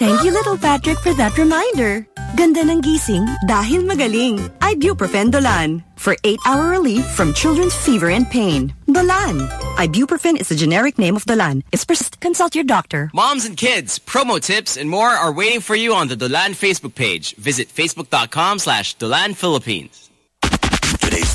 Thank you, little Patrick, for that reminder. Ganda ng gising dahil magaling. Ibuprofen Dolan. For 8-hour relief from children's fever and pain. Dolan. Ibuprofen is the generic name of Dolan. If persist, consult your doctor. Moms and kids, promo tips and more are waiting for you on the Dolan Facebook page. Visit facebook.com slash Dolan Philippines.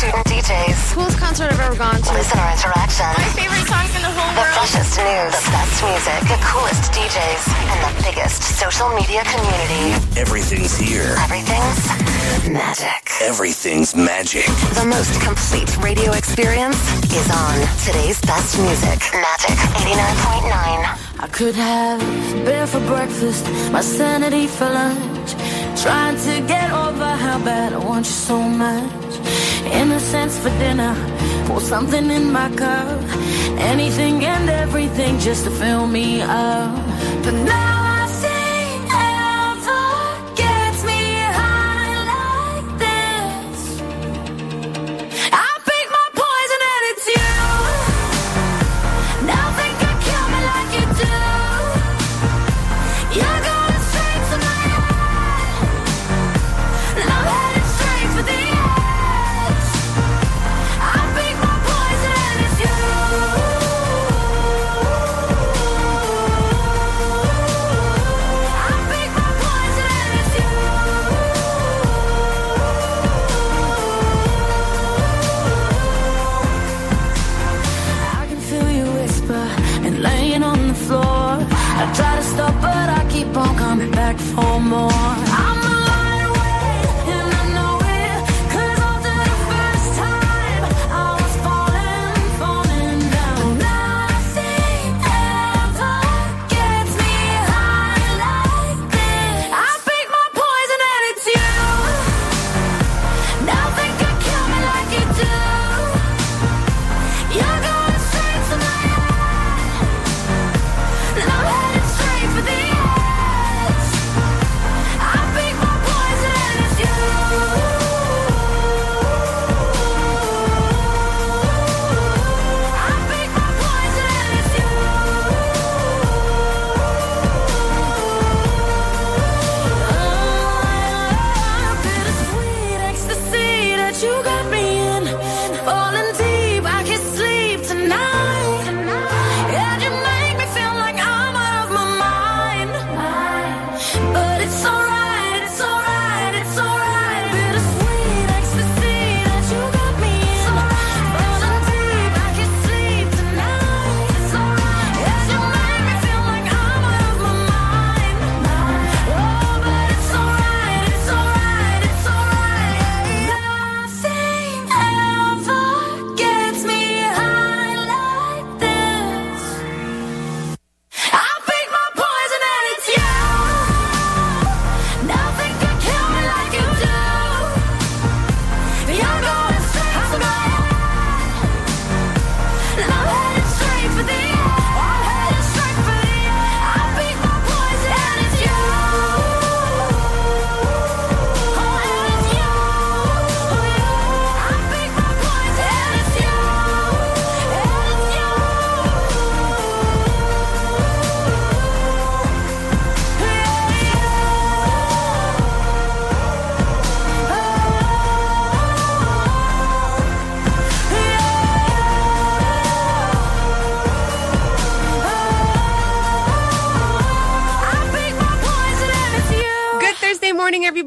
Student DJs. Coolest concert I've ever gone to. Listener interaction. My favorite songs in the whole The world. freshest news. The best music. The coolest DJs. And the biggest social media community. Everything's here. Everything's magic. Everything's magic. The most complete radio experience is on today's best music. Magic 89.9. I could have beer for breakfast, my sanity for lunch. Trying to get over how bad I want you so much. Innocence for dinner, pour something in my cup. Anything and everything just to fill me up. But nothing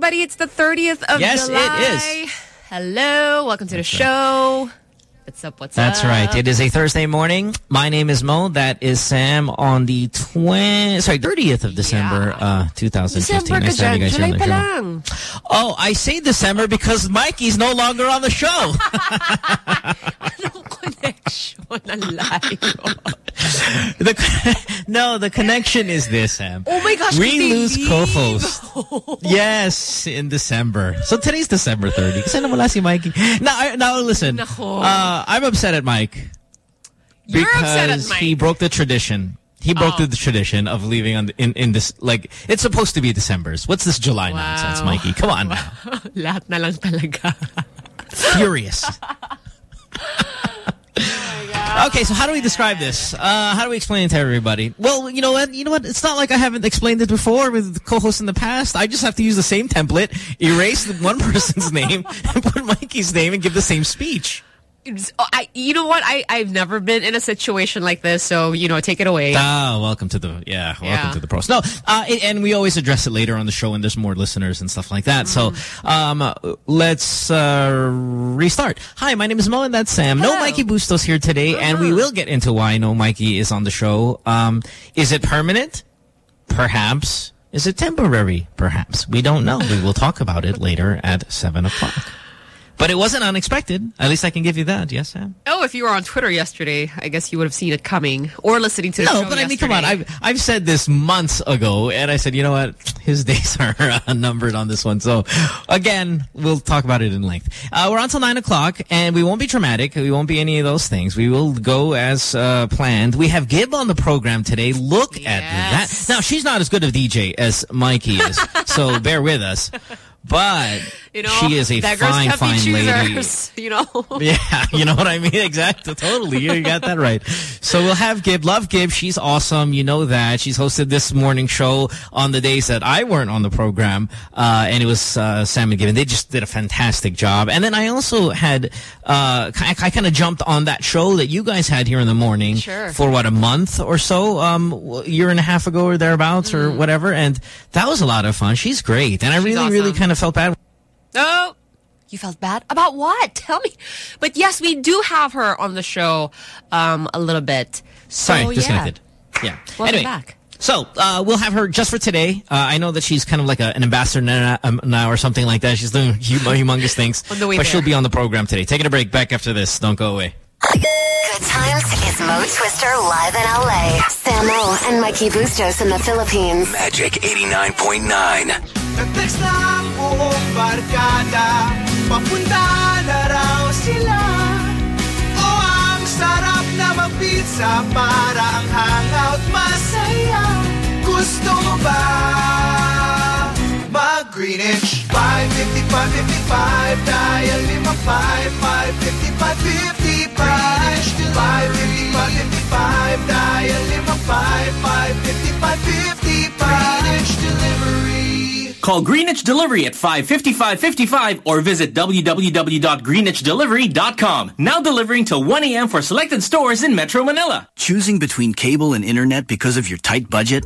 everybody. It's the 30th of Yes, it July. is. Hello. Welcome to the show. What's up? What's That's up? right. It is a Thursday morning. My name is Mo. That is Sam on the 20, sorry, 30th of December, uh, 2015. December Nice to have you guys here on the show. Oh, I say December because Mikey's no longer on the show. Anong connection? The, no, the connection is this, Sam. Oh my gosh, We lose co-host. yes, in December. So today's December 30. Kasi nawala si Mikey. Now, now listen. Nako. Uh, I'm upset at Mike. You're upset at because Mike. he broke the tradition. He broke the tradition of leaving on the, in in this like it's supposed to be December's. What's this July Wow. nonsense, Mikey? Come on now. Lahat na lang talaga. Furious. Okay, so how do we describe this? Uh, how do we explain it to everybody? Well, you know what? You know what? It's not like I haven't explained it before with co-hosts in the past. I just have to use the same template, erase the one person's name, and put Mikey's name and give the same speech. Oh, I, you know what? I, I've never been in a situation like this, so, you know, take it away. Ah, welcome to the yeah, welcome Yeah. to the pros. No, uh, and, we always address it later on the show, and there's more listeners and stuff like that. So, um, let's uh, restart. Hi, my name is Mo, and that's Sam. No Mikey Bustos here today, and we will get into why no Mikey is on the show. Um, is it permanent? Perhaps. Is it temporary? Perhaps. We don't know. We will talk about it later at seven o'clock. But it wasn't unexpected. At least I can give you that. Yes, Sam. Oh, if you were on Twitter yesterday, I guess you would have seen it coming or listening to the No, show but I mean, come on. I've I've said this months ago, and I said, you know what, his days are uh, numbered on this one. So, again, we'll talk about it in length. Uh, we're on till nine o'clock, and we won't be dramatic. We won't be any of those things. We will go as uh, planned. We have Gib on the program today. Look at that. Now, she's not as good of DJ as Mikey is, so bear with us. But you know, she is a beggars fine, fine lady. You know, Yeah, you know what I mean? Exactly. Totally. You got that right. So we'll have Gib. Love Gib. She's awesome. You know that. She's hosted this morning show on the days that I weren't on the program. Uh, and it was uh, Sam and Gib. And they just did a fantastic job. And then I also had, uh, I, I kind of jumped on that show that you guys had here in the morning Sure. for what, a month or so? Um, year and a half ago or thereabouts or whatever. And that was a lot of fun. She's great. And I Mm. She's really, really kind of felt bad. Oh, you felt bad about what? Tell me. But yes, we do have her on the show um, a little bit. So, Sorry, yeah. disconnected. Yeah. Welcome anyway, back. So uh, we'll have her just for today. Uh, I know that she's kind of like a, an ambassador now, um, now or something like that. She's doing hum humongous things. On the way but she'll be on the program today. Taking a break. Back after this. Don't go away. Good times is Mo Twister live in LA. Samo and Mikey Bustos in the Philippines. Magic 89.9. Para ang hangout masaya Gusto mo ba mag-Greenwich? 555 Dial 555, dial 55, 555, 55. Greenwich delivery. Call Greenwich Delivery at 555-55 or visit www.greenwichdelivery.com. Now delivering till 1 a.m. for selected stores in Metro Manila. Choosing between cable and internet because of your tight budget?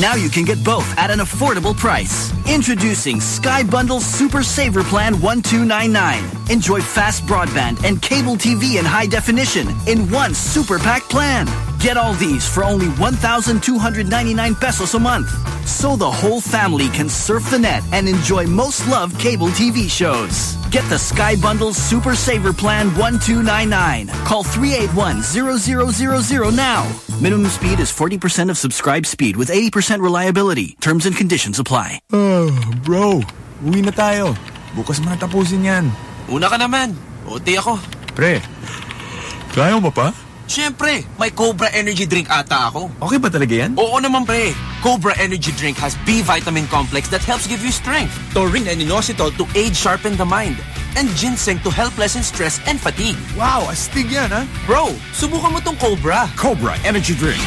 Now you can get both at an affordable price. Introducing Sky Bundle Super Saver Plan 1299. Enjoy fast broadband and cable TV in high definition in one super pack plan. Get all these for only 1,299 pesos a month. So the whole family can surf the net and enjoy most loved cable TV shows. Get the Sky Bundle Super Saver Plan 1299. Call 381-0000 now. Minimum speed is 40% of subscribed speed with 80% reliability. Terms and conditions apply. Oh, bro, uwi na tayo. Bukas mo na tapusin yan. Una ka naman. OT ako. Pre, kaya mo pa? Siyempre, may Cobra Energy Drink ata ako. Okay ba talaga yan? Oo naman pre. Cobra Energy Drink has B vitamin complex that helps give you strength. Taurine and inositol to aid sharpen the mind. And ginseng to help lessen stress and fatigue. Wow, astig yan ha? Bro, subukan mo tong Cobra. Cobra Energy Drink.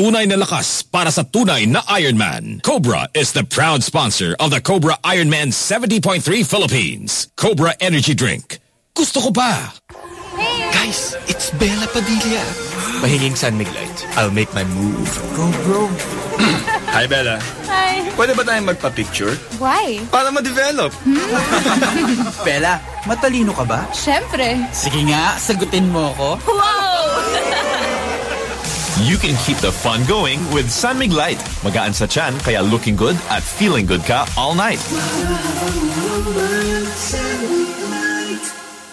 Tunay na lakas para sa tunay na Ironman. Cobra is the proud sponsor of the Cobra Ironman 70.3 Philippines. Cobra Energy Drink. Gusto ko pa. Guys, it's Bela Padilla. Mahinging San Light. I'll make my move. Go, bro. Hi, Bela. Hi. Pwede ba tayong magpa-picture? Why? Para ma-develop. Hmm. Bela, matalino ka ba? Siyempre. Sige nga, sagutin mo ako. Wow! You can keep the fun going with San Mig Light. Magaan sa tiyan, kaya looking good at feeling good ka all night.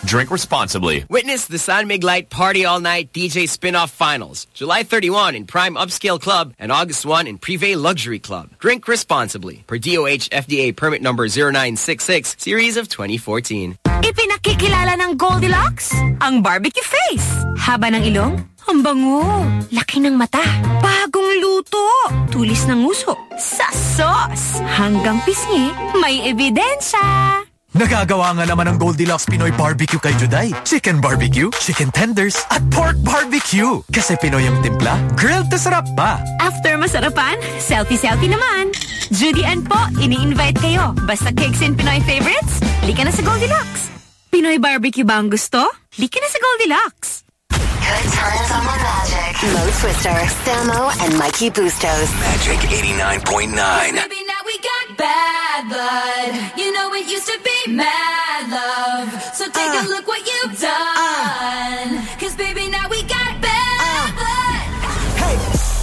Drink responsibly. Witness the San Mig Light Party All Night DJ Spin-Off Finals, July 31 in Prime Upscale Club and August 1 in Privé Luxury Club. Drink responsibly. Per DOH FDA permit number 0966, series of 2014. Ipinakikilala ng Goldilocks ang barbecue face. Haba ng ilong, ang bango. Laki ng mata, bagong luto. Tulis ng uso, sa sauce. Hanggang pisngi, may ebidensya. Nagagawa nga naman ng Goldilocks Pinoy Barbecue kay Juday. Chicken barbecue, chicken tenders, at pork barbecue. Kasi Pinoy ang timpla, grilled to sarap pa. After masarapan, selfie-selfie naman. Judy Ann po, ini-invite kayo. Basta cakes and Pinoy favorites, lika na sa Goldilocks. Pinoy barbecue ba ang gusto? Lika na sa Goldilocks. Good times on the magic. Mo Twister, Samo, and Mikey Bustos. Magic 89.9. Baby, now we got bad blood. You know it used to be mad love. So take a uh. look what you've done. Uh. Cause baby, now we got bad uh. blood. Hey,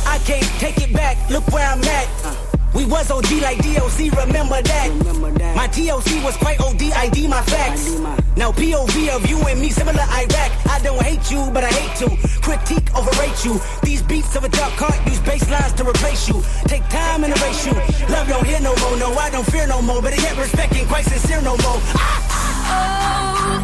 I can't take it back. Look where I'm at. We was OG like DOC, remember that. My TOC was quite OD, ID my facts. Now POV of you and me, similar Iraq. I don't hate you, but I hate to critique, overrate you. These beats of a dark heart use bass lines to replace you. Take time and erase you. Love don't hear no more, no, I don't fear no more. But yet respect ain't quite sincere no more. Ah! Oh,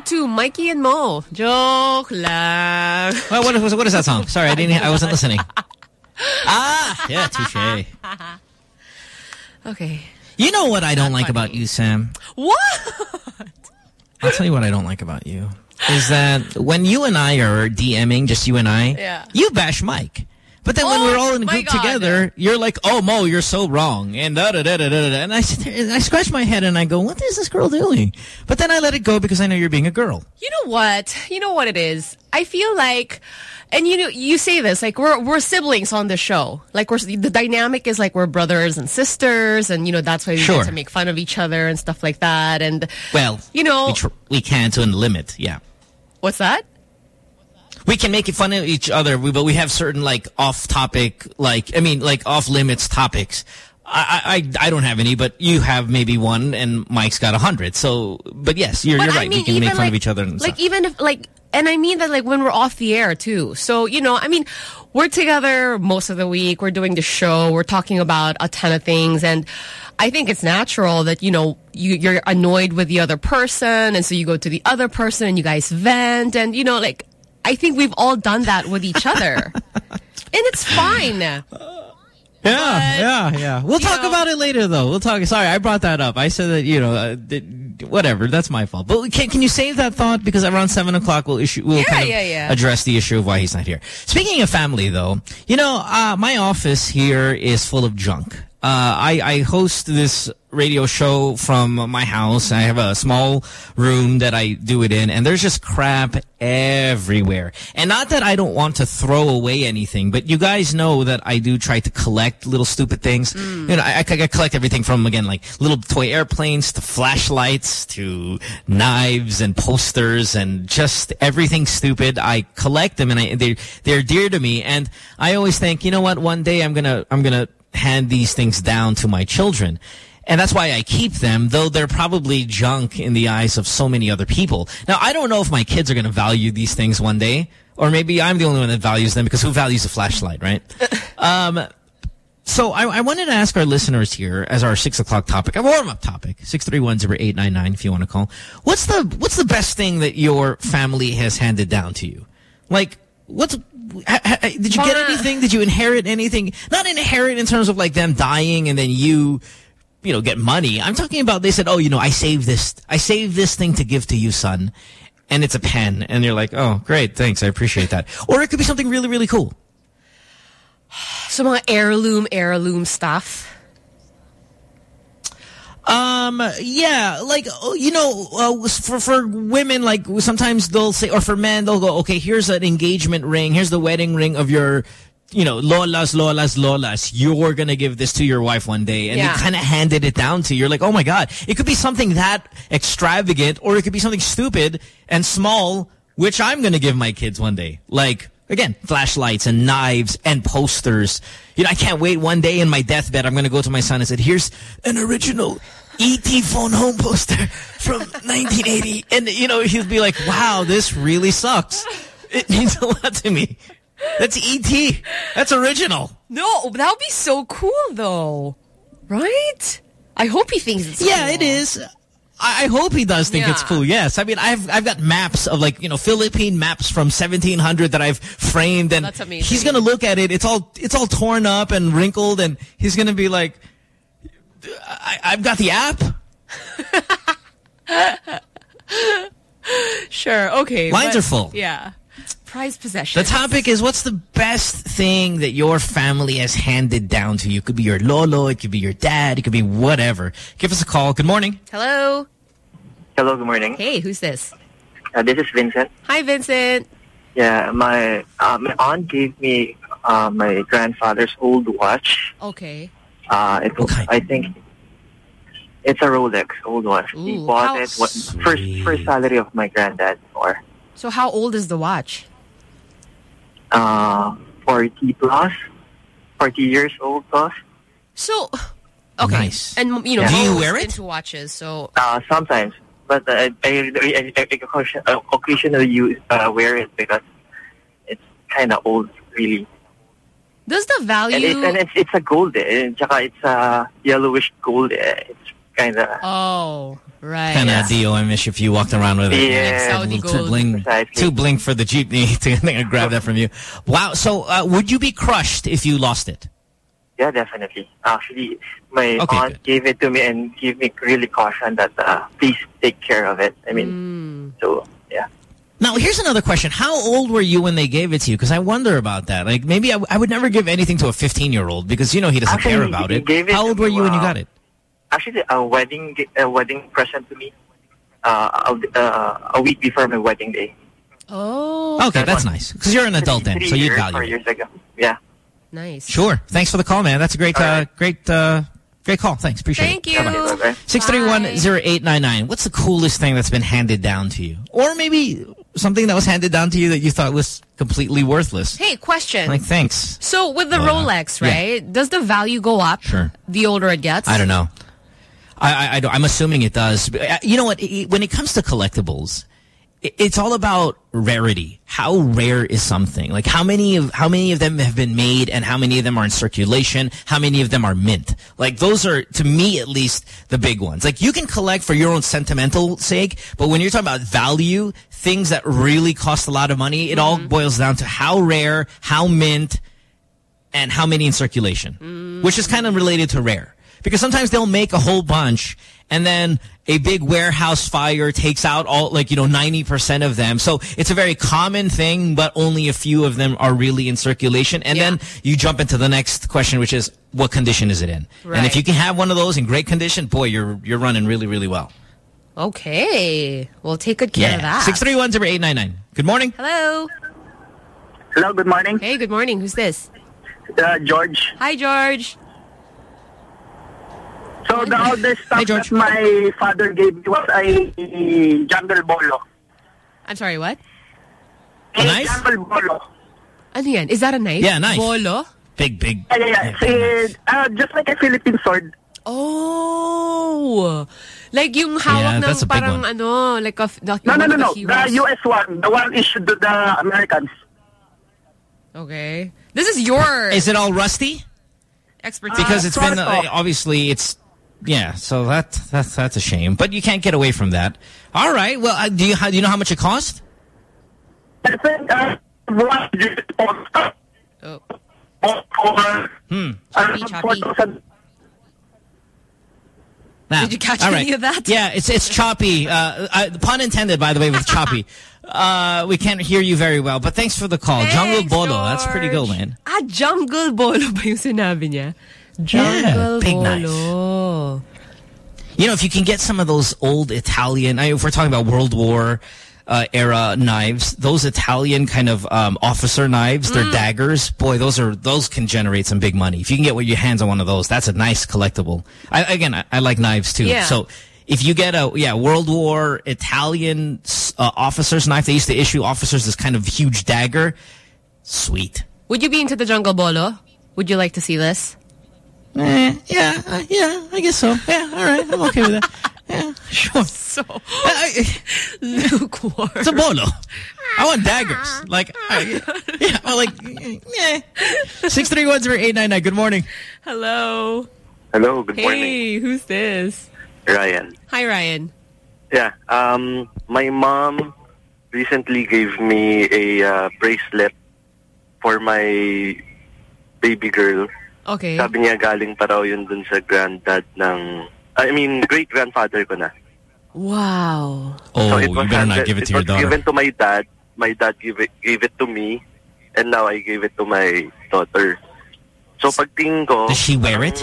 out to Mikey and Mo. Joke lang. Well, what, is- what is that song? Sorry, I didn't. I wasn't listening. ah, yeah, touche. Okay. You know what I don't like about you, Sam? What? I'll tell you what I don't like about you. Is that when you and I are DMing, just you and I, Yeah. you bash Mike. But then when Oh, we're all in a group God. together, you're like, oh, Mo, you're so wrong. And da da da da da da. And I sit there and I scratch my head and I go, what is this girl doing? But then I let it go because I know you're being a girl. You know what? You know what it is? I feel like, and you know, you say this, like we're, we're siblings on the show. Like we're, the dynamic is like we're brothers and sisters and you know, that's why we Sure. get to make fun of each other and stuff like that. And Well, you know, we, we can to a limit, yeah. what's that? We can make fun of each other, but we have certain like off-topic, like I mean, like off-limits topics. I, I I don't have any, but you have maybe one, and Mike's got a hundred. So, but yes, you're But you're I right. mean, we can make fun like, of each other. And like stuff. even if like and I mean that like when we're off the air too. So, you know, I mean, we're together most of the week. We're doing the show. We're talking about a ton of things. And I think it's natural that, you know, you, you're annoyed with the other person. And so you go to the other person and you guys vent. And, you know, like, I think we've all done that with each other. and it's fine. Yeah, yeah, yeah. We'll talk know- about it later, though. We'll talk. Sorry, I brought that up. I said that you know, uh, that, whatever. That's my fault. But can can you save that thought because around seven o'clock we'll issue we'll Yeah, kind of yeah, yeah. address the issue of why he's not here. Speaking of family, though, you know, uh, my office here is full of junk. Uh, I, I host this radio show from my house. I have a small room that I do it in, and there's just crap everywhere. And not that I don't want to throw away anything, but you guys know that I do try to collect little stupid things. You know, I, I collect everything from, again, like little toy airplanes to flashlights to knives and posters and just everything stupid. I collect them and I, they're, they're dear to me. And I always think, you know what, one day I'm going to, I'm going to hand these things down to my children. And that's why I keep them, though they're probably junk in the eyes of so many other people. Now, I don't know if my kids are going to value these things one day, or maybe I'm the only one that values them because who values a flashlight, right? um, so I, I wanted to ask our listeners here as our six o'clock topic, a warm-up topic, 631-0899 if you want to call. What's the, what's the best thing that your family has handed down to you? Like, what's, ha, ha, did you get anything? Did you inherit anything? Not inherit in terms of like them dying and then you, you know, get money. I'm talking about they said, oh, you know, I saved this, I saved this thing to give to you, son. And it's a pen. And you're like, oh, great, thanks, I appreciate that. Or it could be something really, really cool. So mga heirloom, heirloom stuff. Um, yeah, like, oh, you know, uh, for, for women, like, sometimes they'll say, or for men, they'll go, okay, here's an engagement ring. Here's the wedding ring of your, you know, lolas, lolas, lolas. You're going to give this to your wife one day. And Yeah. they kind of handed it down to you. You're like, oh my God. It could be something that extravagant, or it could be something stupid and small, which I'm going to give my kids one day. Like, again, flashlights and knives and posters. You know, I can't wait one day in my deathbed. I'm going to go to my son and said, here's an original E.T. phone home poster from 1980. And, you know, he'll be like, wow, this really sucks. It means a lot to me. That's E.T. That's original. No, that would be so cool though. Right? I hope he thinks it's Yeah, it is. I I hope he does think it's Yeah. cool. Yes, I mean I've I've got maps of like you know Philippine maps from 1700 that I've framed, and he's gonna look at it. It's all it's all torn up and wrinkled, and he's gonna be like, I, "I've got the app." Sure, okay. Lines but- are full. Yeah. Prize possession. The topic is what's the best thing that your family has handed down to you? It could be your lolo, it could be your dad, it could be whatever. Give us a call. Good morning. Hello. Hello, good morning. Hey, who's this? Uh, this is Vincent. Hi, Vincent. Yeah, my uh, my aunt gave me uh, my grandfather's old watch. Okay. Uh, it was, I think it's a Rolex old watch. he bought it what, first first salary of my granddad or So how old is the watch? Uh, forty plus, forty years old plus. So, okay. Nice. And, you know, Do you wear it? into watches, so... Uh, sometimes, but uh, I, I, I, I uh, occasionally use uh, wear it because it's kind of old, really. Does the value... And, it, and it's it's a gold. Eh. Tsaka it's a yellowish gold. Eh. It's kind of Oh, right. Kind of DOM-ish if you walked around with it. Yeah. Saudi Too gold. bling, too bling for the jeepney to grab that from you. Wow. So uh, would you be crushed if you lost it? yeah, definitely. Actually, my Okay, aunt gave it to me and gave me really caution that uh, please take care of it. I mean, Hmm. so yeah. Now, here's another question. How old were you when they gave it to you? Because I wonder about that. Like, maybe I, I would never give anything to a 15-year-old because, you know, he doesn't Actually, care about it. it How old were you when you got it? Actually, a wedding a wedding present to me uh, a, uh, a week before my wedding day. Oh. Okay, that's nice. Because you're an adult then, so you years, value four years ago. Yeah. Nice. Sure. Thanks for the call, man. That's a great, uh, great, uh, great call. Thanks. Appreciate Thank it. Thank you. Six three one zero eight nine nine. What's the coolest thing that's been handed down to you, or maybe something that was handed down to you that you thought was completely worthless? Hey, question. Like, thanks. So with the uh, Rolex, yeah. right? Does the value go up Sure. the older it gets? I don't know. I, I, I don't- I'm assuming it does. Uh, You know what? When it comes to collectibles, it's all about rarity. How rare is something? Like how many of how many of them have been made, and how many of them are in circulation? How many of them are mint? Like those are, to me at least, the big ones. Like you can collect for your own sentimental sake, but when you're talking about value, things that really cost a lot of money, it all boils down to how rare, how mint, and how many in circulation, which is kind of related to rare. Because sometimes they'll make a whole bunch and then a big warehouse fire takes out all, like, you know, 90% of them. So it's a very common thing, but only a few of them are really in circulation. And then you jump into the next question, which is what condition is it in? And if you can have one of those in great condition, boy, you're, you're running really, really well. Okay. Well, take good care of that. 631-0899. Good morning. Hello. Hello, good morning. Hey, good morning. Who's this? Uh, George. Hi, George. So the oldest stuff that my father gave me was a jungle bolo. I'm sorry, what? A jungle bolo. Ano yan? Is that a knife? Yeah, knife. Bolo? Big, big. Yeah, yeah, yeah. Uh, just like a Philippine sword. Oh. Like yung hawak Yeah, ng that's a big parang one. ano, like a, like No, no, no, no. the The. US one. The one issued to the Americans. Okay. This is your Is it all rusty? expertise. Because it's been, uh, obviously, it's, yeah, so that, that's, that's a shame. But you can't get away from that. All right, well, uh, do you, how, do you know how much it cost? I think uh, one oh. for Hmm. uh, 4,000. Now, Did you catch all any of that? Yeah, it's it's choppy. Uh, I, pun intended, by the way, with choppy. Uh, we can't hear you very well, but thanks for the call. Jungle Bolo, that's pretty good, man. Ah, jungle bolo ba yung sinabi niya? Jungle big bolo. You know, if you can get some of those old Italian, I, if we're talking about World War uh, era knives, those Italian kind of um, officer knives, they're Mm. daggers. Boy, those are those can generate some big money. If you can get your hands on one of those, that's a nice collectible. I, again, I, I like knives too. Yeah. So if you get a yeah World War Italian uh, officer's knife, they used to issue officers this kind of huge dagger. Sweet. Would you be into the jungle bolo? Would you like to see this? Eh, yeah, uh, yeah, I guess so. Yeah, all right, I'm okay with that. Yeah, sure. So lukewarm. It's a bolo. I want daggers. Like, I, yeah, well, like, yeah. Six three one zero eight nine nine. Good morning. Hello. Hello, good hey, morning. who's this? Ryan. Hi, Ryan. Yeah, um, my mom recently gave me a uh, bracelet for my baby girl. Okay. Sabi niya galing pa raw yun dun sa granddad ng, I mean, great-grandfather ko na. Wow. Oh, it you was better not give it to your daughter. given to my dad. My dad gave it, gave it to me. And now I gave it to my daughter. So pagtingin ko... Does she wear it?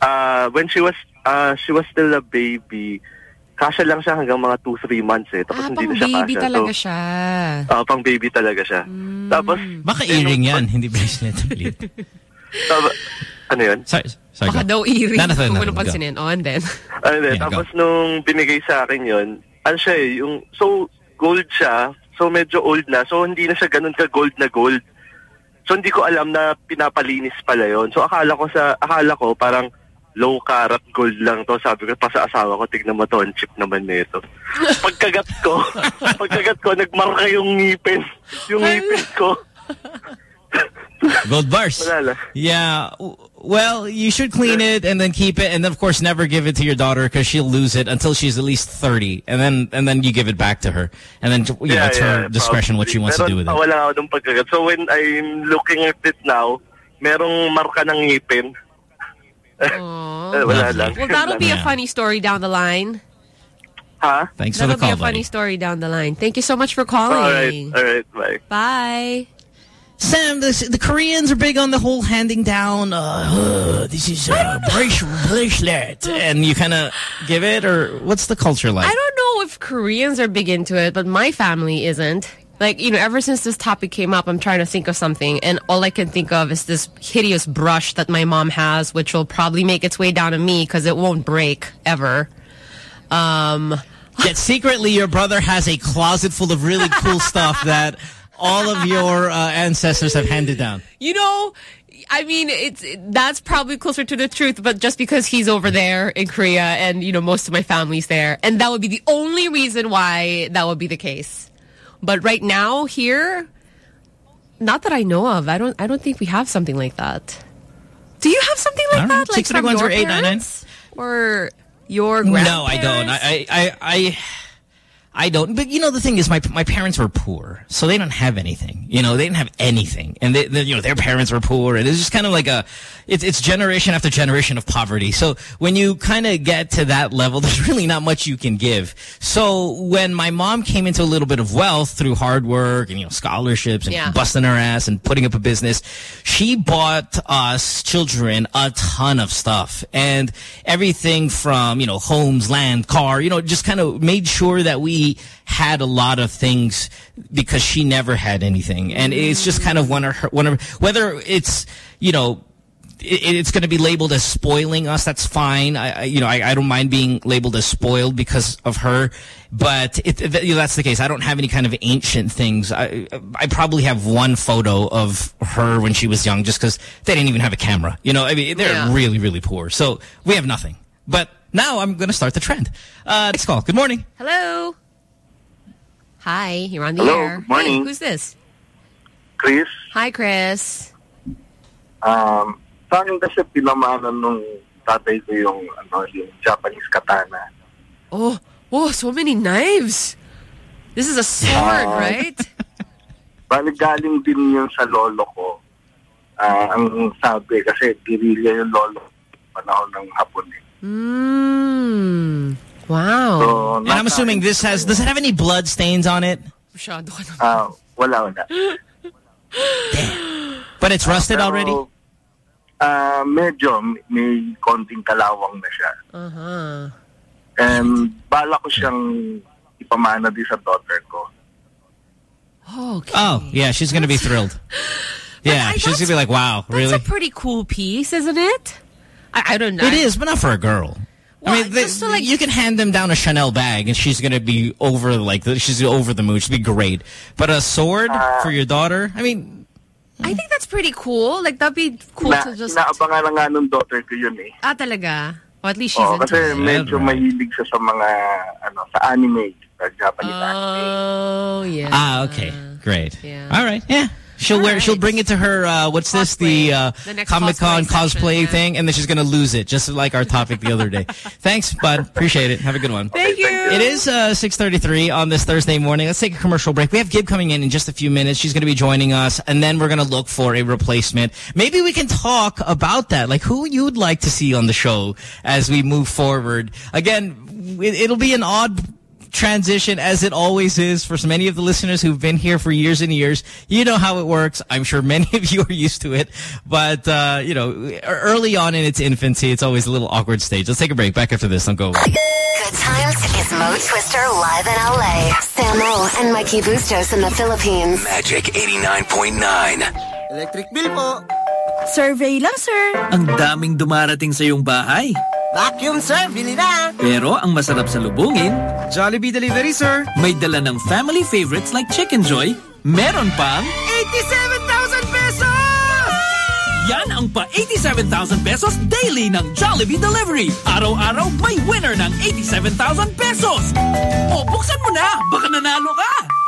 Uh, when she was uh, she was still a baby, kasya lang siya hanggang mga 2-3 months eh. Tapos Ah, hindi pang na siya baby kasya. talaga so, siya. ah, pang baby talaga siya. Tapos... Baka earring yan, hindi bracelet. Taba- ano yun? Sorry, sorry. Baka go. daw no, kung no, ano go. pansinin. Oh, and then? Ano din, Yeah, tapos nung binigay sa akin yun, ano siya eh, yung, so gold siya, so medyo old na, so hindi na siya ganun ka gold na gold. So hindi ko alam na pinapalinis pala yon. So akala ko sa, akala ko parang low carat gold lang to. Sabi ko pa sa asawa ko, tignan mo to, ang cheap naman nito. Pagkagat ko, pagkagat ko, nagmarka yung ngipin. Yung ngipin ko. Gold bars. Yeah. Well, you should clean it and then keep it, and then of course never give it to your daughter because she'll lose it until she's at least thirty, and then and then you give it back to her, and then you know it's her discretion what she wants to do with it. Meron, wala ako nung pagkagat. So when I'm looking at it now, merong marka ng ngipin. Well, that'll be a funny story down the line. Huh? Thanks for That'll the call, be a funny story down the line. Thank you so much for calling. All right, all right, bye. Bye. Sam, the, the Koreans are big on the whole handing down. Uh, uh, this is a bracelet, bracelet, and you kind of give it, or what's the culture like? I don't know if Koreans are big into it, but my family isn't. Like, you know, ever since this topic came up, I'm trying to think of something, and all I can think of is this hideous brush that my mom has, which will probably make its way down to me because it won't break ever. Um, Yet secretly, your brother has a closet full of really cool stuff that all of your uh, ancestors have handed down. you know, I mean, it's that's probably closer to the truth, but just because he's over there in Korea and, you know, most of my family's there. And that would be the only reason why that would be the case. But right now, here, not that I know of. I don't I don't think we have something like that. Do you have something like that? Like from 631 your 0899? parents? Or your grandparents? No, I don't. I, I, I, I, don't. But you know, the thing is, my my parents were poor, so they don't have anything. You know, they didn't have anything, and they, they you know, their parents were poor, and it's just kind of like a, it's it's generation after generation of poverty. So when you kind of get to that level, there's really not much you can give. So when my mom came into a little bit of wealth through hard work and you know scholarships and Yeah. busting her ass and putting up a business, she bought us children a ton of stuff and everything from, you know, homes, land, car, you know, just kind of made sure that we had a lot of things because she never had anything. And it's just kind of one of her, one of, whether it's, you know, it, it's going to be labeled as spoiling us. That's fine. I, I you know, I, I don't mind being labeled as spoiled because of her. But it, th- you know, that's the case. I don't have any kind of ancient things. I, I probably have one photo of her when she was young, just because they didn't even have a camera. You know, I mean, they're Yeah. really, really poor. So we have nothing. But now I'm going to start the trend. Uh, next call. Good morning. Hello. Hi, you're on the Hello, air. good morning. Hey, who's this? Chris, Hi, Chris. um, sa akin kasi pinamanan nung tatay ko yung, ano, yung Japanese katana. Oh, oh, so many knives. This is a sword, Ah. right? Bali galing din yun sa lolo ko. Ah, ang sabi, kasi guerrilla yung lolo panahon ng Hapon eh. Mm. Wow. So, And I'm assuming this has, does it have any blood stains on it? Masyado ka naman. Ah, wala, wala. But it's rusted Pero, already? Ah, medyo may konting kalawang na siya. Uh-huh. And bala ko siyang ipamana din sa daughter ko. Okay. Oh, yeah, she's going to be thrilled. Yeah, she's going to be like, wow, really? That's a pretty cool piece, isn't it? I, I don't know. It is, but not for a girl. I mean, they- just to, like- you can hand them down a Chanel bag, and she's gonna be over like the, she's over the moon. She'll be great. But a sword for your daughter, I mean, I think that's pretty cool. Like, that'd be cool Na, to just... inaabangan na nga nung daughter ko yun eh. Ah, talaga? Well, at least she's Oh, into kasi it. medyo mahilig siya sa mga ano sa anime, sa Japanese Oh, yeah. ah, okay, great. Yeah. All right, yeah. She'll wear. She'll bring it to her. Uh, what's this? The, uh, The Comic Con cosplay cosplay, yeah. thing, and then she's gonna lose it, just like our topic the other day. Thanks, bud. Appreciate it. Have a good one. Thank you. It is uh, 6.33 on this Thursday morning. Let's take a commercial break. We have Gib coming in in just a few minutes. She's going to be joining us, and then we're going to look for a replacement. Maybe we can talk about that, like who you'd like to see on the show as we move forward. Again, it, it'll be an odd transition as it always is for so many of the listeners who've been here for years and years. You know how it works. I'm sure many of you are used to it. But, uh, you know, early on in its infancy, it's always a little awkward stage. Let's take a break. Back after this. Don't go away. Good times is Mo Twister live in LA. Samo and Mikey Bustos in the Philippines. Magic 89.9. Electric bill po. Survey lang, sir. Ang daming dumarating sa iyong bahay. Vacuum, sir. Bili na. Pero ang masarap sa lubungin, Jollibee Delivery, sir. may dala ng family favorites like Chicken Joy, meron pang 87,000 pesos! Yan ang pa 87,000 pesos daily ng Jollibee Delivery. Araw-araw may winner ng 87,000 pesos. O buksan mo na, baka nanalo ka.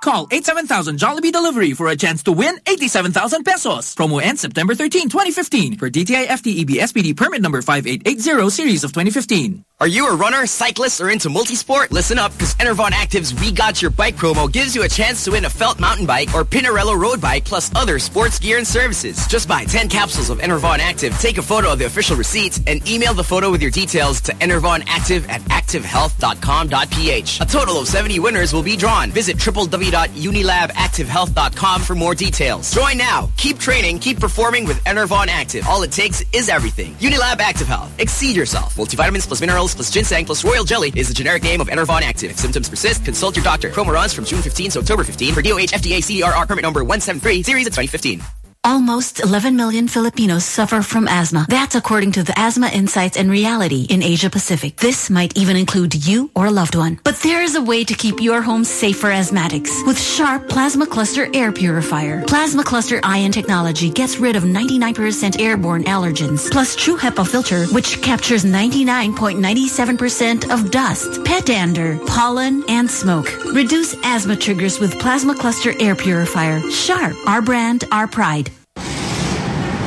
Call 87000 Jollibee Delivery for a chance to win 87,000 pesos. Promo ends September 13, 2015 for DTI FTEB SPD permit number 5880 series of 2015. Are you a runner, cyclist, or into multisport? Listen up, because Enervon Active's We Got Your Bike promo gives you a chance to win a Felt mountain bike or Pinarello road bike plus other sports gear and services. Just buy 10 capsules of Enervon Active, take a photo of the official receipt, and email the photo with your details to enervonactive at activehealth.com.ph. A total of 70 winners will be drawn. Visit www.unilabactivehealth.com for more details. Join now. Keep training, keep performing with Enervon Active. All it takes is everything. Unilab Active Health. Exceed yourself. Multivitamins plus minerals plus ginseng plus royal jelly is the generic name of Enervon Active. If symptoms persist, consult your doctor. Promo runs from June 15 to October 15 for DOH FDA CDRR permit number 173 series of 2015. Almost 11 million Filipinos suffer from asthma. That's according to the Asthma Insights and Reality in Asia Pacific. This might even include you or a loved one. But there is a way to keep your home safe for asthmatics with Sharp Plasma Cluster Air Purifier. Plasma Cluster Ion technology gets rid of 99% airborne allergens, plus True HEPA filter, which captures 99.97% of dust, pet dander, pollen, and smoke. Reduce asthma triggers with Plasma Cluster Air Purifier. Sharp, our brand, our pride.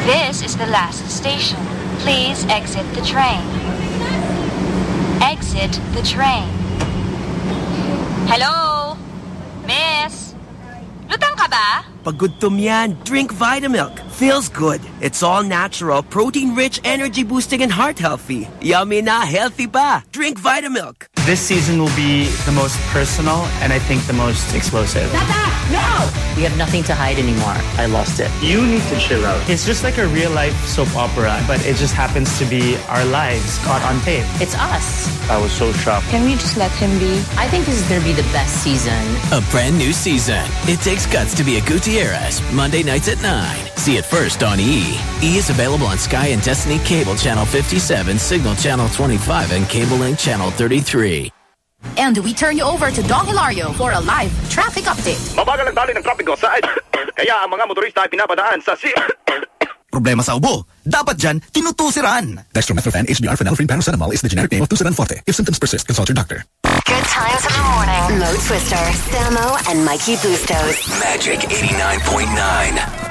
This is the last station. Please exit the train. Exit the train. Hello? Miss? Lutang ka ba? Pag gutom yan, drink Vitamilk. Feels good. It's all natural, protein-rich, energy-boosting, and heart-healthy. Yummy na, healthy pa. Drink Vitamilk. This season will be the most personal and I think the most explosive. No! We have nothing to hide anymore. I lost it. You need to chill out. It's just like a real life soap opera, but it just happens to be our lives caught on tape. It's us. I was so shocked. Can we just let him be? I think this is going to be the best season. A brand new season. It takes guts to be a Gutierrez. Monday nights at 9. See it first on E! E is available on Sky and Destiny Cable Channel 57, Signal Channel 25, and Cable Link Channel 33. And we turn you over to Don Hilario for a live traffic update. Mabagal ang dali ng trapiko sa Kaya ang mga motorista ay pinapadaan sa si... Problema sa ubo. Dapat dyan, tinutusiran. Dextromethorphan HBr phenylephrine paracetamol is the generic name of Tusiran Forte. If symptoms persist, consult your doctor. Good times in the morning. Mo Twister, Samo, and Mikey Bustos. Magic 89.9.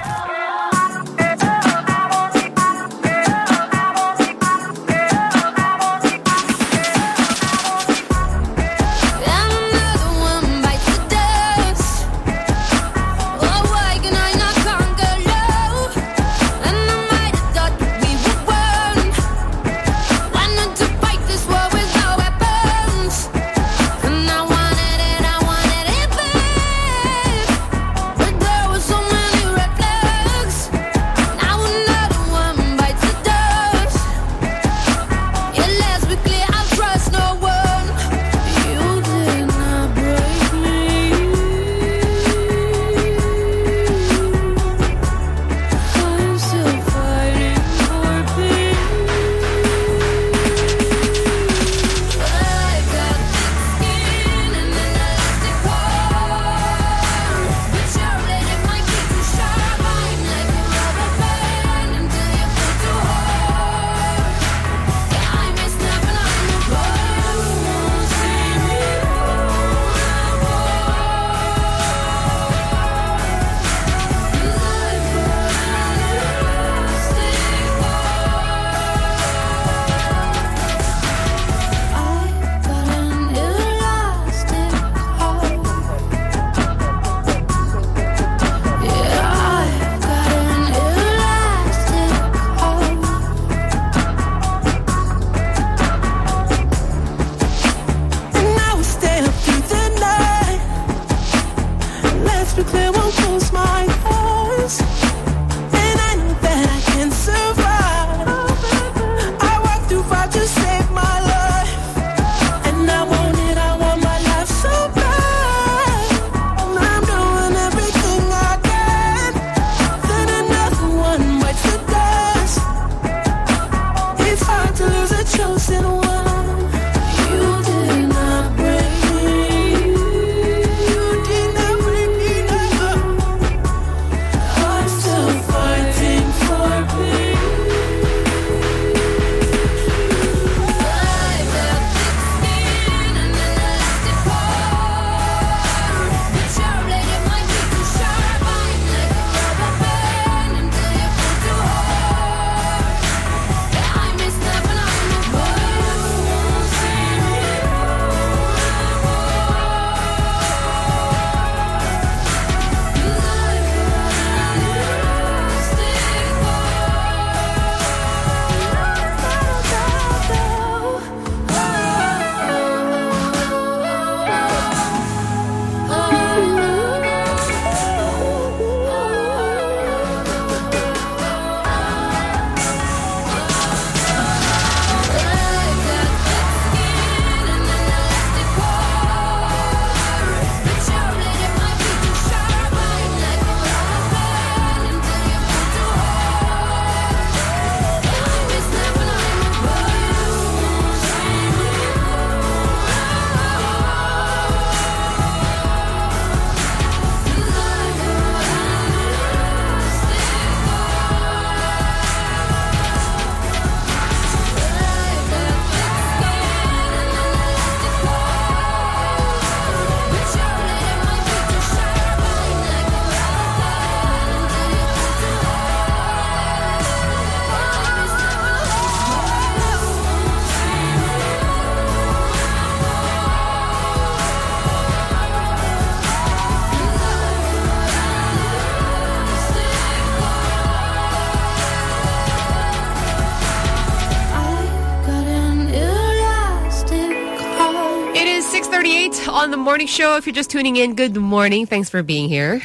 morning show. If you're just tuning in, good morning. Thanks for being here.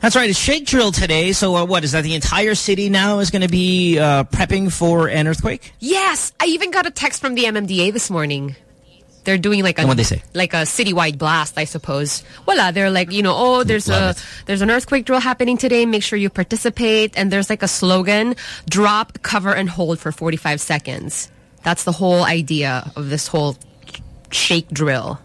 That's right. It's shake drill today. So uh, what is that? The entire city now is going to be uh, prepping for an earthquake. Yes, I even got a text from the MMDA this morning. They're doing like a what'd they say? like a citywide blast, I suppose. Voila, they're like, you know, oh, there's a there's an earthquake drill happening today. Make sure you participate. And there's like a slogan: drop, cover, and hold for 45 seconds. That's the whole idea of this whole shake drill.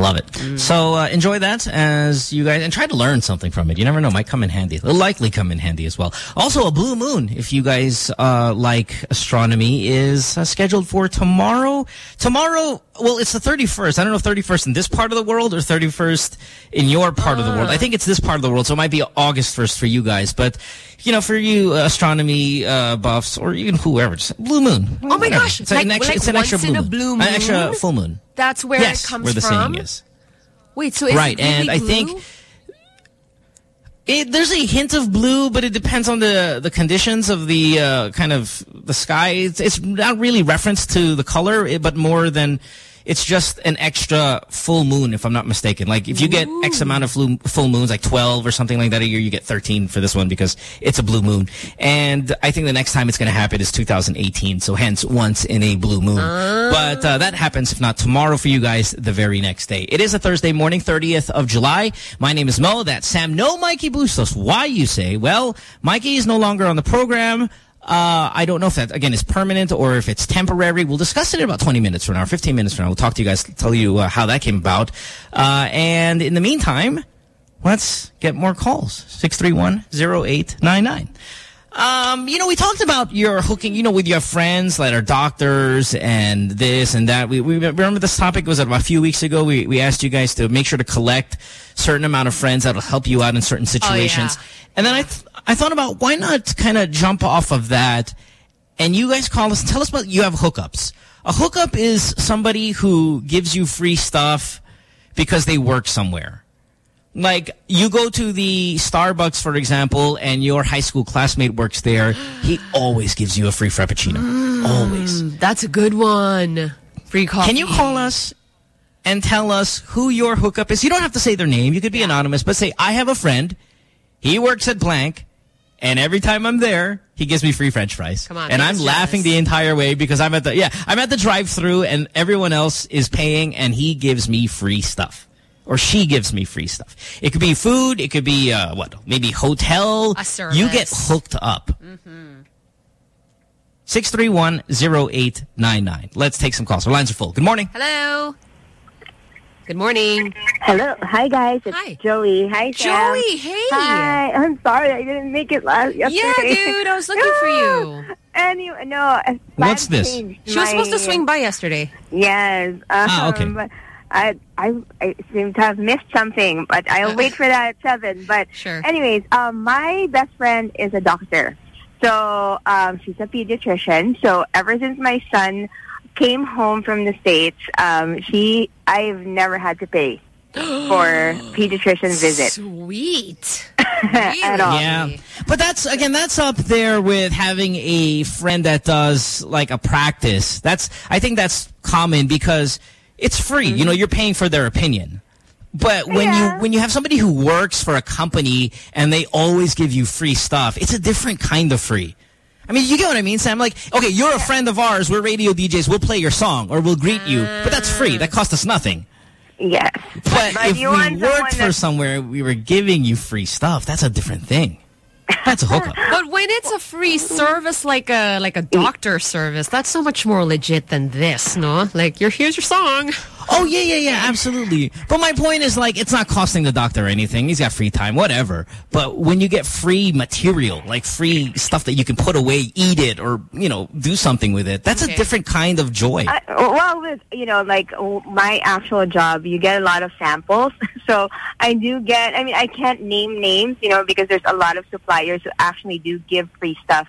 Love it. So uh, enjoy that as you guys, and try to learn something from it. You never know, might come in handy. It'll likely come in handy as well. Also, a blue moon, if you guys uh, like astronomy, is uh, scheduled for tomorrow. Tomorrow, well, it's the 31st. I don't know if 31st in this part of the world or 31st in your part of the world. I think it's this part of the world, so it might be August 1st for you guys. But, you know, for you astronomy uh, buffs or even whoever, just blue moon. Oh my gosh, It's, like- an extra, like it's an extra blue a moon. blue An extra full moon. That's where yes, it comes where the from. saying is. Wait, so right, really and I think it, there's a hint of blue, but it depends on the the conditions of the uh, kind of the sky. It's, it's not really referenced to the color, but more than it's just an extra full moon, if I'm not mistaken. Like if you get X amount of full, full moons, like 12 or something like that a year, you get 13 for this one because it's a blue moon. And I think the next time it's going to happen is 2018. So hence once in a blue moon. But uh, that happens, if not tomorrow for you guys, the very next day. It is a Thursday morning, 30th of July. My name is Mo. That's Sam. No Mikey Bustos. Why, you say? Well, Mikey is no longer on the program. Uh, I don't know if that, again, is permanent or if it's temporary. We'll discuss it in about 20 minutes from now, 15 minutes from now. We'll talk to you guys, tell you uh, how that came about. Uh, and in the meantime, let's get more calls. 631-0899. Um, you know, we talked about your hooking, you know, with your friends that are doctors and this and that. We, we remember this topic was a few weeks ago. We, we asked you guys to make sure to collect certain amount of friends that'll help you out in certain situations. Oh, yeah. And then I, th I thought about why not kind of jump off of that and you guys call us tell us about you have hookups. A hookup is somebody who gives you free stuff because they work somewhere. Like, you go to the Starbucks, for example, and your high school classmate works there. He always gives you a free Frappuccino. Always. Mm, That's a good one. Free coffee. Can you call us and tell us who your hookup is? You don't have to say their name. You could be anonymous, but say, I have a friend. He works at blank. And every time I'm there, he gives me free french fries. Come on, and I'm laughing the entire way because I'm at the, yeah, I'm at the drive through and everyone else is paying and he gives me free stuff. Or she gives me free stuff. It could be food. It could be, uh, what, maybe hotel. A service. You get hooked up. Mm-hmm. 631-0899. Let's take some calls. Our lines are full. Good morning. Hello. Good morning. Hello. Hi, guys. It's Hi. Joey. Hi, Sam. Joey, hey. Hi. I'm sorry I didn't make it last yesterday. Yeah, dude, I was looking for you. Anyway, no. What's this? She was supposed to swing by yesterday. Yes. Um, Ah, okay. But I, I, I seem to have missed something, but I'll wait for that at seven. But Sure. anyways, um, my best friend is a doctor. So um, she's a pediatrician. So ever since my son came home from the States, um, she, I've never had to pay for pediatrician visits Sweet. at all. Yeah. But that's, again, that's up there with having a friend that does like a practice. That's, I think that's common because it's free. You know, you're paying for their opinion. But when you when you have somebody who works for a company and they always give you free stuff, it's a different kind of free. I mean, you get what I mean, Sam? Like, okay, you're a friend of ours. We're radio DJs. We'll play your song or we'll greet you. But that's free. That costs us nothing. Yes. But, But if you we want worked for somewhere, we were giving you free stuff. That's a different thing. That's a hookup. But when it's a free service like a like a doctor service, that's so much more legit than this, no? Like, you're here's your song. Oh, yeah, yeah, yeah, absolutely. But my point is, like, it's not costing the doctor anything. He's got free time, whatever. But when you get free material, like free stuff that you can put away, eat it, or, you know, do something with it, that's a different kind of joy. I, well, with you know, like my actual job, you get a lot of samples. So I do get. I mean, I can't name names, you know, because there's a lot of suppliers who actually do give free stuff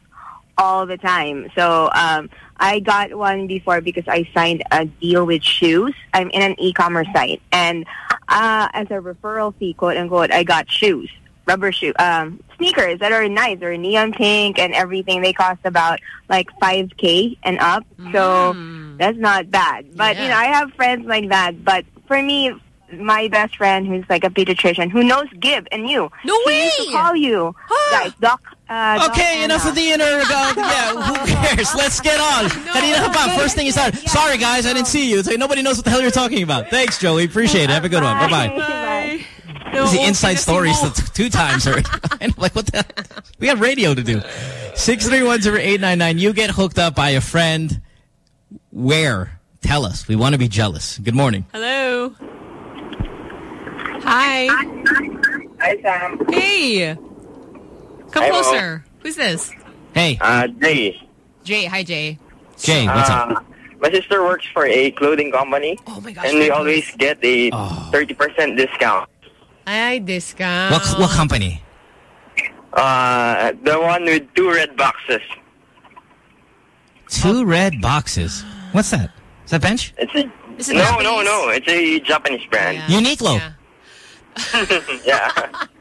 all the time. So um, I got one before because I signed a deal with shoes. I'm in an e-commerce site, and uh, as a referral fee, quote unquote, I got shoes. rubber shoe um sneakers that are nice. They're neon pink and everything. They cost about like 5k and up. So that's not bad. But you know, I have friends like that, but for me my best friend who's like a pediatrician who knows Gib and you. No way. Used to call you guys, Doc. Uh, Okay, enough of the inner. Uh, yeah, who cares? Let's get on. Kanina ka pa, first thing you started. Sorry, guys, I didn't see you. It's like nobody knows what the hell you're talking about. Thanks, Joey. Appreciate it. Have a good one. Bye bye. Bye. This is the inside stories t- two times already. I'm like, what the? We got radio to do. Six three one zero eight nine nine. You get hooked up by a friend. Where? Tell us. We want to be jealous. Good morning. Hello. Hi. Hi, Sam. Hey. Come Hi, Mo. closer. Who's this? Hey. Uh, Jay. Jay. Hi, Jay. Jay, what's up? Uh, my sister works for a clothing company. Oh my gosh. And we always get a 30% discount. I discount. What what company? Uh, the one with two red boxes. Two red boxes. What's that? Is that bench? It's a, Is it no, Japanese? no, no. It's a Japanese brand. Uniqlo. Yeah.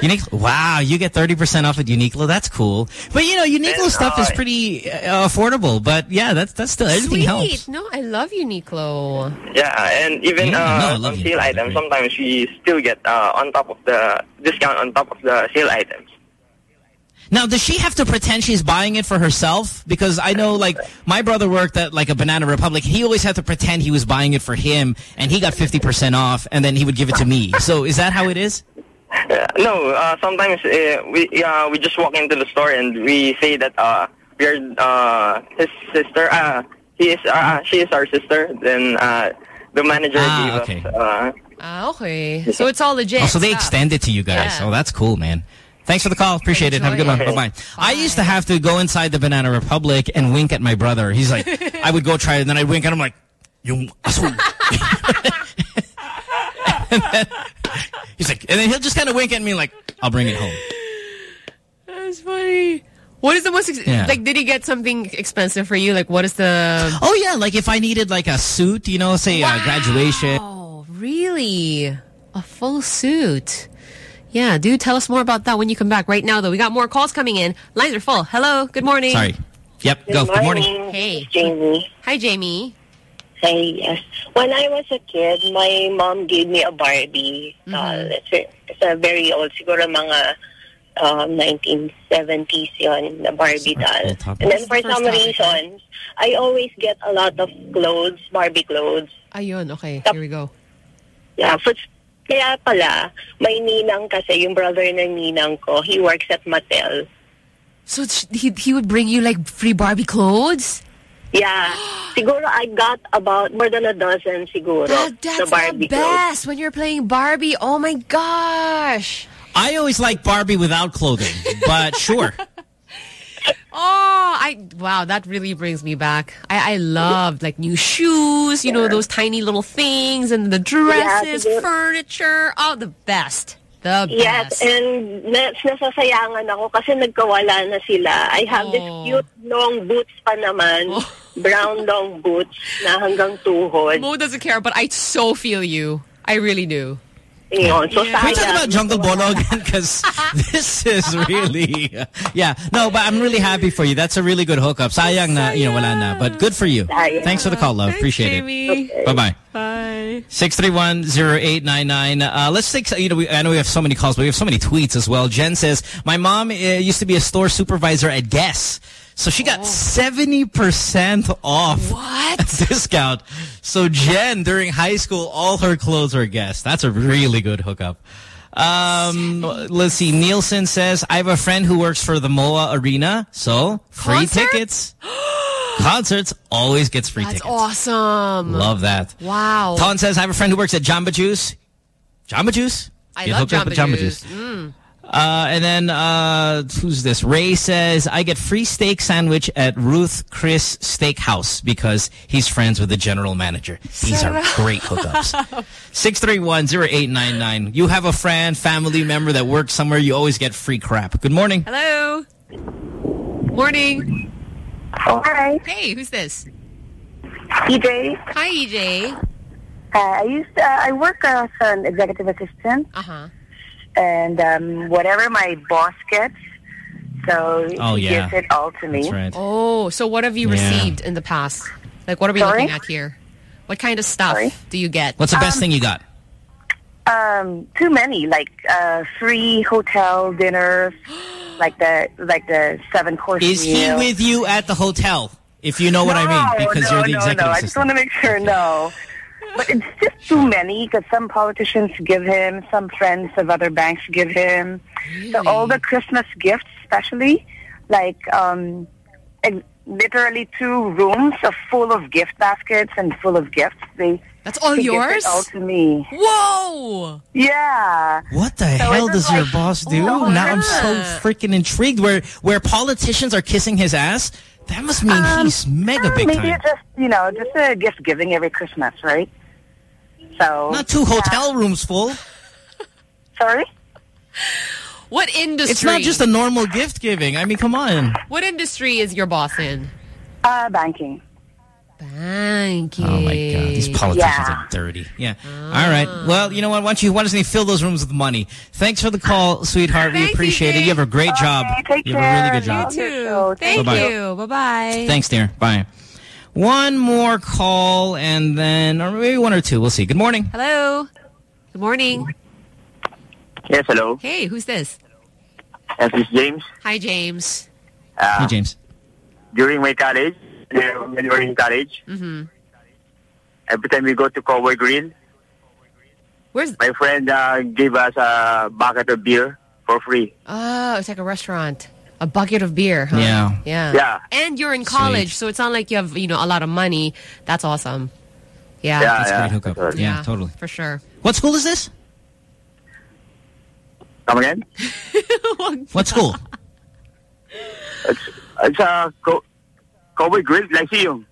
Uniqlo. Wow, you get 30% off at Uniqlo. That's cool. But, you know, Uniqlo And, stuff is pretty uh, affordable. But, yeah, that's that's still, everything Sweet. helps. No, I love Uniqlo. Yeah, and even Yeah, no, I uh, love on sale items, sometimes we still get uh, on top of the discount on top of the sale items. Now, does she have to pretend she's buying it for herself? Because I know, like, my brother worked at, like, a Banana Republic. He always had to pretend he was buying it for him, and he got 50% off, and then he would give it to me. So is that how it is? Uh, no, uh, sometimes uh, we uh, we just walk into the store and we say that uh, we are uh, his sister. Uh, he is uh, she is our sister. Then uh, the manager Ah, gave okay. us. Uh, Ah, okay. So it's all legit. Oh, so they stuff. extend it to you guys. Yeah. Oh, that's cool, man. Thanks for the call. Appreciate it. Have a good one. Bye-bye. I used to have to go inside the Banana Republic and wink at my brother. He's like, I would go try it, and then I'd wink, and I'm like, yung aso. And then he's like, and then he'll just kind of wink at me like, I'll bring it home. That's funny. What is the most, ex Yeah. like, did he get something expensive for you? Like, what is the... Oh, yeah, like if I needed like a suit, you know, say a graduation. Oh, really? A full suit. Yeah, dude, tell us more about that when you come back. Right now, though, we got more calls coming in. Lines are full. Hello, good morning. Sorry. Yep, go. Good morning. Hey. Jamie. Hi, Jamie. Hi, yes. When I was a kid, my mom gave me a Barbie doll. It's, a, it's a very old, siguro mga um, 1970s yon na Barbie doll. And then for First some topic. reason, I always get a lot of clothes, Barbie clothes. Ayun, okay. Here we go. Yeah, for, kaya pala, may ninang kasi, yung brother ng ninang ko, he works at Mattel. So he, he would bring you, like, free Barbie clothes? Yeah. siguro I got about more than a dozen siguro. That, na that's Barbie the best when you're playing Barbie. Oh, my gosh. I always like Barbie without clothing, but sure. Oh, I wow, that really brings me back. I, I loved like new shoes, you know, those tiny little things and the dresses, siguro. furniture. Oh, the best. The Yes, best. and nas nasasayangan ako kasi nagkawala na sila. I have this Oh. cute long boots pa naman. Oh. Brown long boots na hanggang tuhod. Mo doesn't care, but I so feel you. I really do. Yun. So, Can we talk about Jungle Bolo again? Because this is really, yeah. No, but I'm really happy for you. That's a really good hookup. Sayang na, you know, wala na. But good for you. Thanks for the call, love. Appreciate it. Bye-bye. Bye. 631-0899. Uh, let's take, you know, we, I know we have so many calls, but we have so many tweets as well. Jen says, my mom uh, used to be a store supervisor at Guess. So she got 70% off what? discount. So Jen, during high school, all her clothes were Guess. That's a really good hookup. Um, let's see. Nielsen says, I have a friend who works for the MOA Arena. So free Concert? tickets. Concerts always gets free That's tickets. awesome. Love that. Wow. Ton says, I have a friend who works at Jamba Juice. Jamba Juice? I Get love up Jamba, with Juice. Mm. Uh, and then, uh, who's this? Ray says, I get free steak sandwich at Ruth Chris Steakhouse because he's friends with the general manager. These are great hookups. 631-0899. You have a friend, family member that works somewhere, you always get free crap. Good morning. Hello. Morning. Hi. Hey, who's this? EJ. Hi, EJ. Uh, I used uh, I work as an executive assistant. Uh-huh. And um, whatever my boss gets, so Oh, he yeah. gives it all to me. Oh, so what have you Yeah. received in the past? Like, what are we Sorry? looking at here? What kind of stuff do you get? What's the best Um, thing you got? Um, too many, like uh, free hotel dinners, like the like the seven course Is he with you at the hotel? If you know what I mean, because no, you're the no, executive no. I just assistant. want to make sure. No, but it's just too many because some politicians give him, some friends of other banks give him. So all the Christmas gifts, especially, like um, literally two rooms of full of gift baskets and full of gifts. They that's all he yours? It all to me. Whoa! Yeah. What the So hell does just your boss do? Oh, now I'm so freaking intrigued. Where where politicians are kissing his ass, that must mean Um, he's mega uh, big maybe time. it's just you know just a gift giving every Christmas, right? So Not two hotel rooms full. Sorry. What industry? It's not just a normal gift giving. I mean, come on. What industry is your boss in? Uh, banking. Banking. Oh my god, these politicians Yeah. are dirty. Yeah. All right. Well, you know what? Why don't you why doesn't he fill those rooms with money? Thanks for the call, sweetheart. we Thank you, appreciate it. You have a great job. take you have a really good job. You too. Thank Bye-bye. you. Bye-bye. Thanks, dear. Bye. One more call and then or maybe one or two. We'll see. Good morning. Hello. Good morning. Yes, hello. Hey, who's this? This is James. Hi, James. Uh, hey, James. During my college, when we were in college, Mm-hmm. every time we go to Cowboy Grill, Where's my friend uh, gave us a bucket of beer for free. Oh, it's like a restaurant. A bucket of beer, huh? Yeah. Yeah. Yeah. And you're in college, so it's not like you have, you know, a lot of money. That's awesome. Yeah. Yeah, That's a yeah. great hookup. Yeah, totally. For sure. What school is this? Come again? What school? It's, it's a co- Cowboy Grill, Lyceum.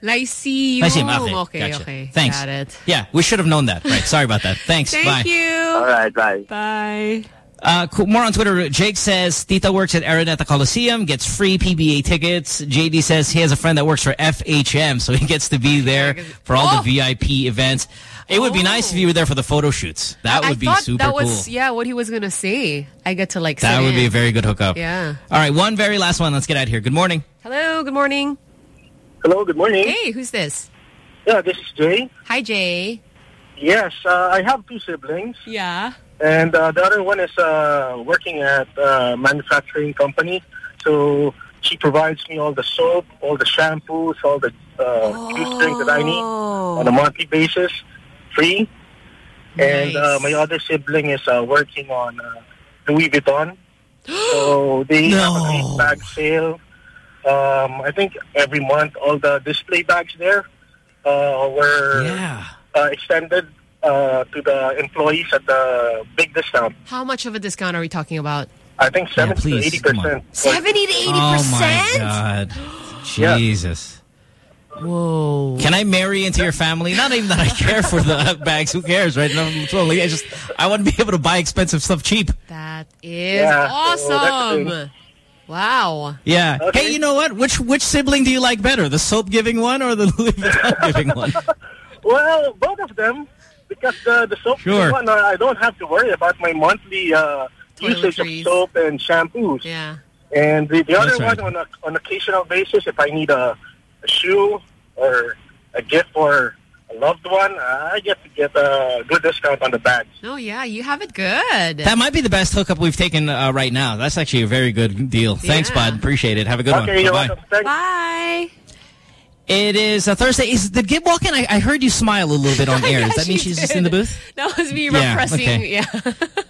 Lyceum. Lyceum. Okay. Okay, gotcha. okay. Thanks. Got it. Yeah, we should have known that. Right. Sorry about that. Thanks. Thank Bye. you. All right, bye. Bye. Uh. More on Twitter. Jake says Tita works at Araneta Coliseum, gets free PBA tickets. JD says he has a friend that works for FHM, so he gets to be there for all Oh. the VIP events. It would be nice if you were there for the photo shoots. That I would be thought super that cool. yeah, what he was going to say. I get to like that sit would be a very good hookup. Yeah. All right, one very last one. Let's get out of here. Good morning. Hello, good morning. Hello, good morning. Hey, who's this? Yeah, this is Jay. Hi, Jay. Yes, uh, I have two siblings. Yeah. And uh, the other one is uh, working at a manufacturing company. So she provides me all the soap, all the shampoos, all the uh, juice drink that I need on a monthly basis, free. And uh, my other sibling is uh, working on uh, Louis Vuitton. so they have a great bag sale. Um, I think every month all the display bags there uh, were uh, extended uh, to the employees at the big discount. How much of a discount are we talking about? I think 70 please, to 80 percent. 70 to 80%? Oh my God. Jesus. Whoa. Can I marry into your family? Not even that I care for the bags. Who cares, right? No, totally. I just, I want to be able to buy expensive stuff cheap. That is Yeah, so that's the awesome. thing. Wow. Yeah. Hey, you know what? Which which sibling do you like better? The soap giving one or the Louis Vuitton giving one? Well, both of them, because the, the soap Sure. one, uh, I don't have to worry about my monthly uh, usage of soap and shampoos. Yeah. And the, the other right. one, on a, on occasional basis, if I need a, a shoe or a gift for a loved one, I get to get a good discount on the bags. Oh, yeah, you have it good. That might be the best hookup we've taken uh, right now. That's actually a very good deal. Thanks, bud. Appreciate it. Have a good one. Okay, you're Bye-bye. welcome. Thanks. Bye. It is a Thursday. Is did Gib walk in? I, I heard you smile a little bit on air. Does that mean she she's just in the booth? That was me Yeah, repressing. okay. Yeah.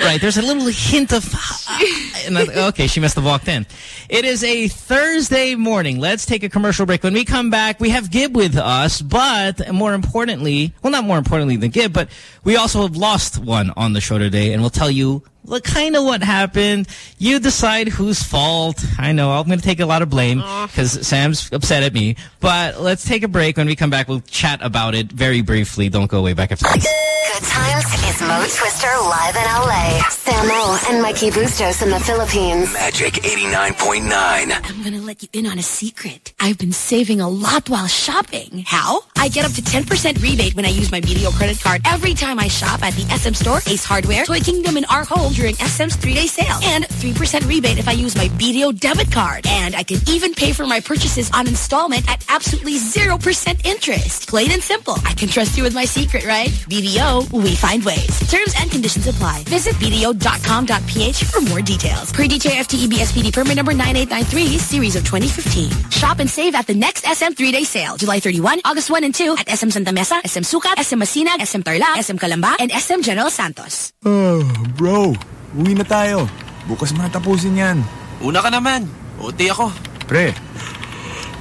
Right. There's a little hint of. Uh, and I- okay, she must have walked in. It is a Thursday morning. Let's take a commercial break. When we come back, we have Gib with us, but more importantly, well, not more importantly than Gib, but we also have lost one on the show today, and we'll tell you what kind of what happened. You decide whose fault. I know I'm going to take a lot of blame because Sam's upset at me. But let's take a break. When we come back, we'll chat about it very briefly. Don't go away. Back after this. Good times is Mo Twister live in LA. Samo and Mikey Bustos in the Philippines. Magic 89.9. I'm gonna let let you in on a secret. I've been saving a lot while shopping. How? I get up to 10% rebate when I use my BDO credit card every time I shop at the SM Store, Ace Hardware, Toy Kingdom, and Our Home during SM's three-day sale. And 3% rebate if I use my BDO debit card. And I can even pay for my purchases on installment at absolutely 0% interest. Plain and simple. I can trust you with my secret, right? BDO, we find ways. Terms and conditions apply. Visit bdo.com.ph for more details. DTI FTEB SPD permit number 9893, series of 2015. Shop and save at the next SM three-day sale. July 31, August 1 and 2 at SM Santa Mesa, SM Sukat, SM Masinag, SM Tarlac, SM Calamba, and SM General Santos. Oh, bro, uwi na tayo. Bukas mo na tapusin yan. Una ka naman. OT ako. Pre,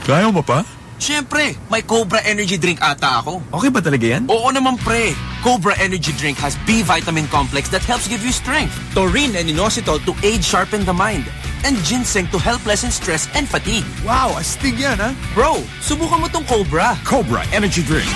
kaya mo pa? Siyempre, may Cobra Energy Drink ata ako. Okay ba talaga yan? Oo naman pre. Cobra Energy Drink has B vitamin complex that helps give you strength. Taurine and inositol to aid sharpen the mind. And ginseng to help lessen stress and fatigue. Wow, astig yan ha? Bro, subukan mo tong Cobra. Cobra Energy Drink.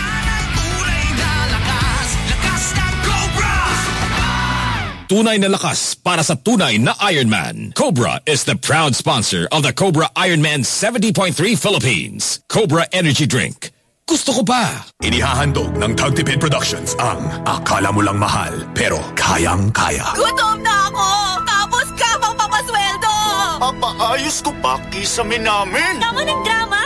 Tunay na lakas para sa tunay na Ironman. Cobra is the proud sponsor of the Cobra Ironman 70.3 Philippines. Cobra Energy Drink. Gusto ko pa. Inihahandog ng Tagtipid Productions ang Akala mo lang mahal, pero kayang-kaya. Gutom na ako! Tapos ka pang papasweldo! Papaayos ko pa kisame namin. Tama ng drama!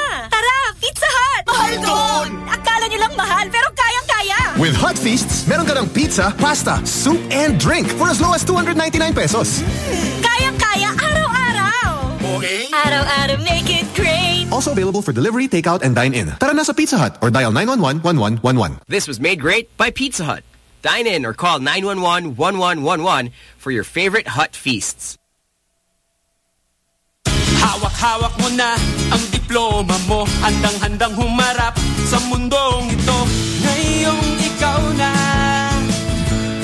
Tara, Pizza Hut! Mahal doon! Akala nyo lang mahal, pero kayang-kaya! With Hot Feasts, meron ka ng pizza, pasta, soup, and drink for as low as 299 pesos. Kayang-kaya araw-araw! Okay. Araw-araw make it great! Also available for delivery, takeout, and dine-in. Tara na sa Pizza Hut or dial 911-1111. This was made great by Pizza Hut. Dine in or call 911-1111 for your favorite Hut feasts. Hawak-hawak mo na ang diploma mo. Handang-handang humarap sa mundong ito. Ngayong ikaw na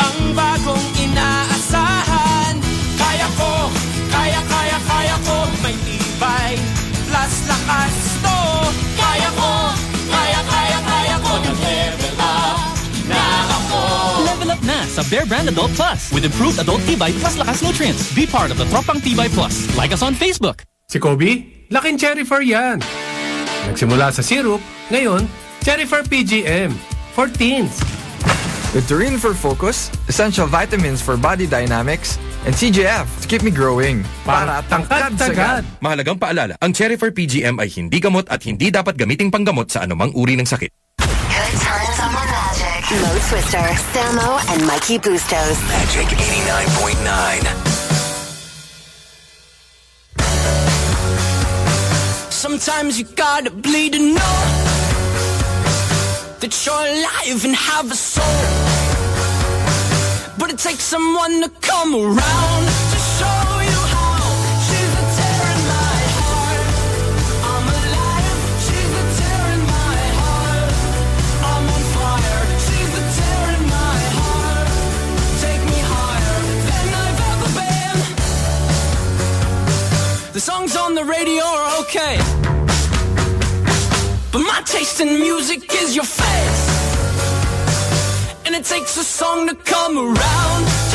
ang bagong inaasahan. Kaya ko, kaya, kaya, kaya ko. May tibay, plus lakas to. Kaya ko, kaya, kaya, kaya ko. Nag-level up na ako. Level up na sa Bear Brand Adult Plus. With improved adult Tibay plus lakas nutrients. Be part of the Tropang Tibay Plus. Like us on Facebook. Si Kobe, laking cherry fur yan. Nagsimula sa syrup, ngayon, cherry fur PGM. For teens. With Turin for focus, essential vitamins for body dynamics, and CJF to keep me growing. Para tangkad sagad. Mahalagang paalala, ang Cherry for PGM ay hindi gamot at hindi dapat gamiting panggamot sa anumang uri ng sakit. Good times on the Magic. Mo Twister, Samo, and Mikey Bustos. Magic 89.9. Sometimes you gotta bleed to know that you're alive and have a soul. But it takes someone to come around to show you how. She's the tear in my heart. I'm alive. She's the tear in my heart. I'm on fire. She's the tear in my heart. Take me higher than I've ever been. The songs on the radio are okay. But my taste in music is your face. And it takes a song to come around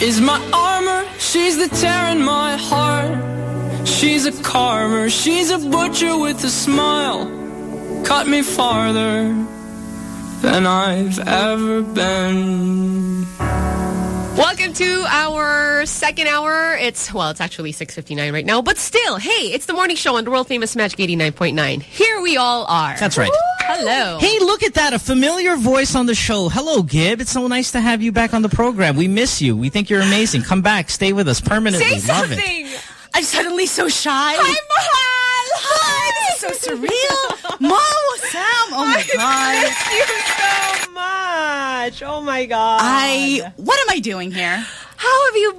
is my armor, she's the tear in my heart. She's a carver, she's a butcher with a smile. Cut me farther than I've ever been. Welcome to our second hour. It's, well, it's actually 6.59 right now. But still, hey, it's the morning show on the world famous Magic 89.9. Here we all are. That's right. Hello. Hey, look at that. A familiar voice on the show. Hello, Gib. It's so nice to have you back on the program. We miss you. We think you're amazing. Come back. Stay with us permanently. Say Love it. something. I'm suddenly so shy. Hi, Mahal. Hi. This is so surreal. Mo, Sam. Oh my god. miss you so much. Oh my god. I. What am I doing here? How have you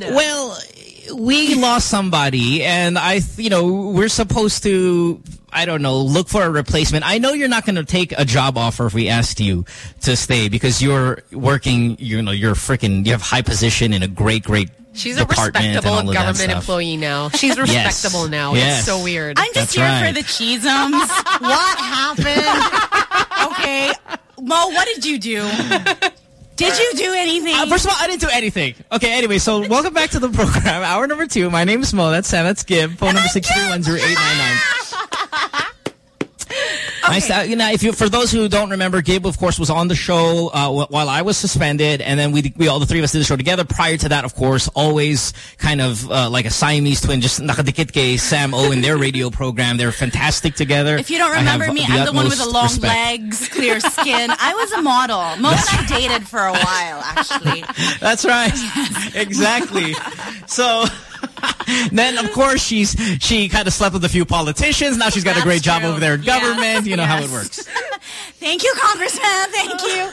been? Well, we lost somebody, and I, you know, we're supposed to, I don't know, look for a replacement. I know you're not going to take a job offer if we asked you to stay because you're working, you know, you're freaking, you have high position in a great, great She's a department and respectable all of that government employee now. She's Yes. respectable now. Yes. It's so weird. I'm just That's here right. for the cheesums. what happened? okay. Mo, what did you do? Did you do anything? Uh, first of all, I didn't do anything. Okay, anyway, so welcome back to the program. Hour number two. My name is Mo. That's Sam. That's Gib. Phone number 6310899. Nice. to- you know, if you for those who don't remember, Gabe, of course, was on the show uh, while I was suspended, and then we we all the three of us did the show together. Prior to that, of course, always kind of uh, like a Siamese twin, just nakadikit kay Sam O in their radio program. They're fantastic together. If you don't remember me, the I'm the one with the long respect. legs, clear skin. I was a model. Mo and I dated for a while, actually. That's right. exactly. So then, of course, she's she kind of slept with a few politicians. Now she's got a great job over there in government. You know how it works. Thank you, Congressman. Thank you.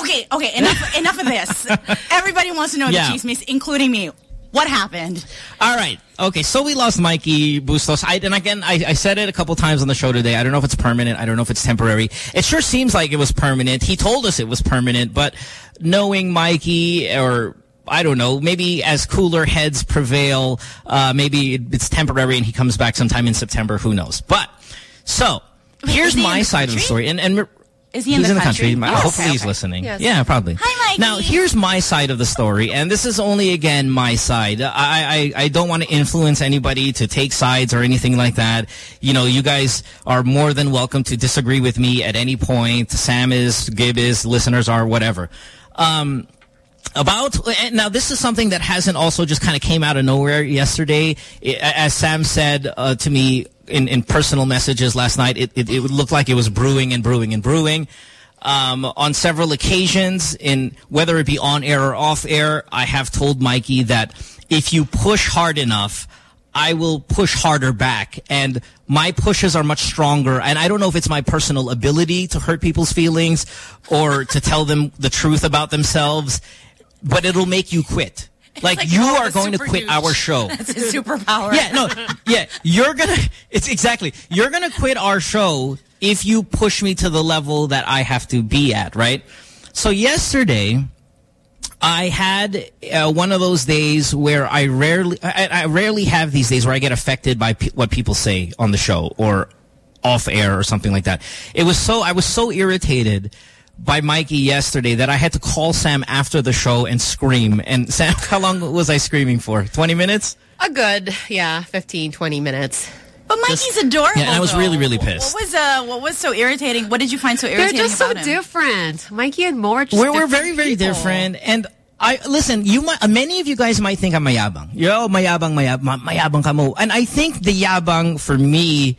Okay, okay, enough, enough of this. Everybody wants to know Yeah. the chismes, including me. What happened? All right. Okay, so we lost Mikey Bustos. I, and again, I, I said it a couple times on the show today. I don't know if it's permanent. I don't know if it's temporary. It sure seems like it was permanent. He told us it was permanent, but knowing Mikey or I don't know, maybe as cooler heads prevail, uh, maybe it's temporary and he comes back sometime in September. Who knows? But so here's he my side of the story. And, and Is he in he's the in the country? okay, Hopefully he's listening. Yes. Yeah, probably. Hi, Mikey. Now, here's my side of the story, and this is only, again, my side. I, I, I don't want to influence anybody to take sides or anything like that. You know, you guys are more than welcome to disagree with me at any point. Sam is, Gib is, listeners are, whatever. Um, about now this is something that hasn't also just kind of came out of nowhere yesterday. As sam said uh, to me in, in personal messages last night it, it, it looked like it was brewing and brewing and brewing. Um, on several occasions in whether it be on air or off air i have told mikey that if you push hard enough I will push harder back. And my pushes are much stronger. And I don't know if it's my personal ability to hurt people's feelings or to tell them the truth about themselves but it'll make you quit. Like, like, you are going to quit douche. our show. That's a superpower. Yeah, no, yeah, you're gonna, it's exactly, you're gonna quit our show if you push me to the level that I have to be at, right? So yesterday, I had uh, one of those days where I rarely, I, I rarely have these days where I get affected by pe what people say on the show or off air or something like that. It was so, I was so irritated by Mikey yesterday that I had to call Sam after the show and scream. And Sam, how long was I screaming for? 20 minutes? A good, yeah, 15, 20 minutes. But Mikey's adorable. Yeah, and I was though. really, really pissed. What was uh, what was so irritating? What did you find so irritating? They're irritating just so him? different. Mikey and Mo are just We're, we're very, very people. different. And I listen. You might, many of you guys might think I'm mayabang. Yo, mayabang, mayabang, mayabang ka mo. And I think the yabang for me,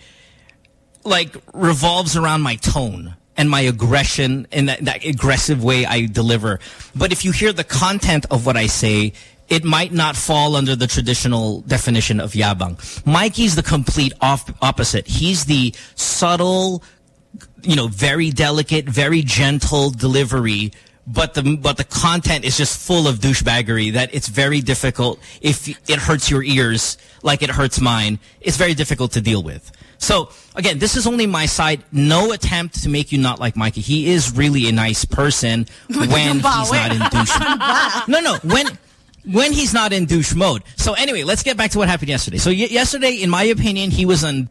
like, revolves around my tone and my aggression and that, that aggressive way I deliver. But if you hear the content of what I say, it might not fall under the traditional definition of yabang. Mikey's the complete opposite. He's the subtle, you know, very delicate, very gentle delivery, but the but the content is just full of douchebaggery that it's very difficult if it hurts your ears like it hurts mine. It's very difficult to deal with. So again, this is only my side. No attempt to make you not like Mikey. He is really a nice person when he's not in douche. Mode. No, no, when when he's not in douche mode. So anyway, let's get back to what happened yesterday. So y yesterday, in my opinion, he was on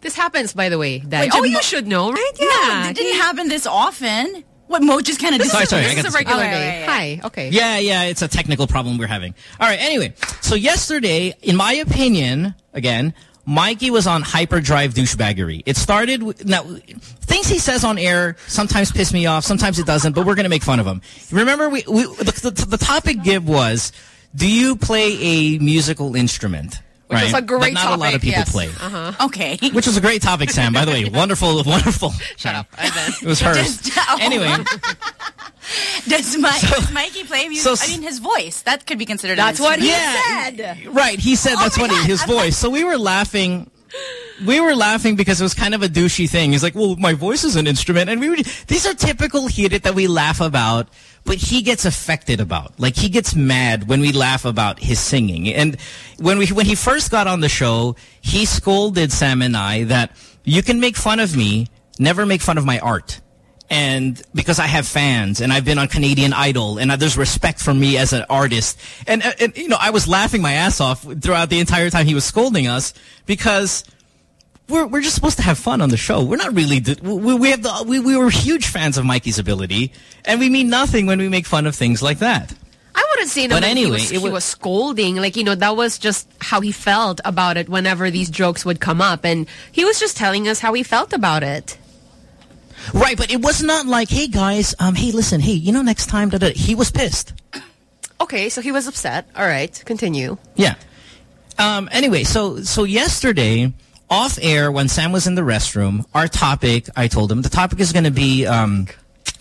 This happens, by the way, Dad. Wait, Oh, you should know, right? No, Yeah. it didn't happen this often. What, Mo just kind of... Sorry, sorry, I This got is a this- regular Okay, day. okay, Hi. Okay. Yeah, yeah, it's a technical problem we're having. All right, anyway. So yesterday, in my opinion, again, Mikey was on hyperdrive douchebaggery. It started with, now, things he says on air sometimes piss me off, sometimes it doesn't, but we're going to make fun of him. Remember, we, we the, the, the topic give was, do you play a musical instrument? Which right? is a great that not topic. a lot of people yes. play. Uh-huh. Okay. Which was a great topic, Sam, by the way. Wonderful, wonderful. Shut up. It was hers. Just- oh. Anyway, Does, my, does Mikey play music? so- I mean, his voice. That could be considered That's what he instrument. said. Right. He said Oh that's what he, his I'm voice. So we were laughing. We were laughing because it was kind of a douchey thing. He's like, well, my voice is an instrument. And we were, these are typical Hirit that we laugh about, but he gets affected about. Like he gets mad when we laugh about his singing. And when we, when he first got on the show, he scolded Sam and I that you can make fun of me, never make fun of my art and because I have fans and I've been on Canadian Idol and there's respect for me as an artist. And, uh, and, you know, I was laughing my ass off throughout the entire time he was scolding us because we're, we're just supposed to have fun on the show. We're not really, we, we have the, we, we were huge fans of Mikey's ability and we mean nothing when we make fun of things like that. I wouldn't say But that anyway, he, was, it he was scolding. Like, you know, that was just how he felt about it whenever these jokes would come up. And he was just telling us how he felt about it. Right, but it was not like, hey guys, um, hey listen, hey, you know next time, da, da. he was pissed. Okay, so he was upset. All right, continue. Yeah. Um, anyway, so so yesterday, off air, when Sam was in the restroom, our topic, I told him, the topic is going to be um,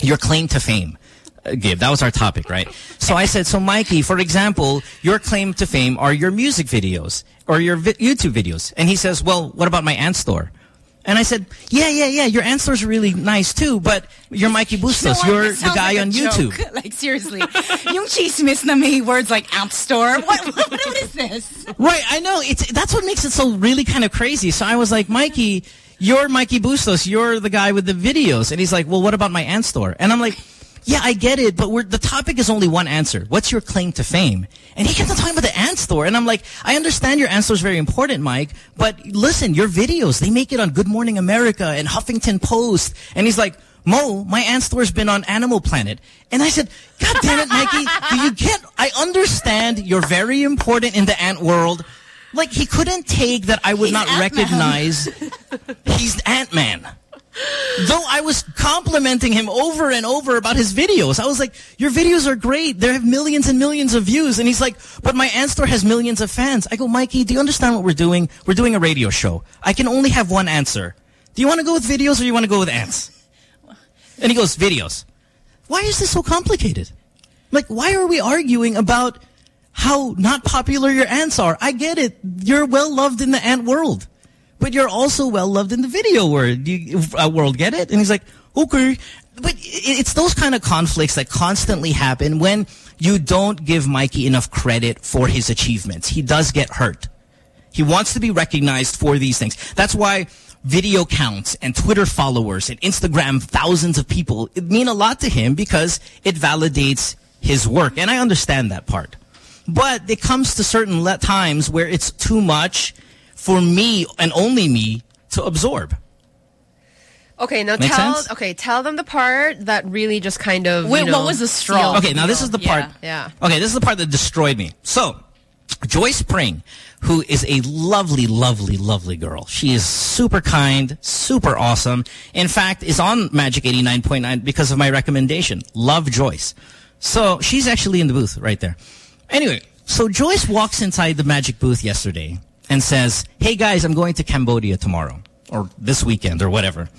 your claim to fame. Uh, Give. That was our topic, right? So I said, so Mikey, for example, your claim to fame are your music videos or your vi YouTube videos. And he says, well, what about my ant store? And I said, yeah, yeah, yeah, your ant store's really nice too, but you're Mikey Bustos. You know you're the guy like on joke. YouTube. Like, seriously. yung chismis na may words like amp store. What, what, what is this? Right, I know. It's that's what makes it so really kind of crazy. So I was like, Mikey, you're Mikey Bustos. You're the guy with the videos. And he's like, well, what about my ant store? And I'm like, yeah, I get it, but we're, the topic is only one answer. What's your claim to fame? And he kept on talking about the ant store. And I'm like, I understand your ant store is very important, Mike, but listen, your videos, they make it on Good Morning America and Huffington Post. And he's like, Mo, my ant store's been on Animal Planet. And I said, God damn it, Mikey, do you get, I understand you're very important in the ant world. Like, he couldn't take that I would He's not Ant-Man. recognize he's Ant-Man. Though I was complimenting him over and over about his videos. I was like, your videos are great. They have millions and millions of views. And he's like, but my ant store has millions of fans. I go, Mikey, do you understand what we're doing? We're doing a radio show. I can only have one answer. Do you want to go with videos or you want to go with ants? And he goes, videos. Why is this so complicated? Like, why are we arguing about how not popular your ants are? I get it. You're well loved in the ant world. But you're also well loved in the video world. You, uh, world, get it? And he's like, okay. But it's those kind of conflicts that constantly happen when you don't give Mikey enough credit for his achievements. He does get hurt. He wants to be recognized for these things. That's why video counts and Twitter followers and Instagram thousands of people it mean a lot to him because it validates his work. And I understand that part. But it comes to certain times where it's too much for me and only me to absorb. Okay, now Make tell sense? okay, tell them the part that really just kind of Wait, you know, what was the straw? Okay, now this is the part. Yeah. Okay, this is the part that destroyed me. So, Joyce Pring, who is a lovely, lovely, lovely girl. She is super kind, super awesome. In fact, is on Magic 89.9 because of my recommendation. Love Joyce. So, she's actually in the booth right there. Anyway, so Joyce walks inside the Magic booth yesterday and says, hey guys, I'm going to Cambodia tomorrow or this weekend or whatever.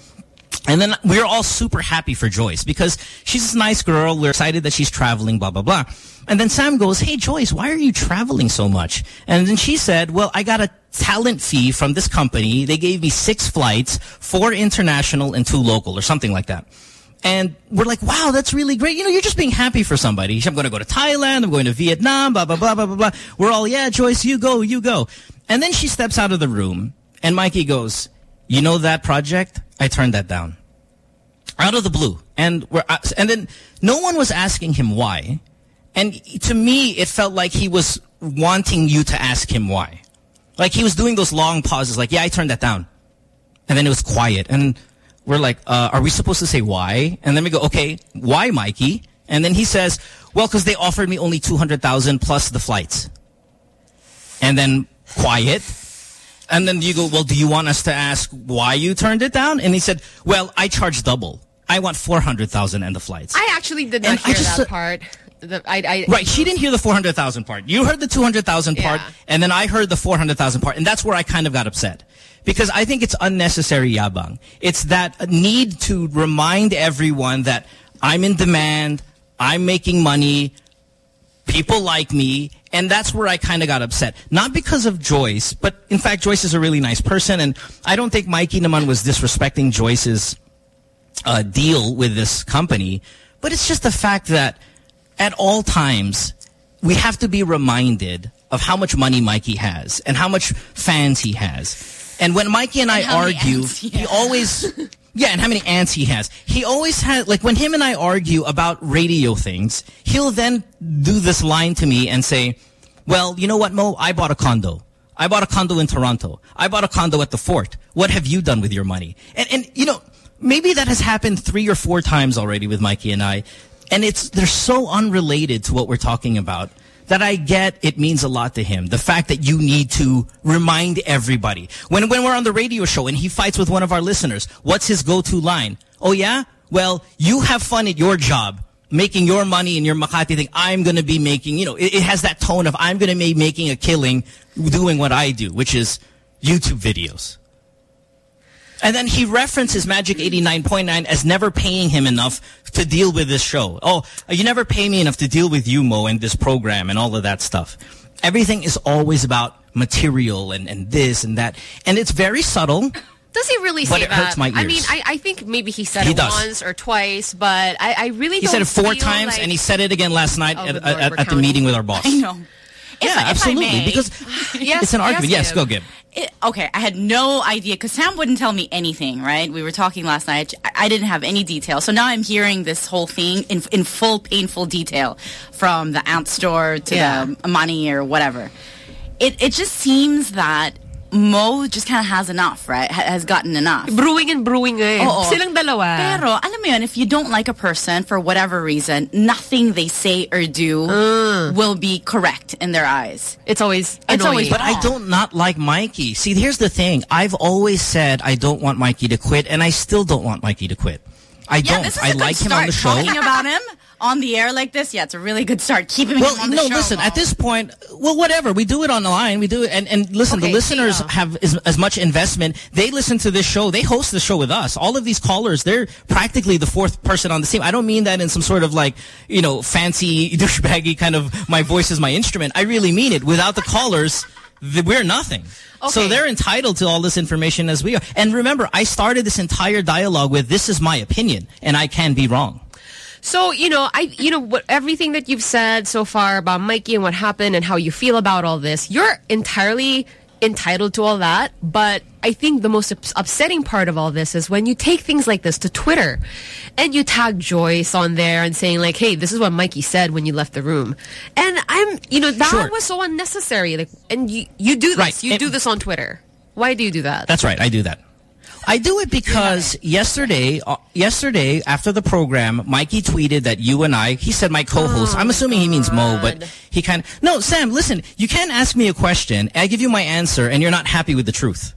And then we are all super happy for Joyce because she's a nice girl. We're excited that she's traveling, blah, blah, blah. And then Sam goes, hey, Joyce, why are you traveling so much? And then she said, well, I got a talent fee from this company. They gave me six flights, four international and two local or something like that. And we're like, wow, that's really great. You know, you're just being happy for somebody. I'm going to go to Thailand. I'm going to Vietnam, blah, blah, blah, blah, blah, blah. We're all, yeah, Joyce, you go, you go. And then she steps out of the room and Mikey goes, you know that project? I turned that down out of the blue. And we're, uh, and then no one was asking him why. And to me, it felt like he was wanting you to ask him why. Like he was doing those long pauses like, yeah, I turned that down. And then it was quiet. And we're like, uh, are we supposed to say why? And then we go, okay, why, Mikey? And then he says, well, because they offered me only 200,000 plus the flights. And then quiet. And then you go, well, do you want us to ask why you turned it down? And he said, well, I charge double. I want 400,000 and the flights. I actually did not And I hear just- that part. The, I, I, Right, she didn't hear the 400,000 part. You heard the 200,000 part, Yeah. and then I heard the 400,000 part, and that's where I kind of got upset. Because I think it's unnecessary yabang. It's that need to remind everyone that I'm in demand, I'm making money, people like me, and that's where I kind of got upset. Not because of Joyce, but in fact, Joyce is a really nice person, and I don't think Mikey Naman was disrespecting Joyce's uh, deal with this company, but it's just the fact that at all times we have to be reminded of how much money Mikey has and how much fans he has. And when Mikey and, And I argue, he always yeah, and how many ants he has. He always has like when him and I argue about radio things, he'll then do this line to me and say, "Well, you know what, Mo? I bought a condo." I bought a condo in Toronto. I bought a condo at the fort. What have you done with your money? And, and you know, maybe that has happened three or four times already with Mikey and I. And it's, they're so unrelated to what we're talking about that I get it means a lot to him. The fact that you need to remind everybody. When, when we're on the radio show and he fights with one of our listeners, what's his go-to line? Oh yeah? Well, you have fun at your job making your money in your Makati thing. I'm going to be making, you know, it, it has that tone of I'm going to be making a killing doing what I do, which is YouTube videos. And then he references Magic 89.9 as never paying him enough to deal with this show. Oh, you never pay me enough to deal with you, Mo, and this program and all of that stuff. Everything is always about material and, and this and that. And it's very subtle. Does he really But say it that? hurts my I mean. I, I think maybe he said He it does. once or twice, but I, I really He don't know. He said it four times, like- and he said it again last night Oh, at, Lord, at, at the meeting with our boss. I know. If Yeah, if I absolutely. may- Because Yes, it's an argument. Yes, Gib. go, Gib. It, okay, I had no idea because Sam wouldn't tell me anything, right? We were talking last night. I, I didn't have any detail. So now I'm hearing this whole thing in, in full painful detail from the ant store to Yeah. the money or whatever. It, it just seems that Mo just kind of has enough, right? Ha- has gotten enough. Brewing and brewing eh. Oo. Silang dalawa. Pero, alam mo yun, if you don't like a person for whatever reason, nothing they say or do will be correct in their eyes. It's always It's always But I don't not like Mikey. See, here's the thing. I've always said I don't want Mikey to quit, and I still don't want Mikey to quit. I Yeah, don't. this is I a good like him on the show. Talking about him on the air like this, yeah, it's a really good start. Keeping Well, him on the no, listen, at this point, well, whatever. We do it on the line. We do it. And, and listen, the Okay, listeners have as, as much investment. They listen to this show. They host the show with us. All of these callers, they're practically the fourth person on the team. I don't mean that in some sort of like, you know, fancy, douchebaggy kind of my voice is my instrument. I really mean it. Without the callers, th- we're nothing. Okay. So they're entitled to all this information as we are. And remember, I started this entire dialogue with this is my opinion, and I can be wrong. So, you know, I, you know, what, everything that you've said so far about Mikey and what happened and how you feel about all this, you're entirely entitled to all that. But I think the most upsetting part of all this is when you take things like this to Twitter and you tag Joyce on there and saying like, hey, this is what Mikey said when you left the room. And I'm, you know, that Sure. was so unnecessary. Like, and you, you do this, Right. you And- do this on Twitter. Why do you do that? That's right. I do that. I do it because yesterday, uh, yesterday after the program, Mikey tweeted that you and I, he said my co-host, Oh I'm assuming he means Mo, but he kind of, no, Sam, listen, you can't ask me a question, I give you my answer, and you're not happy with the truth.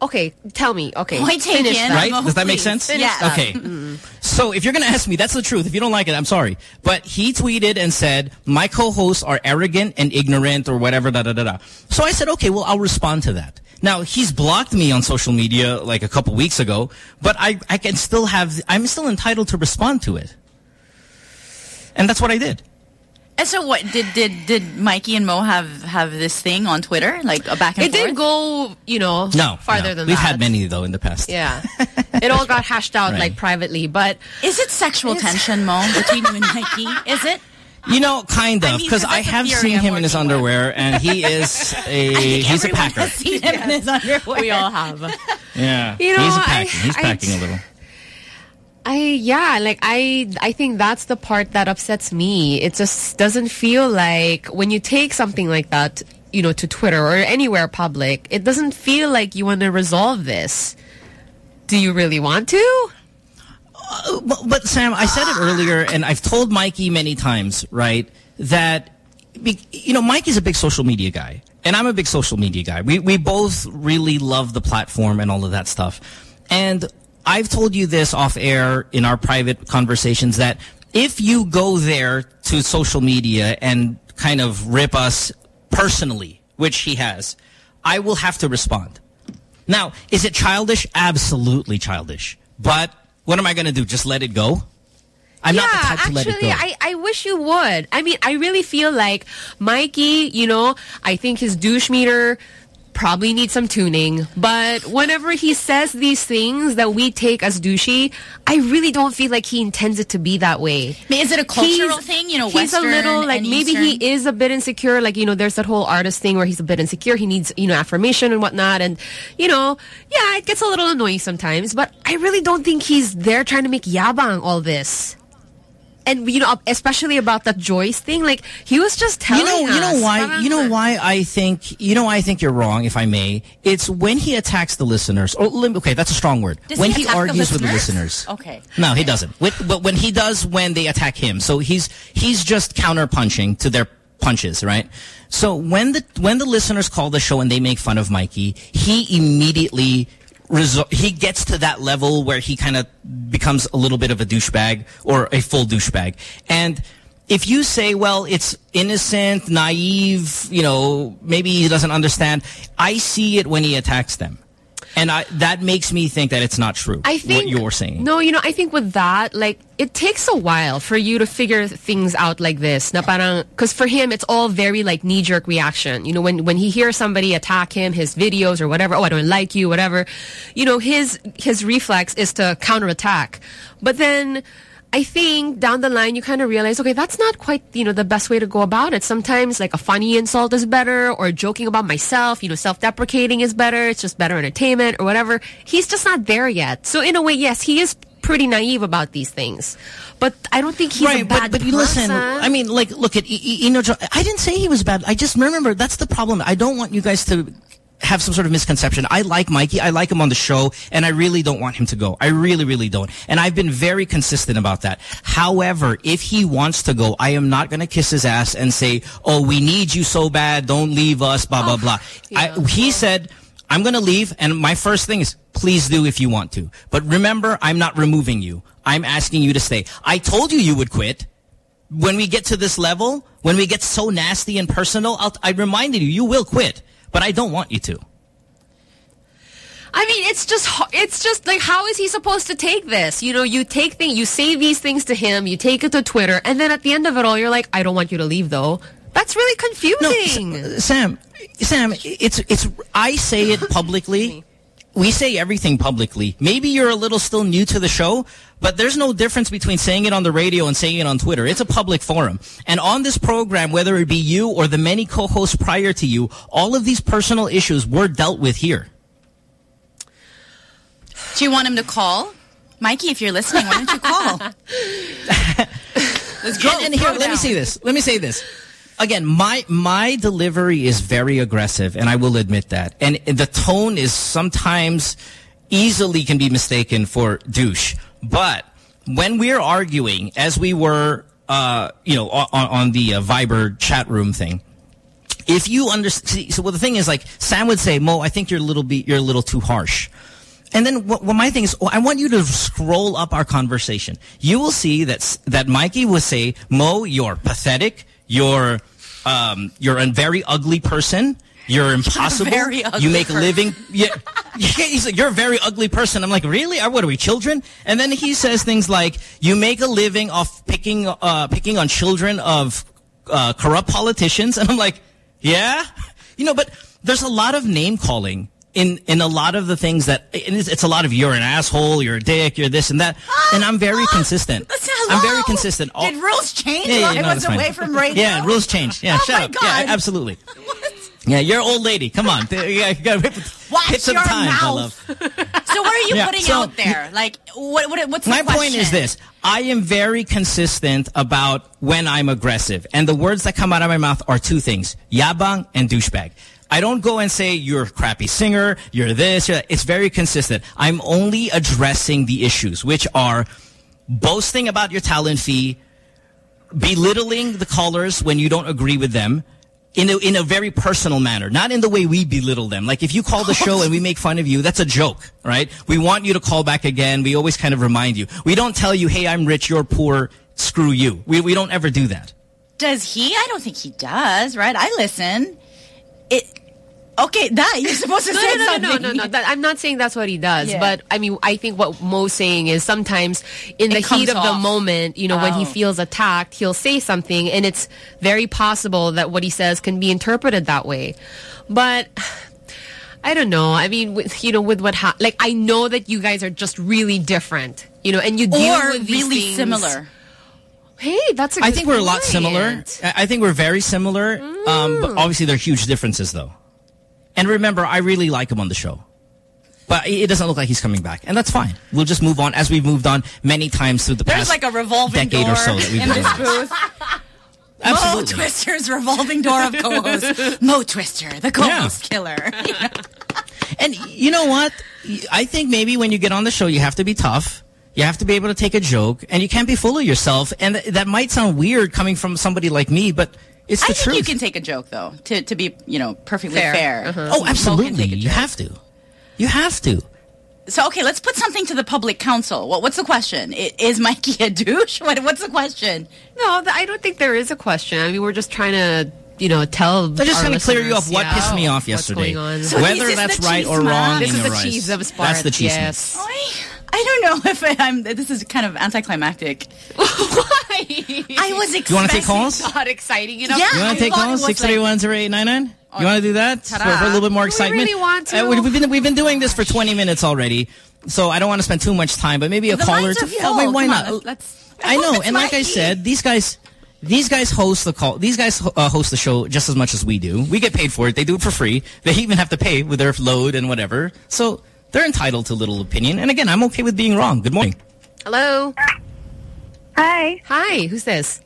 Okay, tell me. Okay. Point finish taken. that. Right? Mo, Does that make please. sense? Finish that. Okay. So if you're going to ask me, that's the truth. If you don't like it, I'm sorry. But he tweeted and said, my co-hosts are arrogant and ignorant or whatever, da, da, da, da. So I said, okay, well, I'll respond to that. Now, he's blocked me on social media like a couple weeks ago, but I, I can still have, I'm still entitled to respond to it. And that's what I did. And so what did did did Mikey and Mo have have this thing on Twitter like a back and It forth? did go, you know, No. farther no. than We've that. had many, though, in the past. Yeah. it all got hashed out Right. like privately, but Is it sexual tension, Mo, between you and Mikey? Is it? You know, kind of, because I that's a have seen him in his working with. underwear, and he is a, he's a packer. has seen him in his underwear. we all have. Yeah. You know, he's a I- packing. he's packing a little. I yeah, like I I think that's the part that upsets me. It just doesn't feel like when you take something like that, you know, to Twitter or anywhere public, it doesn't feel like you want to resolve this. Do you really want to? But, but Sam, I said it earlier, and I've told Mikey many times, right, that you know Mike is a big social media guy, and I'm a big social media guy. We we both really love the platform and all of that stuff, and I've told you this off air in our private conversations that if you go there to social media and kind of rip us personally, which he has, I will have to respond. Now, is it childish? Absolutely childish. But what am I going to do? Just let it go? I'm yeah, not the type to let it actually. I, I wish you would. I mean, I really feel like Mikey, you know, I think his douche meter probably needs some tuning. But whenever he says these things that we take as douchey, I really don't feel like he intends it to be that way. Is it a cultural He's- thing? You know, he's a little like maybe Eastern? he is a bit insecure. Like you know, there's that whole artist thing where he's a bit insecure. He needs you know affirmation and whatnot. And you know, yeah, it gets a little annoying sometimes. But I really don't think he's there trying to make yabang all this. And you know, especially about that Joyce thing, like he was just telling you know, you know why? You know why I think you know why I think you're wrong. If I may, it's when he attacks the listeners. Oh, or okay, that's a strong word. Does when he he, attack the argues with the listeners? Okay. No, he doesn't. When- But when he does, when they attack him, so he's he's just counter punching to their punches, right? So when the when the listeners call the show and they make fun of Mikey, he immediately he gets to that level where he kind of becomes a little bit of a douchebag or a full douchebag, and. If you say, well, it's innocent, naive, you know, maybe he doesn't understand, I see it when he attacks them. And I, that makes me think that it's not true, I think what you're saying. No, you know, I think with that, like, it takes a while for you to figure things out like this. Na parang, cause for him, it's all very like knee-jerk reaction. You know, when, when he hears somebody attack him, his videos or whatever, oh, I don't like you, whatever, you know, his, his reflex is to counterattack. But then, I think down the line you kind of realize, okay, that's not quite, you know, the best way to go about it. Sometimes like a funny insult is better or joking about myself, you know, self-deprecating is better. It's just better entertainment or whatever. He's just not there yet. So in a way, yes, he is pretty naive about these things. But I don't think he's a right, bad but, but you listen. I mean, like, look at, you know, I didn't say he was bad. I just remember, that's the problem. I don't want you guys to have some sort of misconception. I like Mikey. I like him on the show, and I really don't want him to go. I really, really don't. And I've been very consistent about that. However, if he wants to go, I am not going to kiss his ass and say, oh, we need you so bad. Don't leave us, blah, blah, oh, blah. I, he said, I'm going to leave, and my first thing is, please do if you want to. But remember, I'm not removing you. I'm asking you to stay. I told you you would quit. When we get to this level, when we get so nasty and personal, I'll, I reminded you, you will quit. But I don't want you to. I mean, it's just it's just like, how is he supposed to take this? You know, you take things, you say these things to him, you take it to Twitter, and then at the end of it all, you're like, I don't want you to leave though. That's really confusing. No, Sam, Sam, it's it's. I say it publicly. We say everything publicly. Maybe you're a little still new to the show, but there's no difference between saying it on the radio and saying it on Twitter. It's a public forum. And on this program, whether it be you or the many co-hosts prior to you, all of these personal issues were dealt with here. Do you want him to call? Mikey, if you're listening, why don't you call? Let's go. And, and here, let me say this. Let me say this. Again, my my delivery is very aggressive, and I will admit that. And the tone is sometimes easily can be mistaken for douche. But when we're arguing, as we were, uh, you know, on, on the uh, Viber chat room thing, if you understand, so well, the thing is, like Sam would say, Mo, I think you're a little bit, you're a little too harsh. And then what, what my thing is, I want you to scroll up our conversation. You will see that that Mikey will say, Mo, you're pathetic. You're um, you're a very ugly person. You're impossible. very ugly you make a person. living. Yeah, he's like, you're a very ugly person. I'm like, really? Uh, What are we, children? And then he says things like, you make a living off picking uh, picking on children of uh, corrupt politicians. And I'm like, yeah, you know, but there's a lot of name calling in in a lot of the things that it's, it's a lot of you're an asshole, you're a dick, you're this and that, ah, and I'm very ah, consistent. I'm very consistent. All- Did rules change Yeah, yeah, while no, I was fine. away from radio? Yeah, rules change. Yeah, Oh shut my up. Yeah, God. absolutely. Yeah, you're old lady. Come on. yeah, You gotta hit, some time, love. So what are you Yeah, putting so- out there? Like, what, what, what's the My point is this. I am very consistent about when I'm aggressive. And the words that come out of my mouth are two things. Yabang and douchebag. I don't go and say you're a crappy singer, you're this, you're that. It's very consistent. I'm only addressing the issues, which are boasting about your talent fee, belittling the callers when you don't agree with them, in a, in a very personal manner, not in the way we belittle them. Like if you call the show and we make fun of you, that's a joke, right? We want you to call back again. We always kind of remind you. We don't tell you, hey, I'm rich, you're poor, screw you. We, we don't ever do that. Does he? I don't think he does, right? I listen. It. Okay, that you're supposed to no, say no, no, something. no, no, no, That, I'm not saying that's what he does, Yeah. but I mean, I think what Mo's saying is sometimes in the It comes heat of the moment, you know, when he Oh. feels attacked, he'll say something, and it's very possible that what he says can be interpreted that way. But I don't know. I mean, with, you know, with what ha- like I know that you guys are just really different, you know, and you deal Or with these really things- similar. Hey, that's a I good I think we're a lot similar. I I think we're very similar. Um, but obviously there are huge differences though. And remember, I really like him on the show. But it it doesn't look like he's coming back. And that's fine. We'll just move on as we've moved on many times through the There's past like a revolving decade door or so that we've in this doing booth. Mo Twister's revolving door of co-hosts. Mo Twister, the co-host killer. And you know what? I think maybe when you get on the show, you have to be tough. You have to be able to take a joke, and you can't be full of yourself. And th that might sound weird coming from somebody like me, but it's the I think truth. you can take a joke though, to to be you know perfectly Fair. fair. Uh-huh. oh, absolutely. You have to. You have to. So okay, let's put something to the public council. Well, what's the question? Is Mikey a douche? What, what's the question? No, th- I don't think there is a question. I mean, we're just trying to, you know, tell. I'm just our trying to clear you up what yeah, pissed me off what's yesterday. going on. So Whether that's right or wrong This is the eyes. cheese of That's the cheese. yes. I don't know if I'm. This is kind of anticlimactic. Why? I was expecting. You want to take calls? Not exciting enough. Yeah, You want to take calls? Six three one zero eight nine nine. You want to do that for, for a little bit more Do we excitement? really want to? Uh, we- we've been we've been doing this for twenty minutes already, so I don't want to spend too much time. But maybe a The caller. to- yeah, wait, why Come not? on, let's- I hope know, and like I said, these guys. These guys host the call. These guys uh, host the show just as much as we do. We get paid for it. They do it for free. They even have to pay with their load and whatever. So they're entitled to little opinion. And again, I'm okay with being wrong. Good morning. Hello. Hi. Hi. Who's this?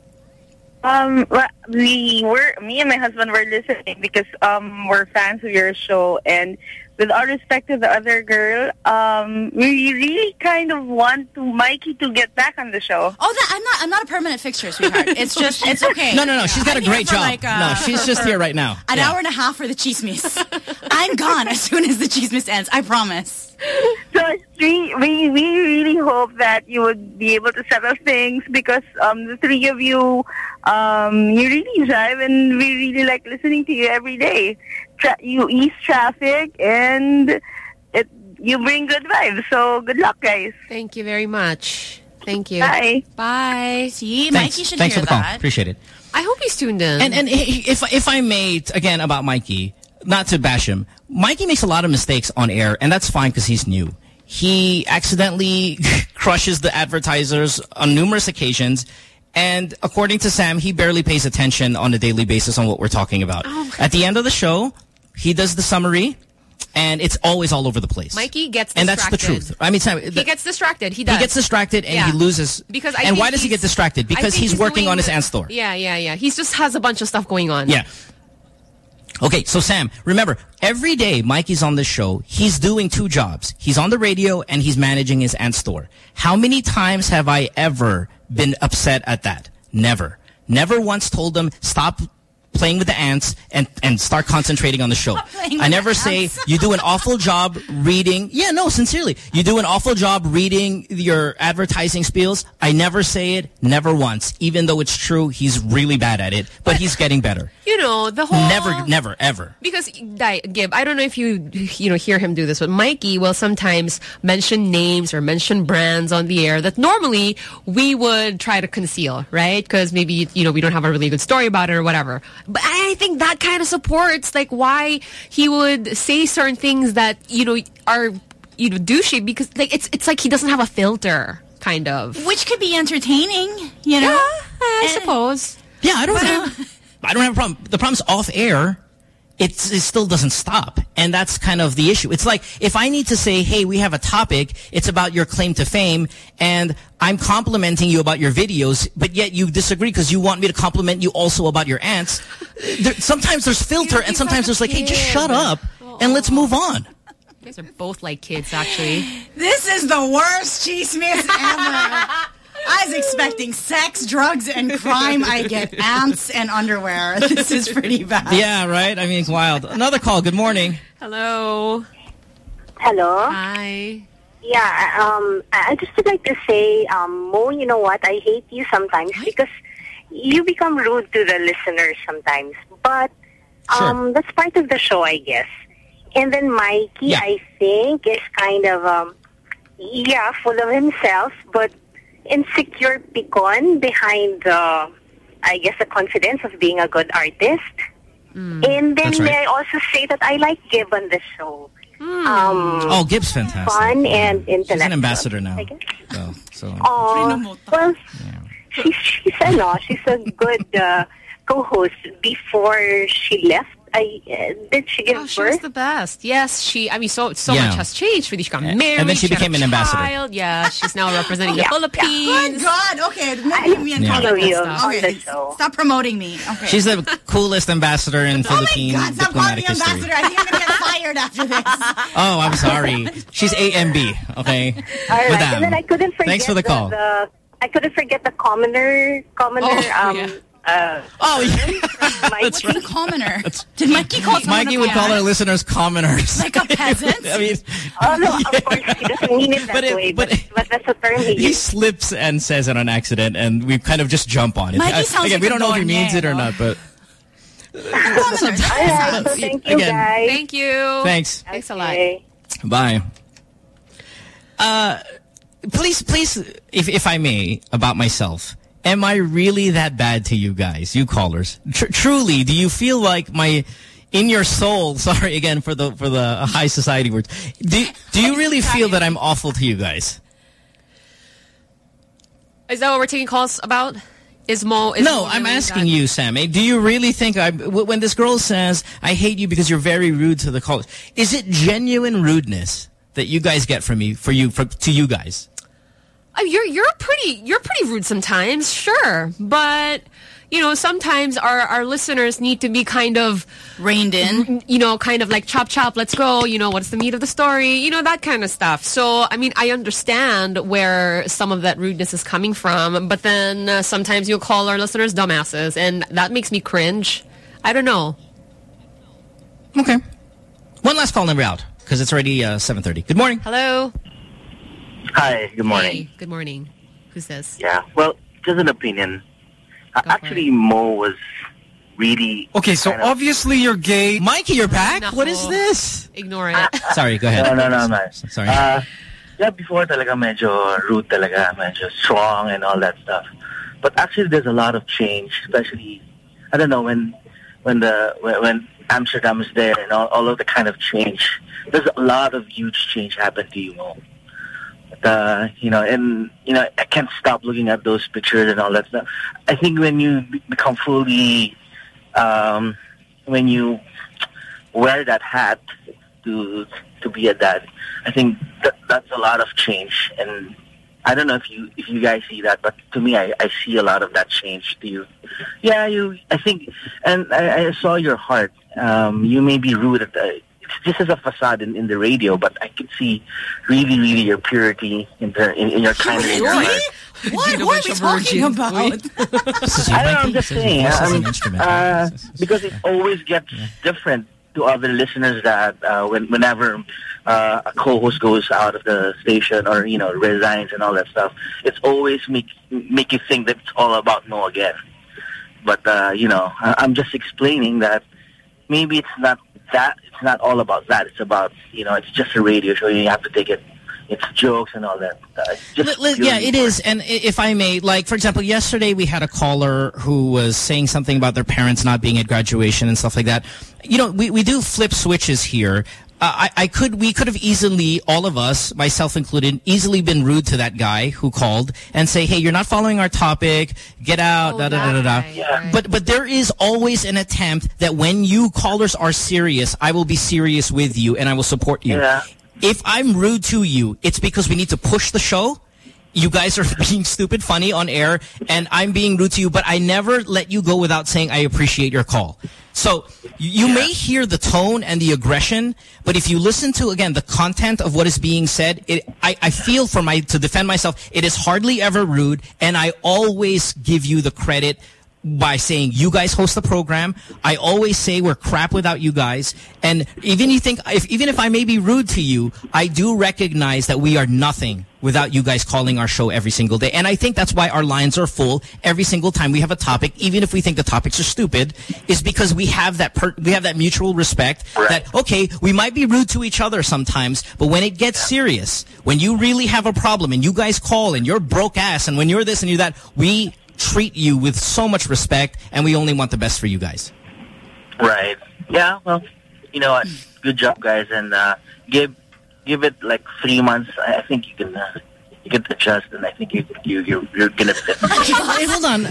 Um, well, we were me and my husband were listening because um we're fans of your show, and with all respect to the other girl, um, we really kind of want to Mikey to get back on the show. Oh, that, I'm not. I'm not a permanent fixture, sweetheart. It's just. It's okay. No, no, no. She's got I'm a great job. like, uh, no, she's just for here right now. An Yeah. hour and a half for the chismis. I'm gone as soon as the chismis ends. I promise. So we, we we really hope that you would be able to settle things because um the three of you um you really drive and we really like listening to you every day. Tra- you ease traffic and it you bring good vibes. So good luck, guys. Thank you very much. Thank you. Bye. Bye. See, Thanks. Mikey should Thanks hear for the call. Appreciate it. I hope he's tuned in. And and if if I may again about Mikey, not to bash him, Mikey makes a lot of mistakes on air, and that's fine because he's new. He accidentally crushes the advertisers on numerous occasions. And according to Sam, he barely pays attention on a daily basis on what we're talking about. Oh At the end of the show, he does the summary, and it's always all over the place. Mikey gets and distracted. that's the truth. I mean, Sam, He gets distracted. He does. he gets distracted and Yeah. he loses. Because I and why does he get distracted? Because think he's, working on his the- ant store. Yeah, yeah, yeah. He just has a bunch of stuff going on. Yeah. Okay, so Sam, remember, every day Mikey's on this show, he's doing two jobs. He's on the radio and he's managing his ant store. How many times have I ever been upset at that? Never. Never once told them, stop playing with the ants and, and start concentrating on the show. I never say, ants. you do an awful job reading. Yeah, no, sincerely. You do an awful job reading your advertising spiels. I never say it, never once. Even though it's true, he's really bad at it, but he's getting better. You know, the whole... Never, never, ever. Because, Gib, I don't know if you, you know, hear him do this, but Mikey will sometimes mention names or mention brands on the air that normally we would try to conceal, right? Because maybe, you know, we don't have a really good story about it or whatever. But I think that kind of supports, like, why he would say certain things that, you know, are, you know, douchey because, like, it's, it's like he doesn't have a filter, kind of. Which could be entertaining, you know? I suppose. Yeah, I don't have, uh, I don't have a problem. The problem's off air. It's, it still doesn't stop. And that's kind of the issue. It's like if I need to say, hey, we have a topic, it's about your claim to fame, and I'm complimenting you about your videos, but yet you disagree because you want me to compliment you also about your ants. There, sometimes there's filter, and sometimes there's like, hey, just shut up and let's move on. You guys are both like kids, actually. This is the worst chismis ever. I was expecting sex, drugs, and crime. I get ants and underwear. This is pretty bad. Yeah, right? I mean, it's wild. Another call. Good morning. Hello. Hello. Hi. Yeah, um, I I just would like to say, um, Mo, you know what? I hate you sometimes because you become rude to the listeners sometimes. But um, that's part of the show, I guess. And then Mikey, I think, is kind of, um, yeah, full of himself, but insecure picon behind the, I guess, the confidence of being a good artist. And then right. may I also say that I like Gib on the show. Um, Oh, Gibbs fantastic. fun and She's an ambassador now. I guess. So, so. Oh, well, she's she's ano, she's a good uh, co-host. Before she left, I uh, did she give Oh, she was the best. Yes, she. I mean, so so Yeah. much has changed. Really, she got married. and then she had became a an ambassador. Yeah, she's now representing Yeah, the Philippines. Good God. Okay, maybe me and Yeah. Follow can you stop. Okay, stop promoting me. Okay. She's the coolest ambassador in Philippine God, stop calling me diplomatic history. ambassador. I think I'm gonna get fired after this. Oh, I'm sorry. She's AMB, okay? All right, Madam. and then I couldn't forget Thanks for the call. The, I couldn't forget the commoner, commoner. Oh, um, yeah. Uh, Oh, yeah. Mikey. What's a commoner? Did Mikey call someone Mikey a would call our listeners commoners. Like a peasant? I mean, Oh no, of course he doesn't mean it that But it- way, but- but, but that's the term he he slips and says it on accident, and we kind of just jump on it. Mikey I- sounds again, like we don't know if he means it or not, but All right, so thank you Again. guys. Thank you. thanks. Thanks a lot. Bye. Uh, please, please, if if I may, about myself. Am I really that bad to you guys, you callers? Tr truly, do you feel like my, in your soul? Sorry again for the for the high society words. Do do you really feel that I'm awful to you guys? Is that what we're taking calls about? Is Mo? Is no, Mo I'm really asking you, Sam. eh, Do you really think I? When this girl says I hate you because you're very rude to the callers, is it genuine rudeness that you guys get from me for you for, to you guys? Uh, you're you're pretty you're pretty rude sometimes, sure, but you know sometimes our our listeners need to be kind of Reined in. you know, kind of like chop chop, let's go. You know, what's the meat of the story? You know that kind of stuff. So I mean, I understand where some of that rudeness is coming from, but then uh, sometimes you'll call our listeners dumbasses, and that makes me cringe. I don't know. Okay. One last call and out because it's already uh, 7.30. Good morning. Hello. Hi, good morning. Hey, good morning. Who's this? Yeah, well, just an opinion. Uh, actually, Mo was really... Okay, so kind of- obviously you're gay. Mikey, you're back? No. What is this? Ignore it. Sorry, go ahead. No, no, no, no. Sorry. Uh, yeah, before talaga medyo rude talaga, medyo strong and all that stuff. But actually, there's a lot of change, especially, I don't know, when when the when, when Amsterdam is there and all, all of the kind of change. There's a lot of huge change happened to you, Mo. Uh, you know, and, you know, I can't stop looking at those pictures and all that stuff. I think when you become fully, um, when you wear that hat to to be a dad, I think that that's a lot of change. And I don't know if you if you guys see that, but to me, I, I see a lot of that change to you. Yeah, you. I think, and I, I saw your heart. Um, you may be rude at the. It's just as a facade in, in the radio, but I can see really, really your purity in, the, in, in your kindness. in your Really? What? What are we talking about? I don't know, I'm just saying. voice an um, uh, because it always gets different to other listeners that uh, when, whenever uh, a co-host goes out of the station or, you know, resigns and all that stuff, it's always make, make you think that it's all about no again. But, uh, you know, I, I'm just explaining that maybe it's not that, it's not all about that. It's about, you know, it's just a radio show. You have to take it, it's jokes and all that. Uh, just Li- li- yeah, it is. And if I may, like, for example, yesterday we had a caller who was saying something about their parents not being at graduation and stuff like that. You know, we, we do flip switches here. Uh, I, I could, we could have easily, all of us, myself included, easily been rude to that guy who called and say, hey, you're not following our topic, get out, oh, da, da, da, da, da. But, but there is always an attempt that when you callers are serious, I will be serious with you and I will support you. If I'm rude to you, it's because we need to push the show you guys are being stupid funny on air and I'm being rude to you, but I never let you go without saying I appreciate your call. So you may hear the tone and the aggression, but if you listen to, again, the content of what is being said, it, I, I feel for my, to defend myself, it is hardly ever rude and I always give you the credit by saying you guys host the program. I always say we're crap without you guys. And even you think, if, even if I may be rude to you, I do recognize that we are nothing without you guys calling our show every single day. And I think that's why our lines are full every single time we have a topic, even if we think the topics are stupid, is because we have that per we have that mutual respect that, okay, we might be rude to each other sometimes, but when it gets serious, when you really have a problem and you guys call and you're broke ass and when you're this and you're that, we treat you with so much respect, and we only want the best for you guys. Right. Yeah. Well, you know what? Good job, guys, and uh, give give it like three months. I think you can. Uh, you can adjust, and I think you you you're, you're gonna fit. hey, hold on,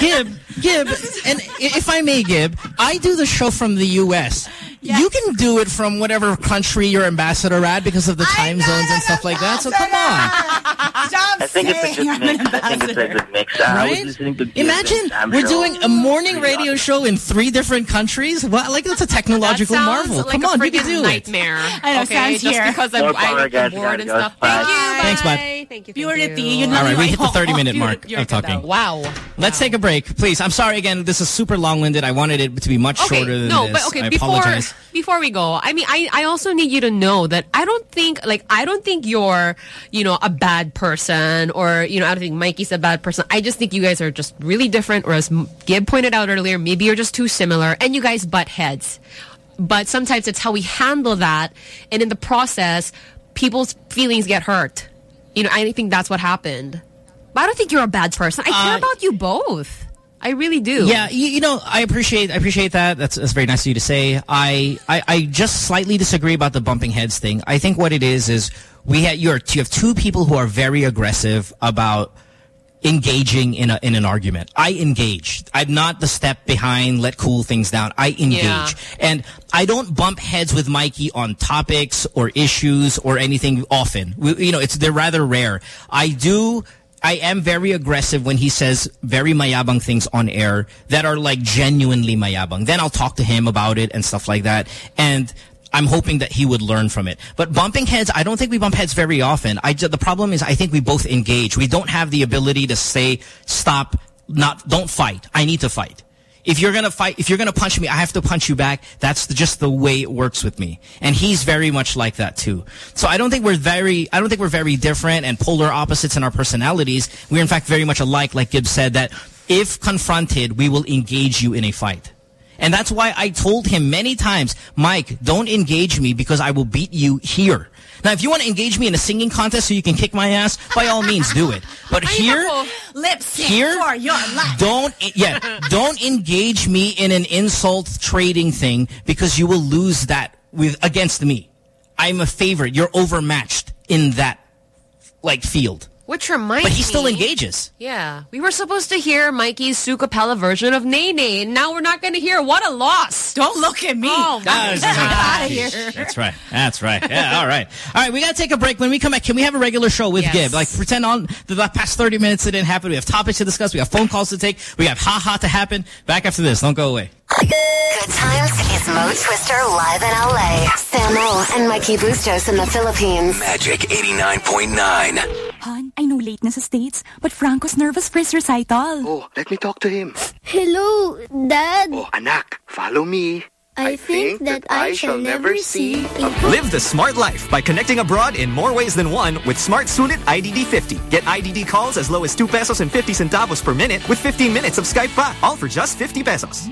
Gib, Gib, and if I may, Gib, I do the show from the U.S. You can do it from whatever country you're ambassador at because of the time zones and stuff like that. So come on. I think it's a good mix. I think it's a good mix. Uh, I was Right? listening to Gib Imagine we're show. doing a morning radio show in three different countries. Well, like that's a technological That marvel. like Come a on, we can friggin' do it. nightmare. I know, okay, Sam's just here. because I'm, No problem, I'm guys. bored and stuff. Thank you. Bye. Thanks, bud. Bye. Thank you. Purity, you. yun All lang we hit the 30 minute mark of talking. Wow. Let's take a break, please. I'm sorry again. This is super long-winded. I wanted it to be much shorter than this. no, this. but okay, I before apologize. Before we go, I mean, I I also need you to know that I don't think like I don't think you're you know a bad person or you know I don't think Mikey's a bad person. I just think you guys are just really different. Or as Gib pointed out earlier, maybe you're just too similar, and you guys butt heads. But sometimes it's how we handle that, and in the process, people's feelings get hurt. You know, I think that's what happened. But I don't think you're a bad person. I care Uh, about you both. I really do. Yeah, you, you know, I appreciate I appreciate that. That's, that's very nice of you to say. I, I I just slightly disagree about the bumping heads thing. I think what it is is we had you're you have two people who are very aggressive about engaging in a in an argument. I engage. I'm not the step behind, let cool things down. I engage. Yeah. And I don't bump heads with Mikey on topics or issues or anything often. We, you know, it's they're rather rare. I do I am very aggressive when he says very mayabang things on air that are like genuinely mayabang. Then I'll talk to him about it and stuff like that. And I'm hoping that he would learn from it. But bumping heads, I don't think we bump heads very often. I the problem is I think we both engage. We don't have the ability to say, stop, not, don't fight. I need to fight. If you're gonna fight, if you're gonna punch me, I have to punch you back. That's the, just the way it works with me. And he's very much like that too. So I don't think we're very, I don't think we're very different and polar opposites in our personalities. We're in fact very much alike, like Gibbs said, that if confronted, we will engage you in a fight. And that's why I told him many times, Mike, don't engage me because I will beat you here. Now, if you want to engage me in a singing contest so you can kick my ass, by all means do it. But here, Lip sync Here? for your life. don't yeah don't engage me in an insult trading thing because you will lose that with against me i'm a favorite you're overmatched in that like field Which reminds but he still me- engages Yeah. We were supposed to hear Mikey's Sue Capella version of Nene. and Now we're not going to hear. What a loss. Don't look at me. Oh, my That's God. here. That's right. That's right. Yeah, all right. All right, we got to take a break. When we come back, can we have a regular show with Yes. Gib? Like, pretend on the the past 30 minutes it didn't happen. We have topics to discuss. We have phone calls to take. We have ha-ha to happen. Back after this. Don't go away. Good times is Mo Twister live in LA. Samo and Mikey Bustos in the Philippines. Magic 89.9. Hon, I know late na sa States, but Franco's nervous for his recital. Oh, let me talk to him. Hello, Dad. Oh, anak, follow me. I, think, that I shall never see Live the smart life by connecting abroad in more ways than one with Smart Sulit IDD 50. Get IDD calls as low as 2 pesos and 50 centavos per minute with 15 minutes of Skype pa, all for just 50 pesos.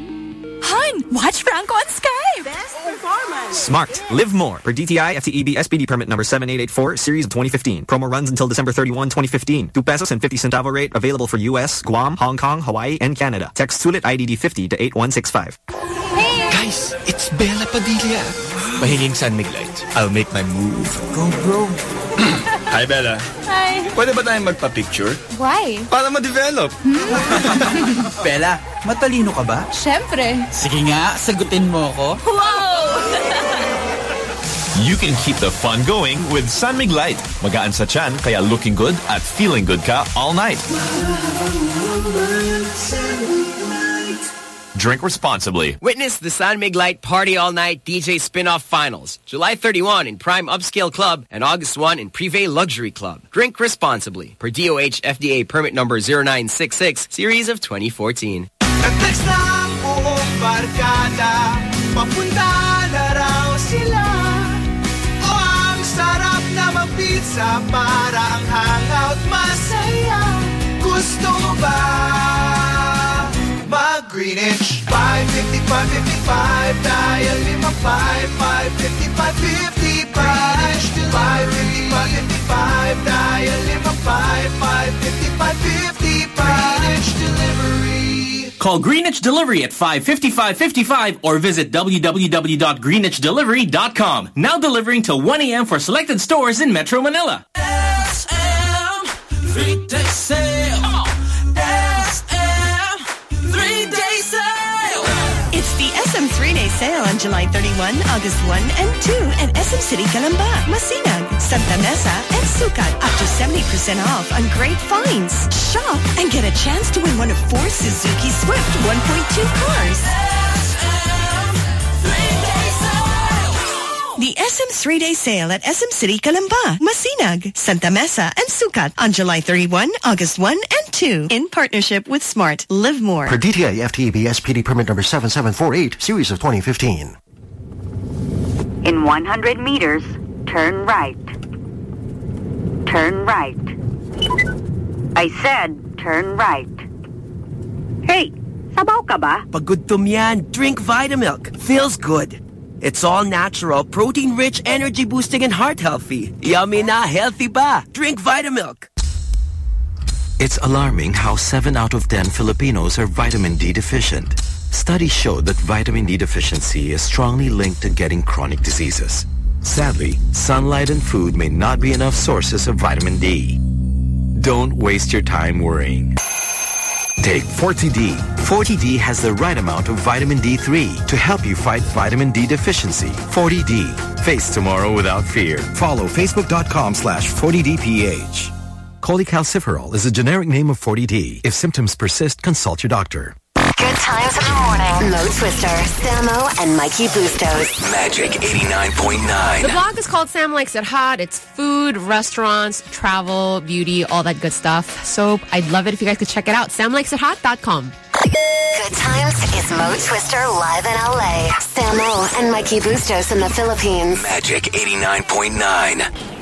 Hon, watch Franco on Skype. best performance. Smart. Live more. Per DTI FTEB SPD permit number 7884, series of 2015. Promo runs until December 31, 2015. 2 pesos and 50 centavo rate available for US, Guam, Hong Kong, Hawaii, and Canada. Text Sulit IDD 50 to 8165. Guys, it's Bela Padilla. Pahinging San Light. I'll make my move. Go, bro. Hi, Bela. Hi. Pwede ba tayong magpa-picture? Why? Para ma-develop. Hmm. Bela, matalino ka ba? Siyempre. Sige nga, sagutin mo ako. Wow! You can keep the fun going with San Mig Light. Magaan sa chan, kaya looking good at feeling good ka all night. Drink responsibly. Witness the San Mig Light Party All Night DJ Spin-Off Finals. July 31 in Prime Upscale Club and August 1 in Privé Luxury Club. Drink responsibly. Per DOH FDA permit number 0966 series of 2014. Nag-text na ang buong barkada Papunta na raw sila O ang sarap na mag-pizza Para ang hangout masaya Gusto mo ba mag-Greenwich? 555 55 Dial 55 555 55 555 55 Dial 55 555 55 Greenwich Delivery Call Greenwich Delivery at 555-55 or visit www.greenwichdelivery.com. Now delivering till 1 a.m. for selected stores in Metro Manila. SM sale on July 31, August 1 and 2 at SM City Calamba, Masinag, Santa Mesa, and Sucat. Up to 70% off on great finds. Shop and get a chance to win one of four Suzuki Swift 1.2 cars. The SM three-day sale at SM City Calamba, Masinag, Santa Mesa, and Sucat on July 31, August 1 and 2 in partnership with Smart. Live more. Per DTI FTEB SPD permit number 7748, series of 2015. In 100 meters, turn right. Turn right. I said turn right. Hey, sabaw ka ba? Pag gutom yan, drink Vitamilk. Feels good. It's all natural, protein-rich, energy-boosting, and heart-healthy. Yummy na, healthy ba? Drink Vitamilk. It's alarming how 7 out of 10 Filipinos are vitamin D deficient. Studies show that vitamin D deficiency is strongly linked to getting chronic diseases. Sadly, sunlight and food may not be enough sources of vitamin D. Don't waste your time worrying. Take 40D. 40D has the right amount of vitamin D3 to help you fight vitamin D deficiency. 40D. Face tomorrow without fear. Follow facebook.com slash 40DPH. Cholecalciferol is a generic name of 40D. If symptoms persist, consult your doctor. Good times in the morning. Mo Twister, Samo, and Mikey Bustos. Magic 89.9. The blog is called Sam Likes It Hot. It's food, restaurants, travel, beauty, all that good stuff. So I'd love it if you guys could check it out. SamLikesItHot.com. Good times is Mo Twister live in LA. Samo and Mikey Bustos in the Philippines. Magic 89.9.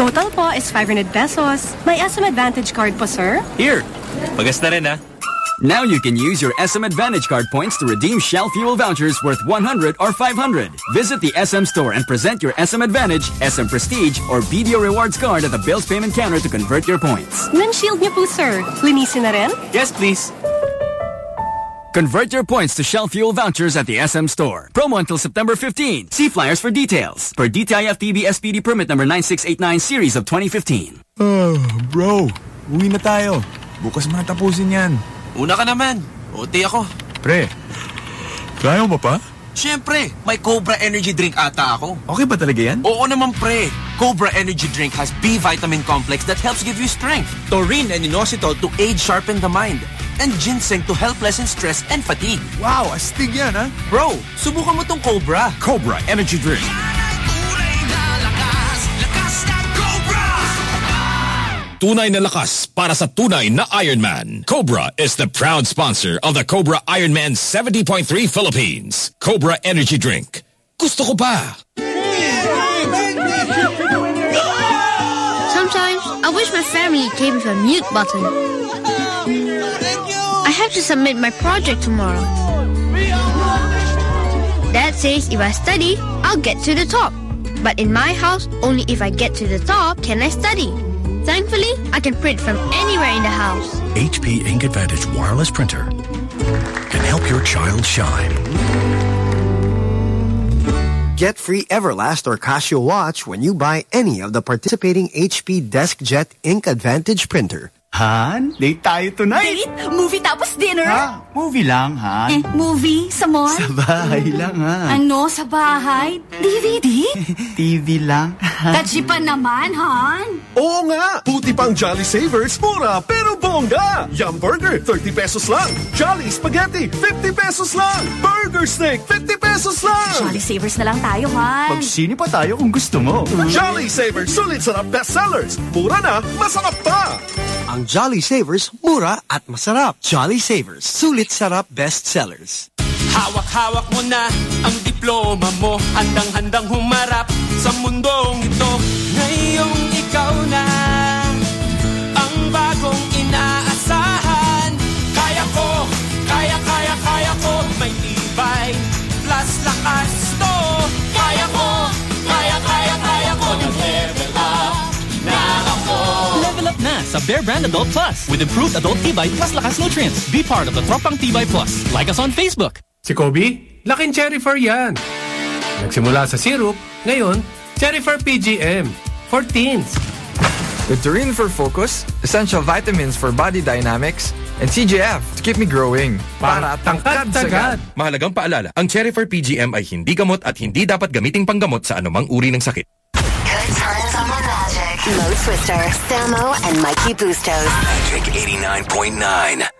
Total po is 500 pesos. May SM Advantage card po, sir? Here, pagas na rin ah. Now you can use your SM Advantage card points to redeem Shell fuel vouchers worth 100 or 500. Visit the SM store and present your SM Advantage, SM Prestige, or BDO Rewards card at the bills payment counter to convert your points. Windshield niyo po, sir. Linisin na rin? Yes, please. Convert your points to Shell fuel vouchers at the SM store. Promo until September 15. See flyers for details. Per DTI FTB SPD permit number 9689 series of 2015. Oh, bro, uwi na tayo. Bukas mo na tapusin yan. Una ka naman. Oti ako. Pre, kaya mo ba pa? Siyempre, may Cobra Energy Drink ata ako. Okay ba talaga yan? Oo naman pre. Cobra Energy Drink has B vitamin complex that helps give you strength. Taurine and inositol to aid sharpen the mind. And ginseng to help lessen stress and fatigue. Wow, astig yan ha? Bro, subukan mo tong Cobra. Cobra Energy Drink. Tunay na lakas para sa tunay na Ironman. Cobra is the proud sponsor of the Cobra Ironman 70.3 Philippines. Cobra Energy Drink. Gusto ko pa. Sometimes I wish my family came with a mute button. I have to submit my project tomorrow. Dad says if I study, I'll get to the top. But in my house, only if I get to the top can I study. Thankfully, I can print from anywhere in the house. HP Ink Advantage wireless printer can help your child shine. Get free Everlast or Casio watch when you buy any of the participating HP DeskJet Ink Advantage printer. Han, date tayo tonight. Date? Movie tapos dinner? Ha? Movie lang, Han. Eh, movie? Sa mall? Sa bahay lang, ha? Ano? Sa bahay? DVD? TV lang. Tatsi pa naman, Han. Oo nga! Puti pang Jolly Savers, mura pero bongga! Yum Burger, 30 pesos lang. Jolly Spaghetti, 50 pesos lang. Burger Steak, 50 pesos lang. Jolly Savers na lang tayo, Han. Magsini pa tayo kung gusto mo. Jolly Savers, sulit sarap bestsellers. Mura na, masarap pa! Ang Jolly Savers, mura at masarap. Jolly Savers, sulit sarap bestsellers. Hawak-hawak mo na ang diploma mo. Handang-handang humarap sa mundong ito. Ngayong ikaw na ang bagong inaasahan. Kaya ko, kaya, kaya, kaya ko. May tibay plus lakas to. Kaya ko, kaya, kaya, kaya ko. Nag-level up na ako. Level na sa Bear Brand Adult Plus. With improved adult Tibay plus lakas nutrients. Be part of the Tropang Tibay Plus. Like us on Facebook. Si Kobe, laking cherry fur yan. Nagsimula sa syrup, ngayon, cherry fur PGM. For teens. With Turin for focus, essential vitamins for body dynamics, and CJF to keep me growing. Para tangkad sagad. Mahalagang paalala, ang Cherry for PGM ay hindi gamot at hindi dapat gamiting panggamot sa anumang uri ng sakit. Good times on the Magic. Mo Twister, Samo, and Mikey Bustos. Magic 89.9.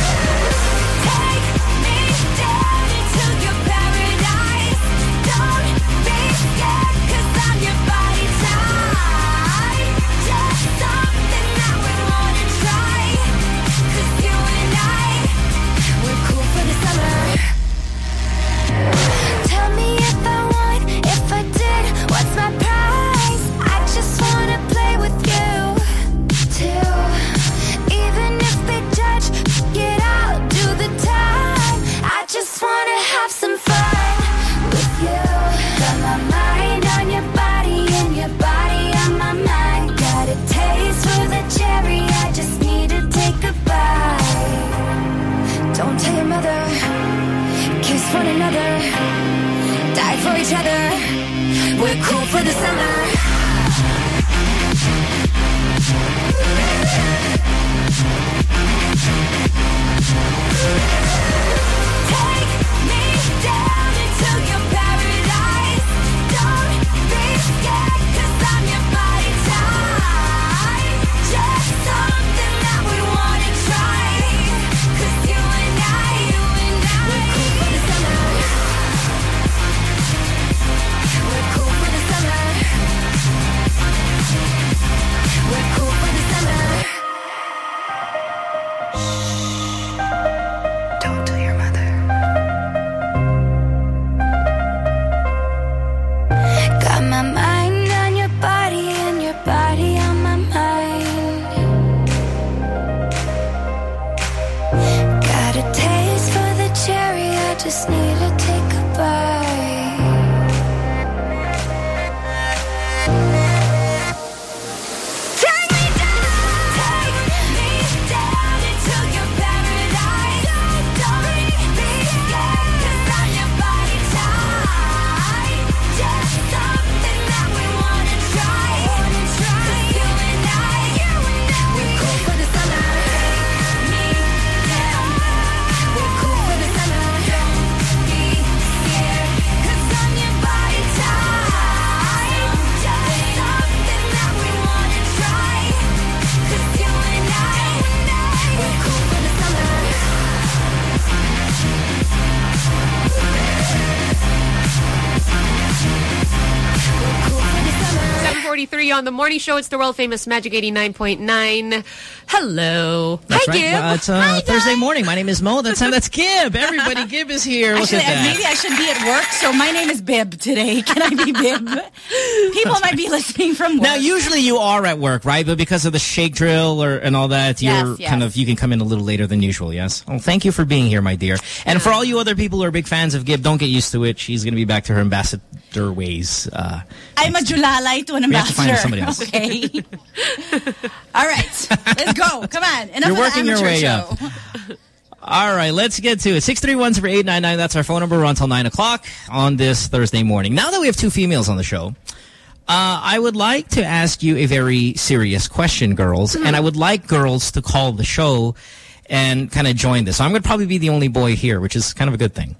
bite. Don't tell your mother kiss one another, die for each other. We're cool for the summer. Studio on the morning show. It's the world famous Magic 89.9. Hello. That's Hi, right. Gib. Uh, it's uh, Thursday morning. My name is Mo. That's that's Gib. Everybody, Gib is here. Look Actually, maybe I should be at work, so my name is Bib today. Can I be Bib? People might be listening from work. Now, usually you are at work, right? But because of the shake drill or and all that, Yes, you're yes. kind of you can come in a little later than usual. Yes. Well, thank you for being here, my dear. And for all you other people who are big fans of Gib, don't get used to it. She's going to be back to her ambassador ways. Uh, I'm a julalay to an ambassador. We have to find somebody else. Okay. All right. Let's go. Come on. Enough You're working your way show. up. All right, let's get to it. 631-0899, that's our phone number. We're until 9 o'clock on this Thursday morning. Now that we have two females on the show, uh, I would like to ask you a very serious question, girls. And I would like girls to call the show and kind of join this. So I'm going to probably be the only boy here, which is kind of a good thing.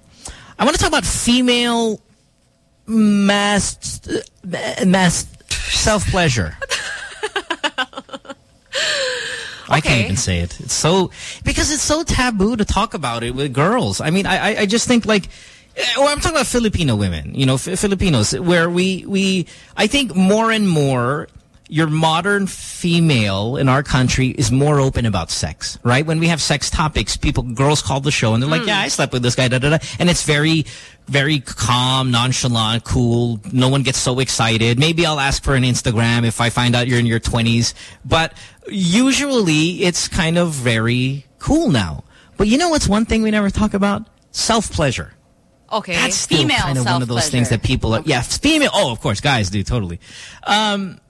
I want to talk about female mass, mass self-pleasure. I can't even say it. It's so because it's so taboo to talk about it with girls. I mean, I I, I just think like. eh, Well, I'm talking about Filipino women, you know, F Filipinos, where we, we, I think more and more, your modern female in our country is more open about sex, right? When we have sex topics, people, girls call the show and they're like, yeah, I slept with this guy, da, da, da. And it's very, very calm, nonchalant, cool. No one gets so excited. Maybe I'll ask for an Instagram if I find out you're in your 20s. But usually it's kind of very cool now. But you know what's one thing we never talk about? Self-pleasure. Okay. That's still kind of one of those things that people are, yeah, female, oh, of course, guys do, totally. Um,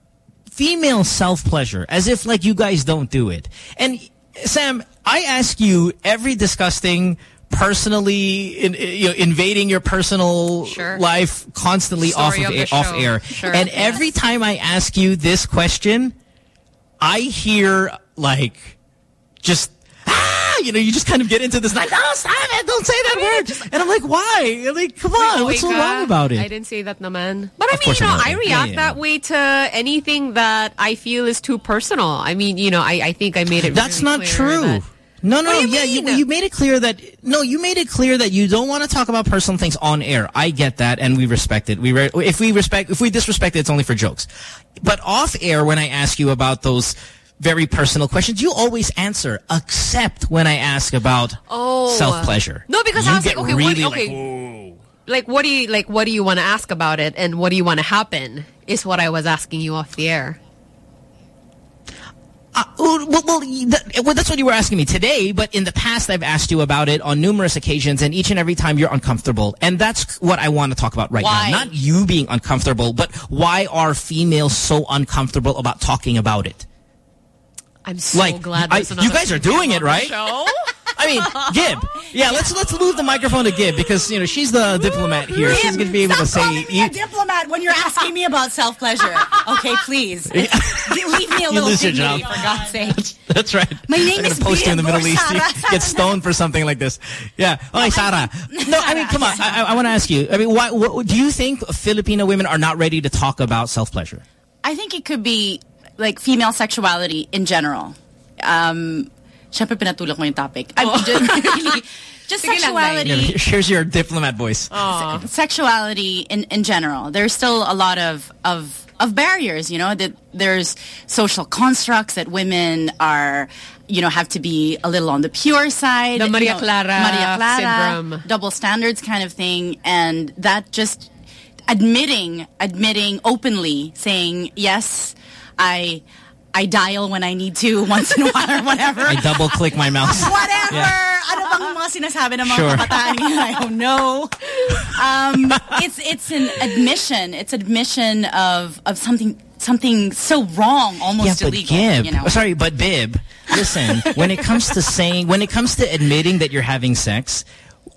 female self-pleasure, as if like you guys don't do it. And Sam, I ask you every disgusting, personally in, eh, you know, invading your personal life constantly Story off of, of off air. Sure. And every time I ask you this question, I hear like just ah, you know, you just kind of get into this like, no, stop it, don't say that word. And I'm like, why? I'm like, come on, what's so wrong about it? I didn't say that naman. But I Of mean, you know, I. I Yeah, react yeah. that way to anything that I feel is too personal. I mean, you know, I, I think I made it That's really not clear true. that- No, no, you yeah, you, you made it clear that no, you made it clear that you don't want to talk about personal things on air. I get that, and we respect it. We re if we respect if we disrespect it, it's only for jokes. But off air, when I ask you about those very personal questions, you always answer, except when I ask about Oh. self pleasure. No, because you I was like, okay, really what, okay. Like, what do you like? What do you want to ask about it, and what do you want to happen? Is what I was asking you off the air. Oh, well, well, that, well, that's what you were asking me today, but in the past I've asked you about it on numerous occasions, and each and every time you're uncomfortable. And that's what I want to talk about right Why? now. Not you being uncomfortable, but why are females so uncomfortable about talking about it? I'm so Like, glad I- you guys are doing it, right? Show. I mean, Gib. Yeah, let's let's move the microphone to Gib because you know she's the diplomat here. She's going to be able to say. calling me a diplomat when you're asking me about self-pleasure. Okay, please. Leave me a You little lose your job. for God's sake. That's right. My name I'm is gonna post you in the Bia Middle East. You Gorsara. get stoned for something like this. Yeah. Oh, Sarah. No, I mean, come on. I, I want to ask you. I mean, why? What, do you think Filipino women are not ready to talk about self-pleasure? I think it could be like female sexuality in general. Um, Siyempre pinatulak mo yung topic. I mean, just, really, just Sige sexuality. Here's your diplomat voice. se- sexuality in, in general. There's still a lot of, of, of barriers, you know, that there's social constructs that women are, you know, have to be a little on the pure side. The you Maria know, Clara Maria Clara, syndrome. double standards kind of thing. And that just admitting, admitting openly, saying, yes, I, I dial when I need to once in a while or whatever. I double click my mouse. Whatever. Yeah. Ano bang mga sinasabi ng mga Sure. kabataan? I don't know. Um, it's it's an admission. It's an admission of of something something so wrong, almost yeah, but illegal. Gib, you know? sorry, but Bib, listen, when it comes to saying, when it comes to admitting that you're having sex,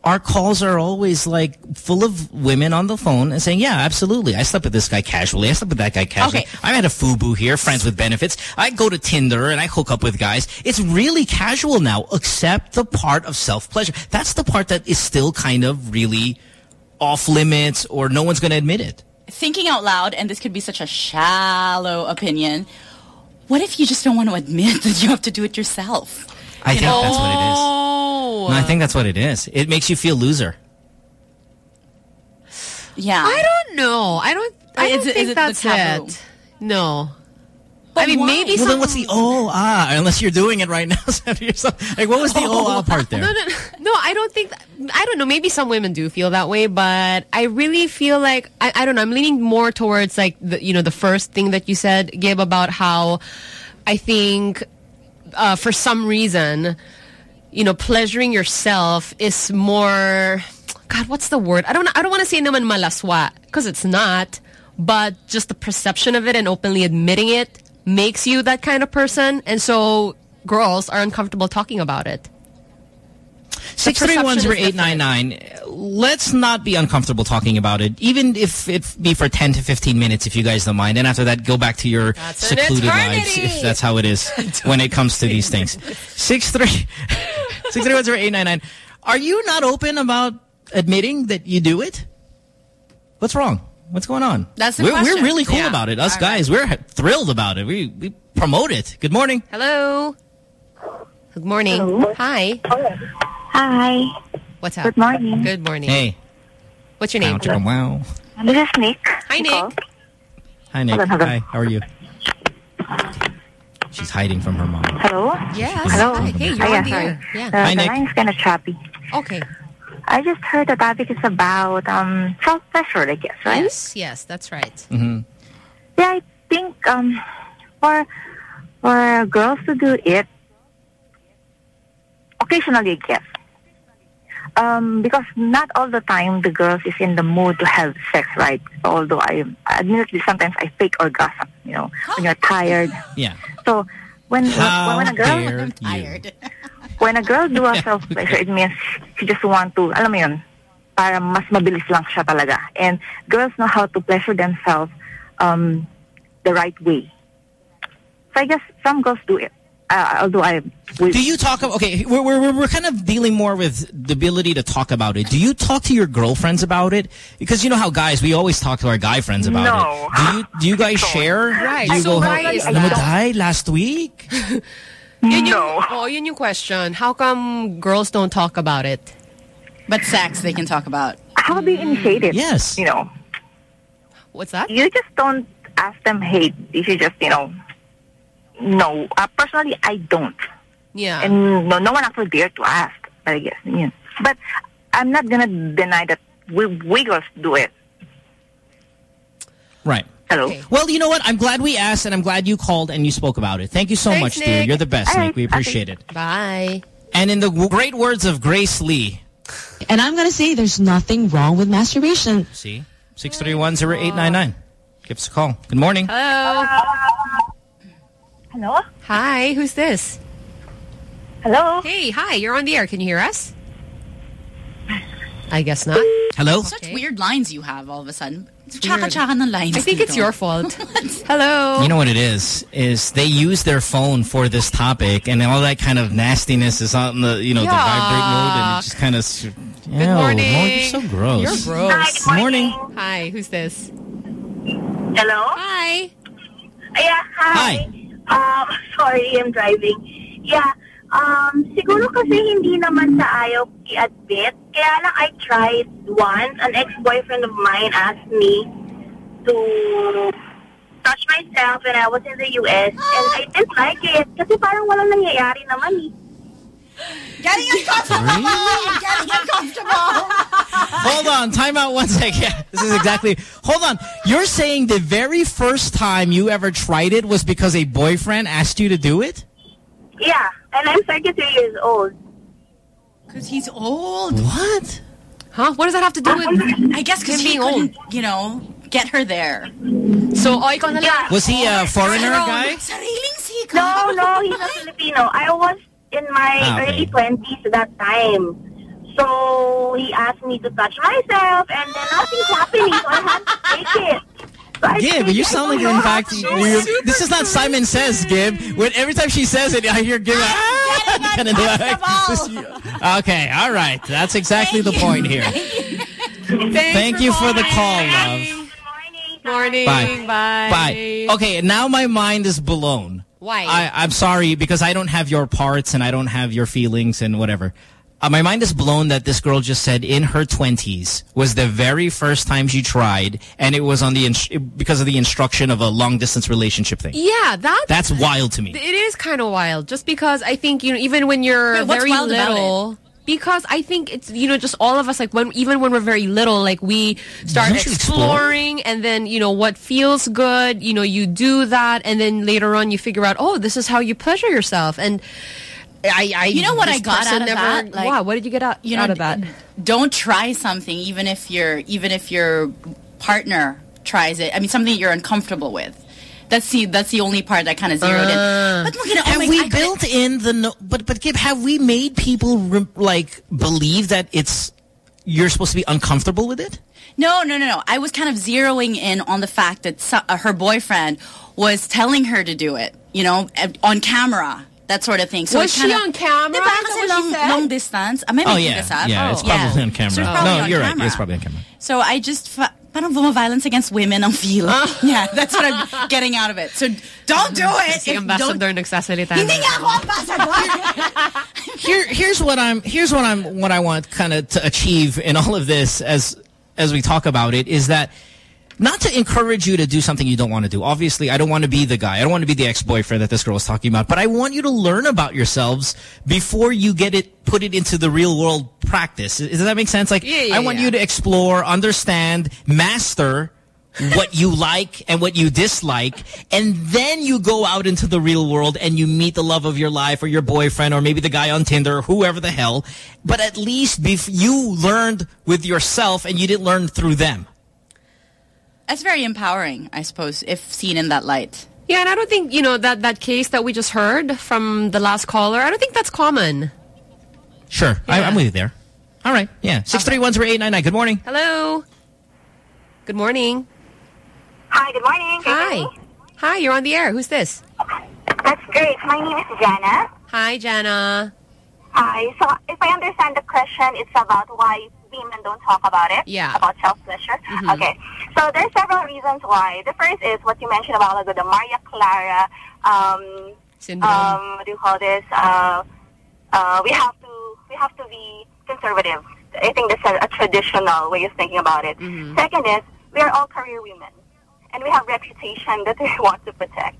our calls are always like full of women on the phone and saying, yeah, absolutely. I slept with this guy casually. I slept with that guy casually. Okay. I had a FUBU here, friends with benefits. I go to Tinder and I hook up with guys. It's really casual now, except the part of self-pleasure. That's the part that is still kind of really off limits or no one's going to admit it. Thinking out loud, and this could be such a shallow opinion. What if you just don't want to admit that you have to do it yourself? I think know? that's what it is. Oh. No, I think that's what it is. It makes you feel loser. Yeah. I don't know. I don't. I don't it- think is it that's taboo? it. No. I mean, maybe Well, some... then what's the oh ah? Unless you're doing it right now. like, what was the oh ah part there? No, no, no, no. I don't think. I don't know. Maybe some women do feel that way, but I really feel like I, I don't know. I'm leaning more towards like the you know the first thing that you said, Gib, about how I think uh, for some reason, you know, pleasuring yourself is more. God, what's the word? I don't. I don't want to say naman malaswa because it's not. But just the perception of it and openly admitting it makes you that kind of person, and so girls are uncomfortable talking about it. Six three one zero eight nine nine. Let's not be uncomfortable talking about it, even if it be for ten to fifteen minutes, if you guys don't mind. And after that, go back to your an secluded lives, if that's how it is when it comes to these things. Six three six three one zero eight nine nine. Are you not open about admitting that you do it? What's wrong? What's going on? That's the we're, question. We're really cool Yeah. about it. Us All guys, we're thrilled about it. We we promote it. Good morning. Hello. Good morning. Hi. Hi. What's up? Good morning. Good morning. Hey. What's your name? Wow. wow. This is Nick. Hi, Nick. Hi, Nick. Hold on, hold on. Hi, how are you? She's hiding from her mom. Hello? Yes. Hello? Hey, you're Ah, yeah, on the sorry. air. Yeah. Uh, Hi, the Nick. line's kind of choppy. Okay. I just heard the topic is about um, self-pleasure, I guess, right? Yes, yes, that's right. Mm-hmm. Yeah, I think um, for for girls to do it occasionally, I guess. Um, because not all the time the girls is in the mood to have sex, right? Although I, admittedly, sometimes I fake orgasm. You know, when you're tired. Yeah. So when How when, when a girl dare you? when a girl do a self pleasure, it means she just want to, alam mo yun, para mas mabilis lang siya talaga. And girls know how to pleasure themselves um, the right way. So I guess some girls do it. Uh, although I... We, Do you talk about, okay, we're, we're, we're kind of dealing more with the ability to talk about it. Do you talk to your girlfriends about it? Because you know how guys, we always talk to our guy friends about No. it. Do you, do you guys share? Right. Do you So go, why is alam mo, last week? Yun yung, oh, yun yung question. How come girls don't talk about it? But sex they can talk about. how do you initiate it? Yes. You know, What's that? you just don't ask them, hey, you should just, you know, no. Uh, personally, I don't. Yeah. And no, no one actually dare to ask, But I guess. Yeah. But I'm not going to deny that we, we girls do it. Right. Hello. Well, you know what? I'm glad we asked, and I'm glad you called and you spoke about it. Thank you so Thanks, much, dear. You're the best, All Nick. We appreciate it. Bye. And in the w- great words of Grace Lee, And I'm going to say there's nothing wrong with masturbation. see, 6310899. Give us a call. Good morning. Hello. Hello? Hi, who's this? Hello? Hey, hi, you're on the air. Can you hear us? I guess not. Hello? Such weird lines you have all of a sudden. Tsaka-tsaka ng lines I think it's your fault. Hello. You know what it is? Is they use their phone for this topic, and all that kind of nastiness is on the you know the vibrate mode, and it just kind of. Good morning. You're so gross. You're gross. Good morning. Hi, who's this? Hello? Hi. Yeah, hi. Um, sorry, I'm driving. Yeah, um, siguro kasi hindi naman sa ayaw i-admit. Kaya lang I tried once. An ex-boyfriend of mine asked me to touch myself when I was in the US and I didn't like it. Kasi parang walang nangyayari naman eh. Getting uncomfortable. Getting uncomfortable. Hold on, time out one second. Yeah, this is exactly. Hold on. You're saying the very first time you ever tried it was because a boyfriend asked you to do it? Yeah, and I'm 33 years old. Because he's old. What? Huh? What does that have to do with I guess because him he being old? couldn't, you know, get her there. So, oh, ikaw na lang. Was he a oh foreigner guy? Sariling. No, no, he's a Filipino. I was in my Ah, okay. early 20s that time. So he asked me to touch myself and then nothing's happening. So I had to take it. So I Gib, think you sound like you're in fact how you're, this is not Simon Says, Gib. When every time she says it, I hear Gib. Ah, kind of okay, all right. That's exactly the point here. Thank you for the call, love. Morning. Morning. Bye. Bye. Bye. Okay, now my mind is blown. Why? I, I'm sorry because I don't have your parts and I don't have your feelings and whatever. uh, my mind is blown that this girl just said in her 20s was the very first time she tried, and it was on the ins- because of the instruction of a long distance relationship thing. Yeah, that That's wild to me. It is kind of wild, just because I think you know, even when you're Wait, very wild about little. Because I think it's you know just all of us like when even when we're very little like we start Don't explore? exploring and then you know what feels good you know you do that and then later on you figure out oh this is how you pleasure yourself and I, I You know what I got person out of never, that? Like, wow what did you get out, you know, out of that Don't try something even if your even if your partner tries it. I mean, something you're uncomfortable with. That's the that's the only part that kind of zeroed Uh, in. But look at it. have oh my, we I- built in the no, but but Gib, have we made people re- like believe that it's you're supposed to be uncomfortable with it? No, no, no, no. I was kind of zeroing in on the fact that so, uh, her boyfriend was telling her to do it, you know, uh, on camera, that sort of thing. So Was she of, on camera? Diba, Is that kasi what she long, long distance. Am I Oh yeah, this up? yeah, it's Oh. probably on camera. it's probably no, on you're right. It's probably on camera. So I just fa- parang violence against women ang feel. Ah. yeah, that's what I'm getting out of it. So don't do it. si ambassador nagsasalita Hindi na. nga ako ambassador. Here, here's what I'm. Here's what I'm. What I want kind of to achieve in all of this, as as we talk about it, is that not to encourage you to do something you don't want to do. Obviously, I don't want to be the guy. I don't want to be the ex-boyfriend that this girl is talking about. But I want you to learn about yourselves before you get it, put it into the real world practice. Does that make sense? Like, Yeah, yeah, I want yeah. you to explore, understand, master what you like and what you dislike and then you go out into the real world and you meet the love of your life or your boyfriend or maybe the guy on Tinder or whoever the hell but at least bef- you learned with yourself and you didn't learn through them That's very empowering, I suppose, if seen in that light. Yeah, and I don't think, you know, that, that case that we just heard from the last caller, I don't think that's common. sure I, I'm with you there all right yeah 631-0899 good morning Hello. Good morning. Hi, good morning. Can you Hi. hear me? Hi, you're on the air. Who's this? That's great. My name is Jana. Hi, Jana. Hi. So if I understand the question, it's about why women don't talk about it. Yeah. About self-pleasure. Mhm. Okay. So there's several reasons why. The first is what you mentioned about like, the Maria Clara, um, Syndrome. um, what do you call this? Uh, uh, we have to we have to be conservative. I think that's a, a traditional way of thinking about it. Mm-hmm. Second is we are all career women, and we have reputation that we want to protect.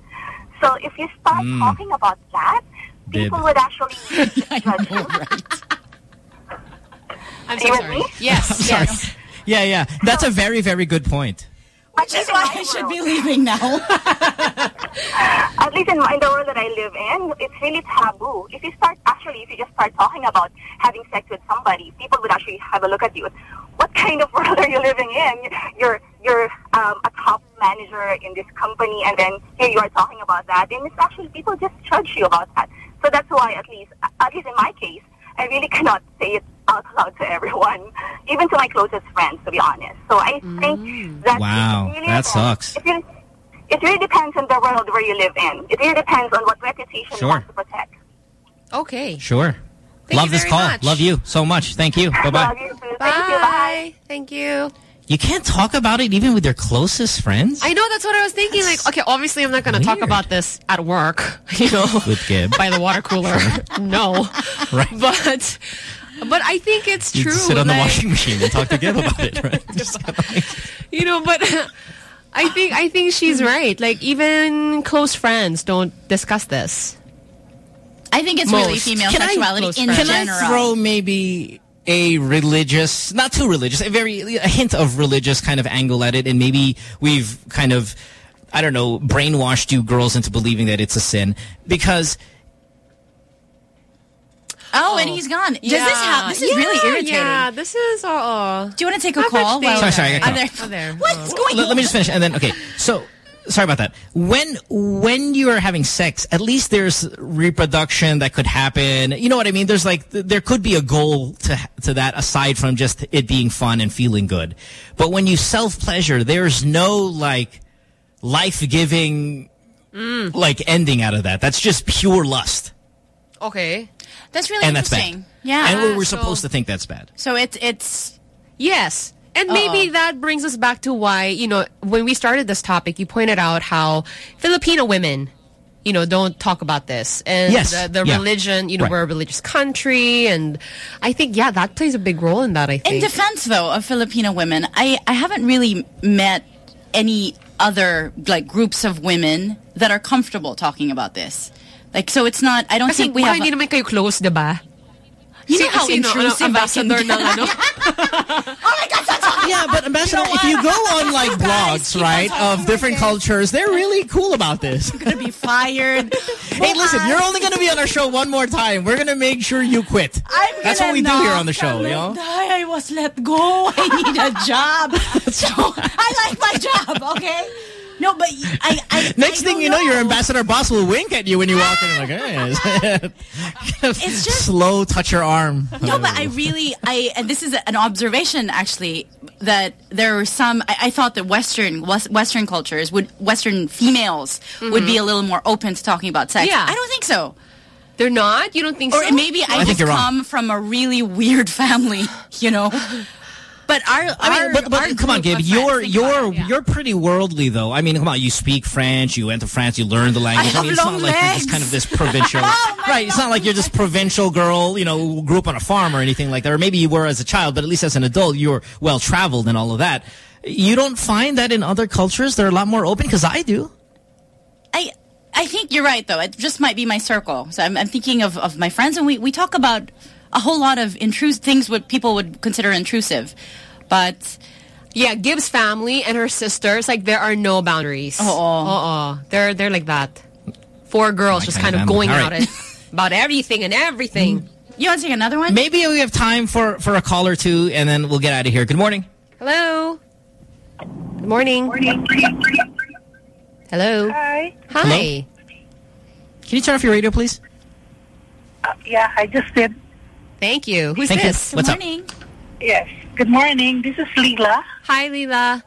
So if you start Mm. talking about that, people Bib. would actually judge you. I'm so you with sorry. me? Yes, sorry yes. Yeah yeah that's a very very good point Which is why I should be leaving now. At least in, my- in the world that I live in, it's really taboo. If you start, actually, if you just start talking about having sex with somebody, people would actually have a look at you. What kind of world are you living in? You're you're um, a top manager in this company, and then here you are talking about that, and it's actually people just judge you about that. So that's why, at least, at least in my case, I really cannot say it out loud to everyone, even to my closest friends, to be honest. So I think mm. that Wow, really that depends. sucks. It really, it really depends on the world where you live in. It really depends on what reputation you want to protect. Okay. sure Thank love you this very call much. love you so much thank you bye-bye Love you too. Thank you. Bye. Thank you. You can't talk about it even with your closest friends I know that's what I was thinking. Like, okay, obviously I'm not going to talk about this at work, you know, with Gib by the water cooler. no. Right. But but I think it's you true. sit on the washing machine and talk to Gib about it right Just you know, but I think I think she's right. Like even close friends don't discuss this. I think it's really female Can I- sexuality in Can general. I throw maybe a religious, not too religious, a very a hint of religious kind of angle at it, and maybe we've kind of, I don't know, brainwashed you girls into believing that it's a sin because oh, and he's gone. Does this have? This is Yeah, really irritating. Yeah, this is uh. Do you want to take a How call? Sorry, sorry, I got Are there, Oh, there. What's going let, on? let me just finish and then okay. So sorry about that. When when you are having sex, at least there's reproduction that could happen. You know what I mean? There's like there could be a goal to to that aside from just it being fun and feeling good. But when you self pleasure, there's no like life giving mm. like ending out of that. That's just pure lust, Okay. That's really and that's interesting. bad. Yeah. and we're, we're so- supposed to think that's bad. so it's it's Yes. And maybe uh-uh. that brings us back to why, you know, when we started this topic, you pointed out how Filipino women, you know, don't talk about this. And Yes, the, the yeah. religion, you know, Right. we're a religious country. And I think, yeah, that plays a big role in that, I In defense, though, of Filipino women, I, I haven't really met any other like groups of women that are comfortable talking about this. Like, so it's not. I don't Kasi think we have. hindi naman kayo close, diba? You know how intrusive I can ambassador get? ng ano? Oh Yeah, but Ambassador, if you go on like blogs, right, of different cultures, they're really cool about this. I'm gonna be fired. hey, listen, you're only going to be on our show one more time. We're going to make sure you quit. I'm That's what we do here on the show, you know? Die. I was let go. I need a job. so I like my job. Okay. No, but I. I Next I thing you know, your ambassador boss will wink at you when you walk in. You're like, hey. It's just slow touch your arm. No, but I really, I and this is an observation actually that there were some. I, I thought that Western West, Western cultures would Western females would be mm-hmm. a little more open to talking about sex. Yeah. I don't think so. They're not? You don't think or so? maybe I, I just you're wrong. come from a really weird family, you know. But our, I mean, our- but, but come on, Gabe. You're you're yeah. you're pretty worldly, though. I mean, come on. You speak French. You went to France. You learned the language. I, have mean, it's not like you're just kind of this provincial, oh, right? It's not like you're just provincial girl. You know, grew up on a farm or anything like that. Or maybe you were as a child, but at least as an adult, you're well traveled and all of that. You don't find that in other cultures they're a lot more open because I do. I I think you're right though. It just might be my circle. So I'm, I'm thinking of, of my friends, and we, we talk about a whole lot of intrusive things what people would consider intrusive, but Yeah, Gib's family and her sisters, like there are no boundaries. Oo. Oo. They're they're like that. Four girls My just kind kind of of going All out right. it about everything and everything. you want to take another one? Maybe we have time for for a call or two, and then we'll get out of here. Good morning. Hello. Good morning. morning. Hello. Hi. Hi. Can you turn off your radio, please? Uh, yeah, I just did. Thank you. Who's Thank you. this? What's up? Yes. Good morning. This is Leela. Hi, Leela.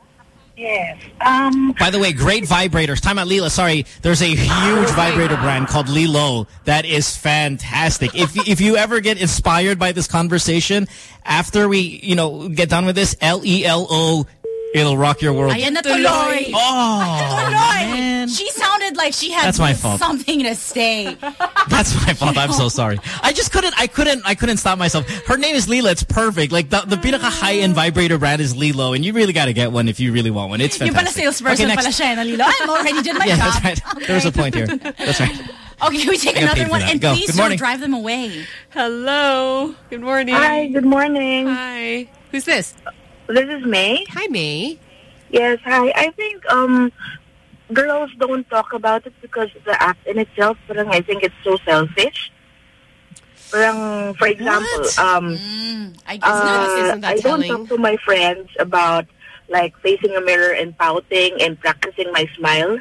Yes. Um. By the way, great vibrators. Time out, Leela. Sorry, there's a huge vibrator brand called LELO that is fantastic. If if you ever get inspired by this conversation, after we you know get done with this, L E L O, it'll rock your world. Ayan na tuloy. Oh, Tuloy. She sounded like she had That's my fault. something to say. That's my fault. I'm so sorry. I just couldn't. I couldn't. I couldn't stop myself. Her name is Lila. It's perfect. Like the the pinaka high end vibrator brand is LELO, and you really got to get one if you really want one. It's Yung pala fantastic. salesperson okay, next. pala siya, eh, Nalilo. I'm already did my yeah, job. that's right. There's a point here. That's right. Okay, we take another one, and Go. please don't drive them away. Hello. Good morning. Hi. Good morning. Hi. Who's this? This is May. Hi, May. Yes. Hi. I think um, girls don't talk about it because the act in itself. Parang I think it's so selfish. Parang, for example, um, I guess uh, I don't talk to my friends about like facing a mirror and pouting and practicing my smile.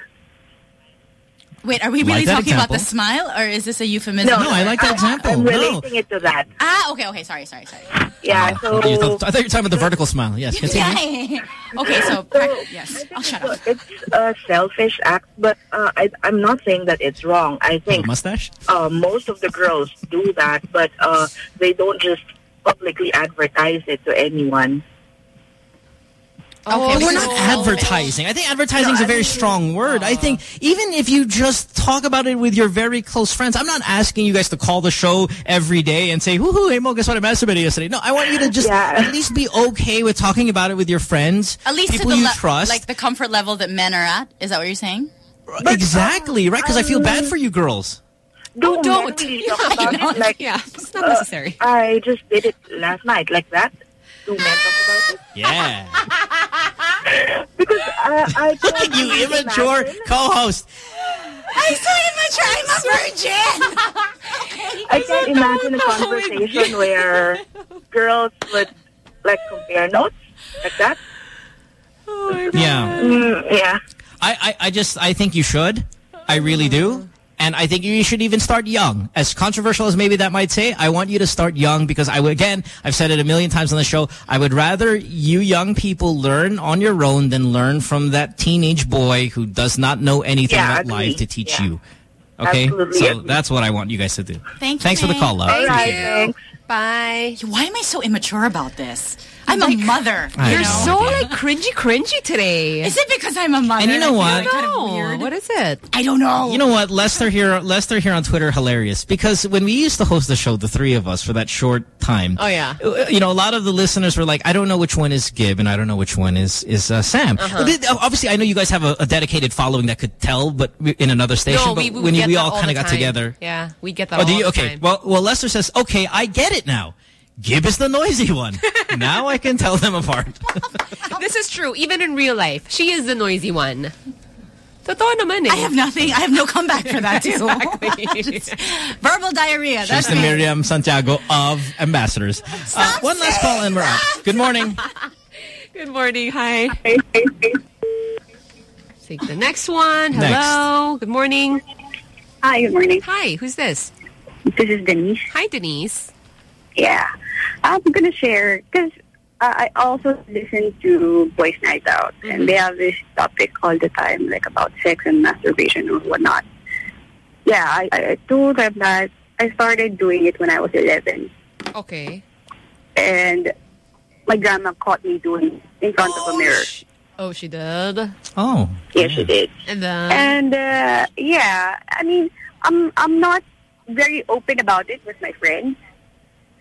Wait, are we really that talking about the smile, or is this a euphemism? No, I like that example. I'm No. relating it to that. Ah, okay, okay. Sorry, sorry, sorry. Yeah. I So thought you thought- I thought you were talking about the vertical smile. Yes, continue. okay, so prac- yes, I'll shut up. it's a selfish act, but uh, I, I'm not saying that it's wrong. I think mustache. uh, most of the girls do that, but uh, they don't just publicly advertise it to anyone. Oh, we're not advertising. I think advertising is a very strong word. I think even if you just talk about it with your very close friends, I'm not asking you guys to call the show every day and say, "Woohoo, hey Mo, guess what I masturbated yesterday." No, I want you to just at least be okay with talking about it with your friends, At least people to the you trust. like the comfort level that men are at. Is that what you're saying? exactly right, because I feel bad for you girls. Don't, don't. really talk about it. Like, yeah, it's not uh, necessary. I just did it last night, like that. Do men talk about it? Yeah, Because uh, I Look at you really immature imagine- co-host. I'm so immature. I'm a virgin. I can't imagine a conversation where girls would like compare notes like that. Yeah. Mm, yeah. I, I, I just I think you should. I really do. And I think you should even start young. As controversial as maybe that might say, I want you to start young because I would, again, I've said it a million times on the show, I would rather you young people learn on your own than learn from that teenage boy who does not know anything Yeah, about agree. life to teach Yeah. you. Okay? Absolutely so agree. that's what I want you guys to do. Thank you, Thanks for the call, love. All right, Appreciate it. thanks. Bye. Why am I so immature about this? I'm a mother. I You're have no so like cringy, cringy today. Is it because I'm a mother? And you know I feel what? Kind of No. What is it? I don't know. You know what? Lester here, Lester here on Twitter, hilarious. Because when we used to host the show, the three of us, for that short time. Oh, yeah. uh, You know, a lot of the listeners were like, I don't know which one is Gib and I don't know which one is, is uh, Sam. Uh-huh. Obviously, I know you guys have a, a dedicated following that could tell, but in another station. no, but we, we, when get you, we that all all kind of the got time. together. Yeah, we get that Oh, all do you? the Okay. time. Well, well, Lester says, okay, I get it now. Gib is the noisy one. now I can tell them apart. this is true. Even in real life, she is the noisy one. Totoo naman eh. I have nothing. I have no comeback for that too. Just verbal diarrhea. She's That's the me. Miriam Santiago of ambassadors. Uh, one last call and we're out. Good morning. Good morning. Hi. Take the next one. Hello. Good morning. Hi, good morning. Hi. Who's this? This is Denise. Hi, Denise. Yeah. I'm going to share because uh, I also listen to Boys Night Out, and they have this topic all the time, like about sex and masturbation or whatnot. Yeah, I, I told them that I started doing it when I was 11, Okay. and my grandma caught me doing it in front of a mirror. Oh, she did. Oh. Yes, she did. And then. And uh, yeah, I mean, I'm I'm not very open about it with my friends,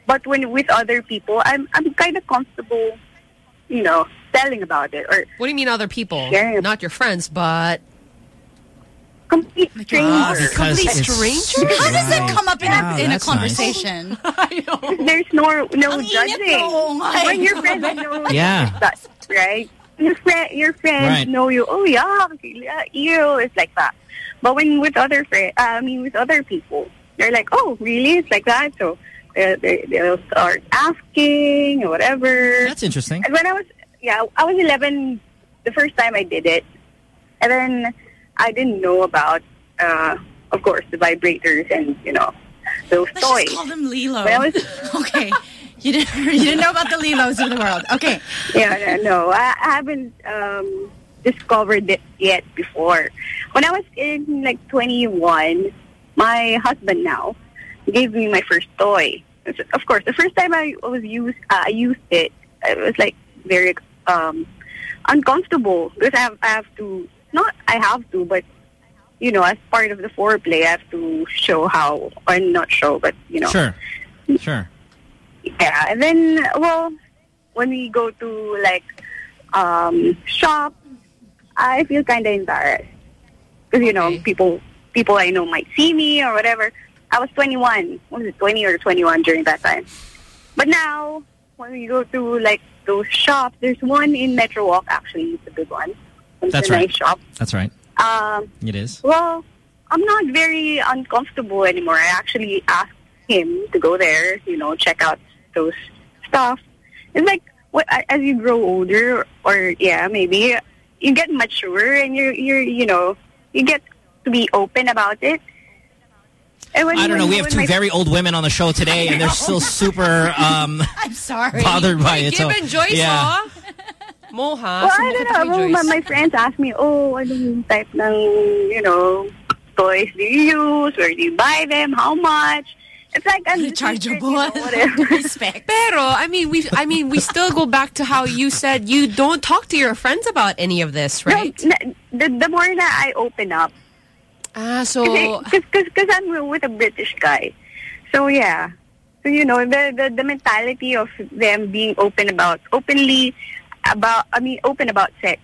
but when with other people, I'm I'm kind of comfortable, you know, telling about it or What do you mean other people? Yeah. Not your friends, but complete strangers. Ah, because Complete it's- strangers? How does that come up in Wow, a, in a that's nice. conversation? There's no no Ang init judging. mo. Oh when your friends know Yeah. that, right? Your friend, your friends Right. know you. Oh yeah, yeah, ew, it's like that. But when with other friends, I mean with other people, they're like, oh really? It's like that. So uh, they they'll start asking or whatever. That's interesting. And when I was yeah, I was 11 the first time I did it, and then I didn't know about, uh, of course, the vibrators and you know those Let's toys. just call them LELO. When I was okay. You didn't you didn't know about the LELOs of the world. Okay. Yeah, no, no. I, I haven't um, discovered it yet before. When I was in like 21, my husband now gave me my first toy. Of course, the first time I was used, uh, I used it. It was like very um, uncomfortable because I have, I have to not I have to, but you know, as part of the foreplay, I have to show how, or not show, but you know, Sure. Sure. yeah, and then well, when we go to like um shop, I feel kind of embarrassed because you know people people I know might see me or whatever. I was 21. What was it 20 or 21 during that time? But now when we go to like those shops, there's one in Metro Walk actually, it's a big one. It's That's a right. nice shop. That's right. Um, It is. well, I'm not very uncomfortable anymore. I actually asked him to go there, you know, check out those stuff. It's like what, as you grow older, or, or yeah, maybe you get mature and you're you're you know you get to be open about it. And when, I don't know. We have two my- very old women on the show today, and they're still super um, I'm sorry. bothered by it. Give so, and Joyce, yeah. oh. Moha. Well, I don't know. Well, my, my friends ask me, oh, anong type ng, you know, toys do you use? Where do you buy them? How much? It's like I'm Rechargeable. whatever. Respect. Pero I mean, we I mean, we still go back to how you said you don't talk to your friends about any of this, right? No, the, the more that I open up, Ah, so because I'm with a British guy, so yeah, so you know the, the the mentality of them being open about openly about I mean open about sex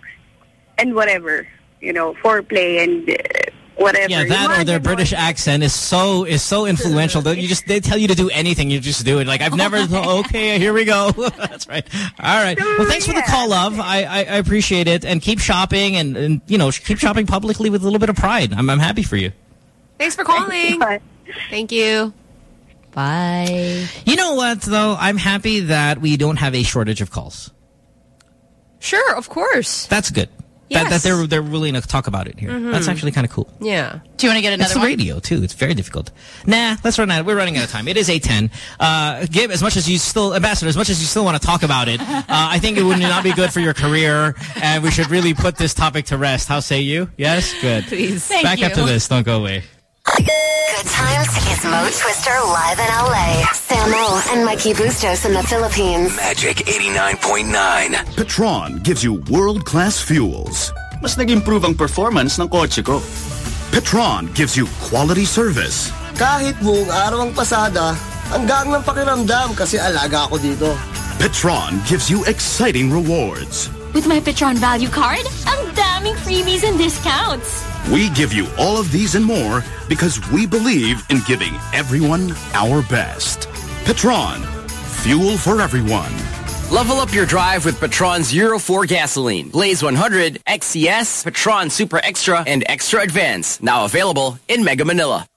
and whatever you know foreplay and uh, whatever. Yeah, You that or their it, British accent is so is so influential that you just they tell you to do anything, you just do it. Like I've never okay, here we go. That's right. All right. Well, thanks for the call, love. I, I, I appreciate it, and keep shopping and, and you know keep shopping publicly with a little bit of pride. I'm I'm happy for you. thanks for calling. Thank you. Bye. You know what though? I'm happy that we don't have a shortage of calls. Sure, of course. That's good. That, that they're they're willing to talk about it here. Mhm. That's actually kind of cool. Yeah. Do you want to get another it's the one? radio too. It's very difficult. Nah, let's run out. We're running out of time. It is eight ten. Uh, Gib, as much as you still, ambassador, as much as you still want to talk about it, uh, I think it would not be good for your career, and we should really put this topic to rest. How say you? Yes, good. Please. Thank Back up to this. Don't go away. Good times is Mo Twister live in LA. Samo and Mikey Bustos in the Philippines. Magic 89.9. Petron gives you world-class fuels. Mas nag-improve ang performance ng kotse ko. Petron gives you quality service. Kahit buong araw ang pasada, ang gaan ng pakiramdam kasi alaga ako dito. Petron gives you exciting rewards. With my Petron Value Card, ang daming freebies and discounts. We give you all of these and more because we believe in giving everyone our best. Petron, fuel for everyone. Level up your drive with Petron's Euro 4 gasoline. Blaze 100, XCS, Petron Super Extra, and Extra Advance. Now available in Mega Manila.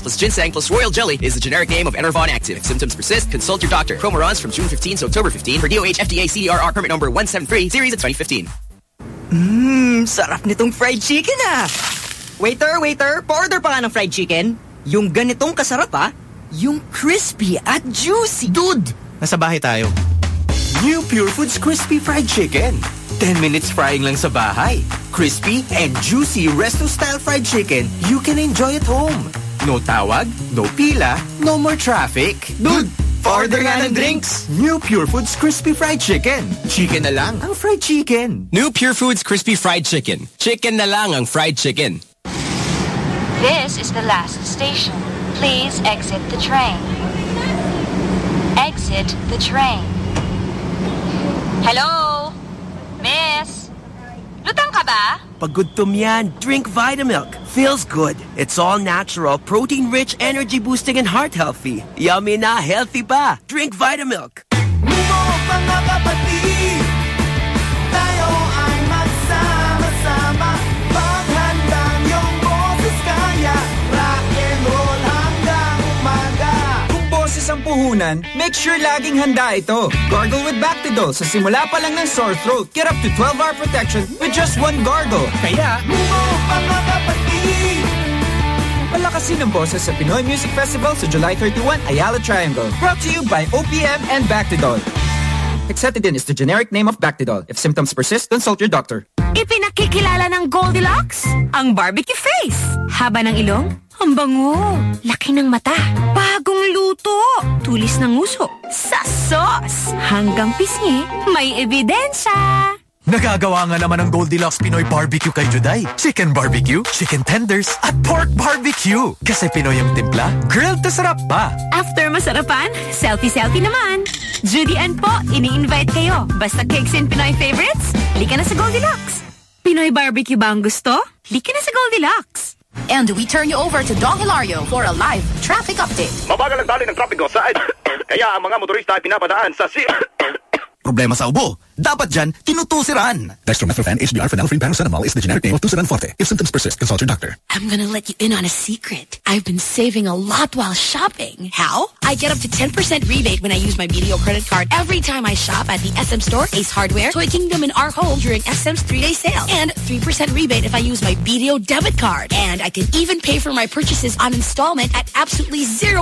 plus ginseng plus royal jelly is the generic name of Enervon Active. If symptoms persist, consult your doctor. Promo runs from June 15 to October 15 for DOH FDA CDRR permit number 173 series of 2015. Mmm, sarap nitong fried chicken ah. Waiter, waiter, pa-order pa nga ng fried chicken. Yung ganitong kasarap ah. Yung crispy at juicy. Dude, nasa bahay tayo. New Pure Foods Crispy Fried Chicken. 10 minutes frying lang sa bahay. Crispy and juicy resto-style fried chicken you can enjoy at home. No tawag, no pila, no more traffic. Dude, order nga ng drinks. New Pure Foods Crispy Fried Chicken. Chicken na lang ang fried chicken. New Pure Foods Crispy Fried Chicken. Chicken na lang ang fried chicken. This is the last station. Please exit the train. Exit the train. Hello? Miss? Lutang ka ba? Pag yan, drink Vitamilk. Feels good. It's all natural, protein-rich, energy-boosting, and heart-healthy. Yummy na, healthy pa. Drink Vitamilk. mga kapatid puhunan, make sure laging handa ito. Gargle with Bactidol sa simula pa lang ng sore throat. Get up to 12-hour protection with just one gargle. Kaya, mga kapatid palakasin ang boses sa Pinoy Music Festival sa July 31, Ayala Triangle. Brought to you by OPM and Bactidol. Hexetidine is the generic name of Bactidol. If symptoms persist, consult your doctor. Ipinakikilala ng Goldilocks ang barbecue face. Haba ng ilong, ang bango. Laki ng mata, bagong luto. Tulis ng uso, sa sauce. Hanggang pisngi, may ebidensya. Nagagawa nga naman ng Goldilocks Pinoy Barbecue kay Juday. Chicken barbecue, chicken tenders, at pork barbecue. Kasi Pinoy ang timpla, grilled to sarap pa. After masarapan, selfie-selfie naman. Judy Ann po, ini-invite kayo. Basta cakes and Pinoy favorites, lika na sa Goldilocks. Pinoy barbecue ba ang gusto? Lika na sa Goldilocks. And we turn you over to Dong Hilario for a live traffic update. Mabagal ang dali ng trapiko sa Kaya ang mga motorista ay pinapadaan sa si... Problema sa ubo. Dapat dyan, tinutusiran. Dextromethorphan HBr phenylephrine paracetamol is the generic name of Tusiran Forte. If symptoms persist, consult your doctor. I'm gonna let you in on a secret. I've been saving a lot while shopping. How? I get up to 10% rebate when I use my BDO credit card every time I shop at the SM Store, Ace Hardware, Toy Kingdom, and our home during SM's three-day sale. And 3% rebate if I use my BDO debit card. And I can even pay for my purchases on installment at absolutely 0%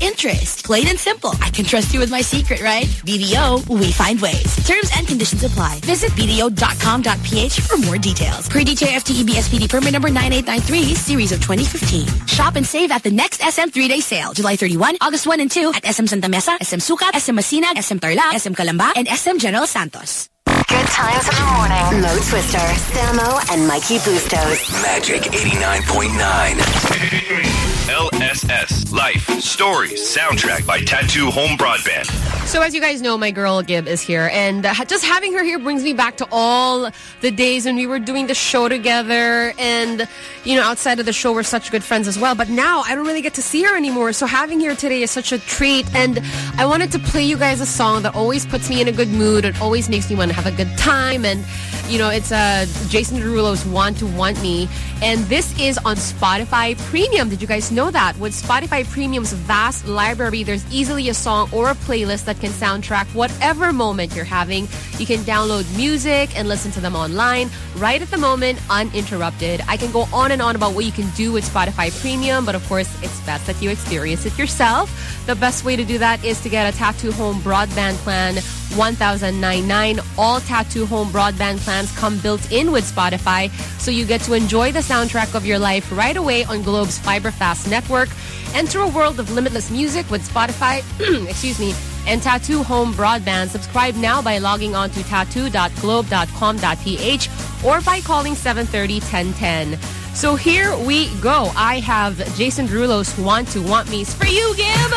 interest. Plain and simple. I can trust you with my secret, right? BDO, we find ways. Terms and conditions apply. Visit bdo.com.ph for more details. Pre-DJ SPD permit number 9893, series of 2015. Shop and save at the next SM three-day sale, July 31, August 1 and 2 at SM Santa Mesa, SM Sucat, SM Masinag, SM Tarlac, SM Calamba, and SM General Santos. Good times in the morning. Mo Twister, Samo, and Mikey Bustos. Magic 89.9. LSS. Life, stories, soundtrack by Tattoo Home Broadband. So as you guys know, my girl Gib is here. And uh, just having her here brings me back to all the days when we were doing the show together. And, you know, outside of the show, we're such good friends as well. But now I don't really get to see her anymore. So having her today is such a treat. And I wanted to play you guys a song that always puts me in a good mood. It always makes me want to have a good time. And, you know, it's uh, Jason Derulo's Want to Want Me. And this is on Spotify Premium. Did you guys know that? With Spotify Premium's vast library, there's easily a song or a playlist that can soundtrack whatever moment you're having. You can download music and listen to them online right at the moment, uninterrupted. I can go on and on about what you can do with Spotify Premium, but of course, it's best that you experience it yourself. The best way to do that is to get a Tattoo Home broadband plan 1099 All Tattoo Home broadband plans come built in with Spotify, so you get to enjoy the soundtrack of your life right away on Globe's Fiber Fast network. Enter a world of limitless music with Spotify, excuse me, and Tattoo Home broadband. Subscribe now by logging on to tattoo.globe.com.ph or by calling 730-1010. So here we go. I have Jason Derulo's Want to Want Me's for you, Gib.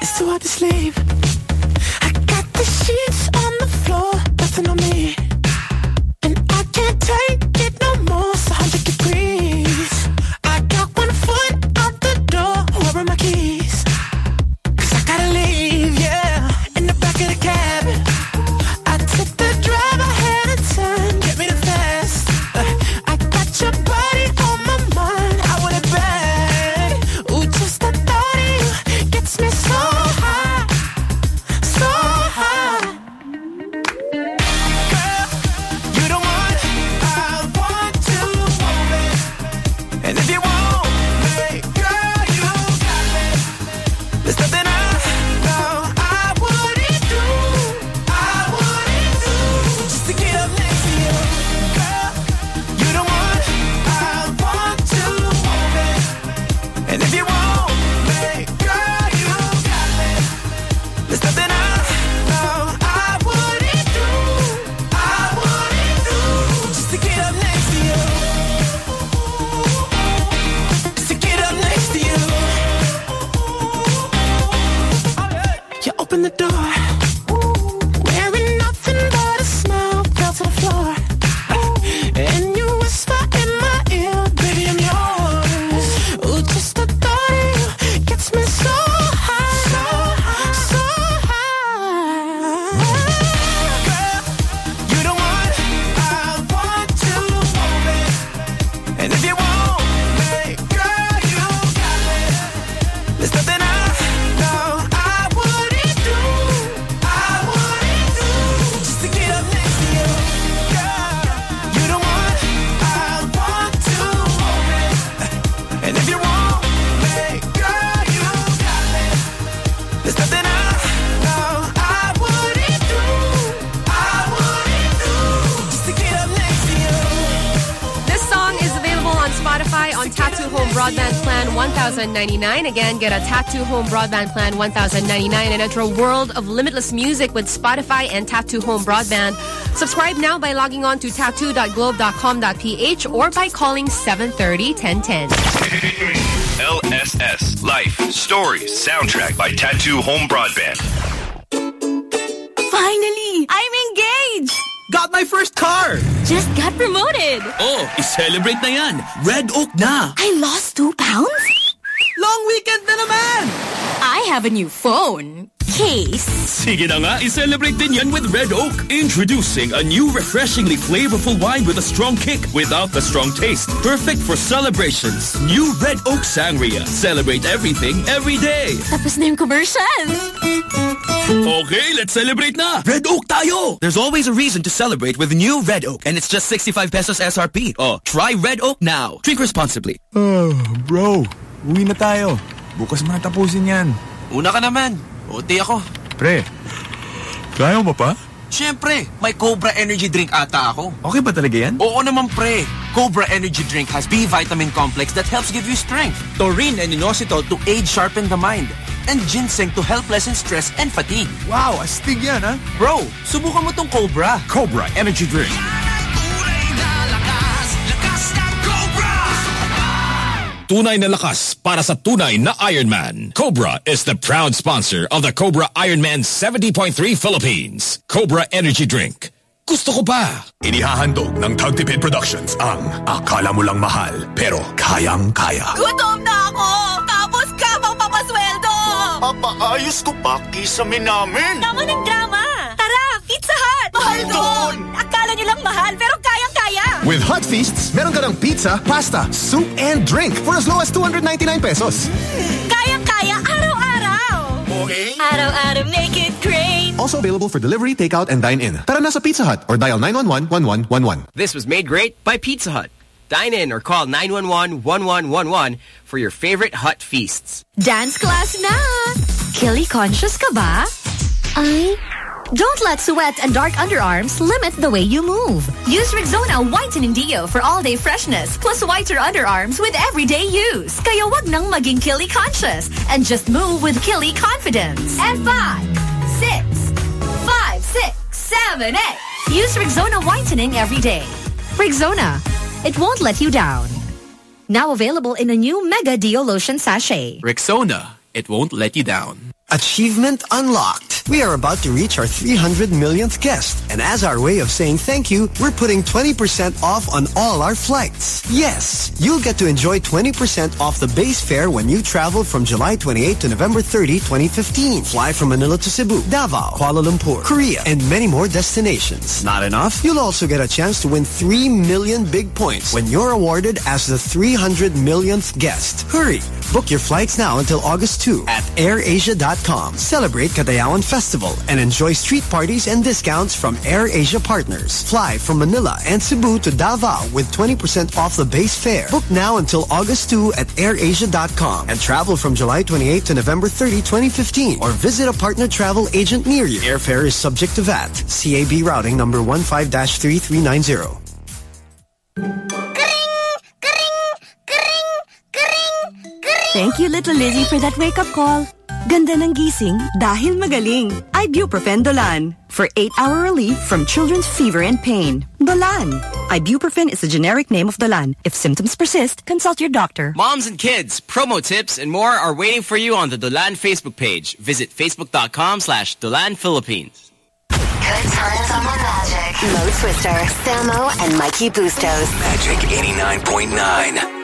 It's too hard to sleep. I got the sheets on the floor, nothing on me. Take 1099. Again, get a Tattoo Home Broadband Plan 1099 and enter a world of limitless music with Spotify and Tattoo Home Broadband. Subscribe now by logging on to tattoo.globe.com.ph or by calling 730-1010. LSS Life Stories Soundtrack by Tattoo Home Broadband. Finally! I'm engaged! Got my first car! Just got promoted! Oh, i-celebrate na yan! Red Oak na! I lost two pounds? Long weekend na naman! I have a new phone. Case. Sige na nga, i-celebrate din yan with Red Oak. Introducing a new refreshingly flavorful wine with a strong kick without the strong taste. Perfect for celebrations. New Red Oak Sangria. Celebrate everything, every day. Tapos na yung commercial. Okay, let's celebrate na! Red Oak tayo! There's always a reason to celebrate with new Red Oak and it's just 65 pesos SRP. Oh, try Red Oak now. Drink responsibly. Oh, bro, uwi na tayo. Bukas mo na tapusin yan. Una ka naman. OT ako. Pre, kaya mo pa? Siyempre, may Cobra Energy Drink ata ako. Okay ba talaga yan? Oo naman pre. Cobra Energy Drink has B vitamin complex that helps give you strength. Taurine and inositol to aid sharpen the mind. And ginseng to help lessen stress and fatigue. Wow, astig yan ha? Bro, subukan mo tong Cobra. Cobra Energy Drink. Tunay na lakas para sa tunay na Ironman. Cobra is the proud sponsor of the Cobra Ironman 70.3 Philippines. Cobra Energy Drink. Gusto ko pa. Inihahandog ng Tagtipid Productions ang Akala mo lang mahal pero kayang-kaya. Gutom na ako! Tapos ka pang papasweldo! Papaayos ko pa kisame namin. Tama ng drama! Tara, Pizza Hut! Mahal doon! Akala nyo lang mahal, pero kayang-kaya! With Hot Feasts, meron ka ng pizza, pasta, soup, and drink for as low as 299 pesos. Kayang-kaya araw-araw! Okay. Araw-araw make it great! Also available for delivery, takeout, and dine-in. Tara na sa Pizza Hut or dial 911-1111. This was made great by Pizza Hut. Dine in or call 911-1111 for your favorite Hut feasts. Dance class na! Kili conscious ka ba? Ay, don't let sweat and dark underarms limit the way you move. Use Rexona Whitening Deo for all-day freshness plus whiter underarms with everyday use. Kaya wag nang maging Kili conscious and just move with Kili confidence. And five, six, five, six, seven, eight. Use Rexona Whitening every day. Rexona, it won't let you down. Now available in a new Mega Deo Lotion Sachet. Rexona, it won't let you down. Achievement unlocked. We are about to reach our 300 millionth guest. And as our way of saying thank you, we're putting 20% off on all our flights. Yes, you'll get to enjoy 20% off the base fare when you travel from July 28 to November 30, 2015. Fly from Manila to Cebu, Davao, Kuala Lumpur, Korea, and many more destinations. Not enough? You'll also get a chance to win 3 million big points when you're awarded as the 300 millionth guest. Hurry! Book your flights now until August 2 at airasia.com. Celebrate Kadayawan Festival and enjoy street parties and discounts from AirAsia partners. Fly from Manila and Cebu to Davao with 20% off the base fare. Book now until August 2 at airasia.com and travel from July 28 to November 30, 2015 or visit a partner travel agent near you. Airfare is subject to VAT. CAB routing number 15-3390. Thank you, little Lizzie, for that wake-up call. Ganda ng gising dahil magaling. Ibuprofen Dolan for 8-hour relief from children's fever and pain. Dolan. Ibuprofen is the generic name of Dolan. If symptoms persist, consult your doctor. Moms and kids, promo tips, and more are waiting for you on the Dolan Facebook page. Visit facebook.com slash Dolan Philippines. Good times on the Magic. Mo Twister, Samo, and Mikey Bustos. Magic 89.9.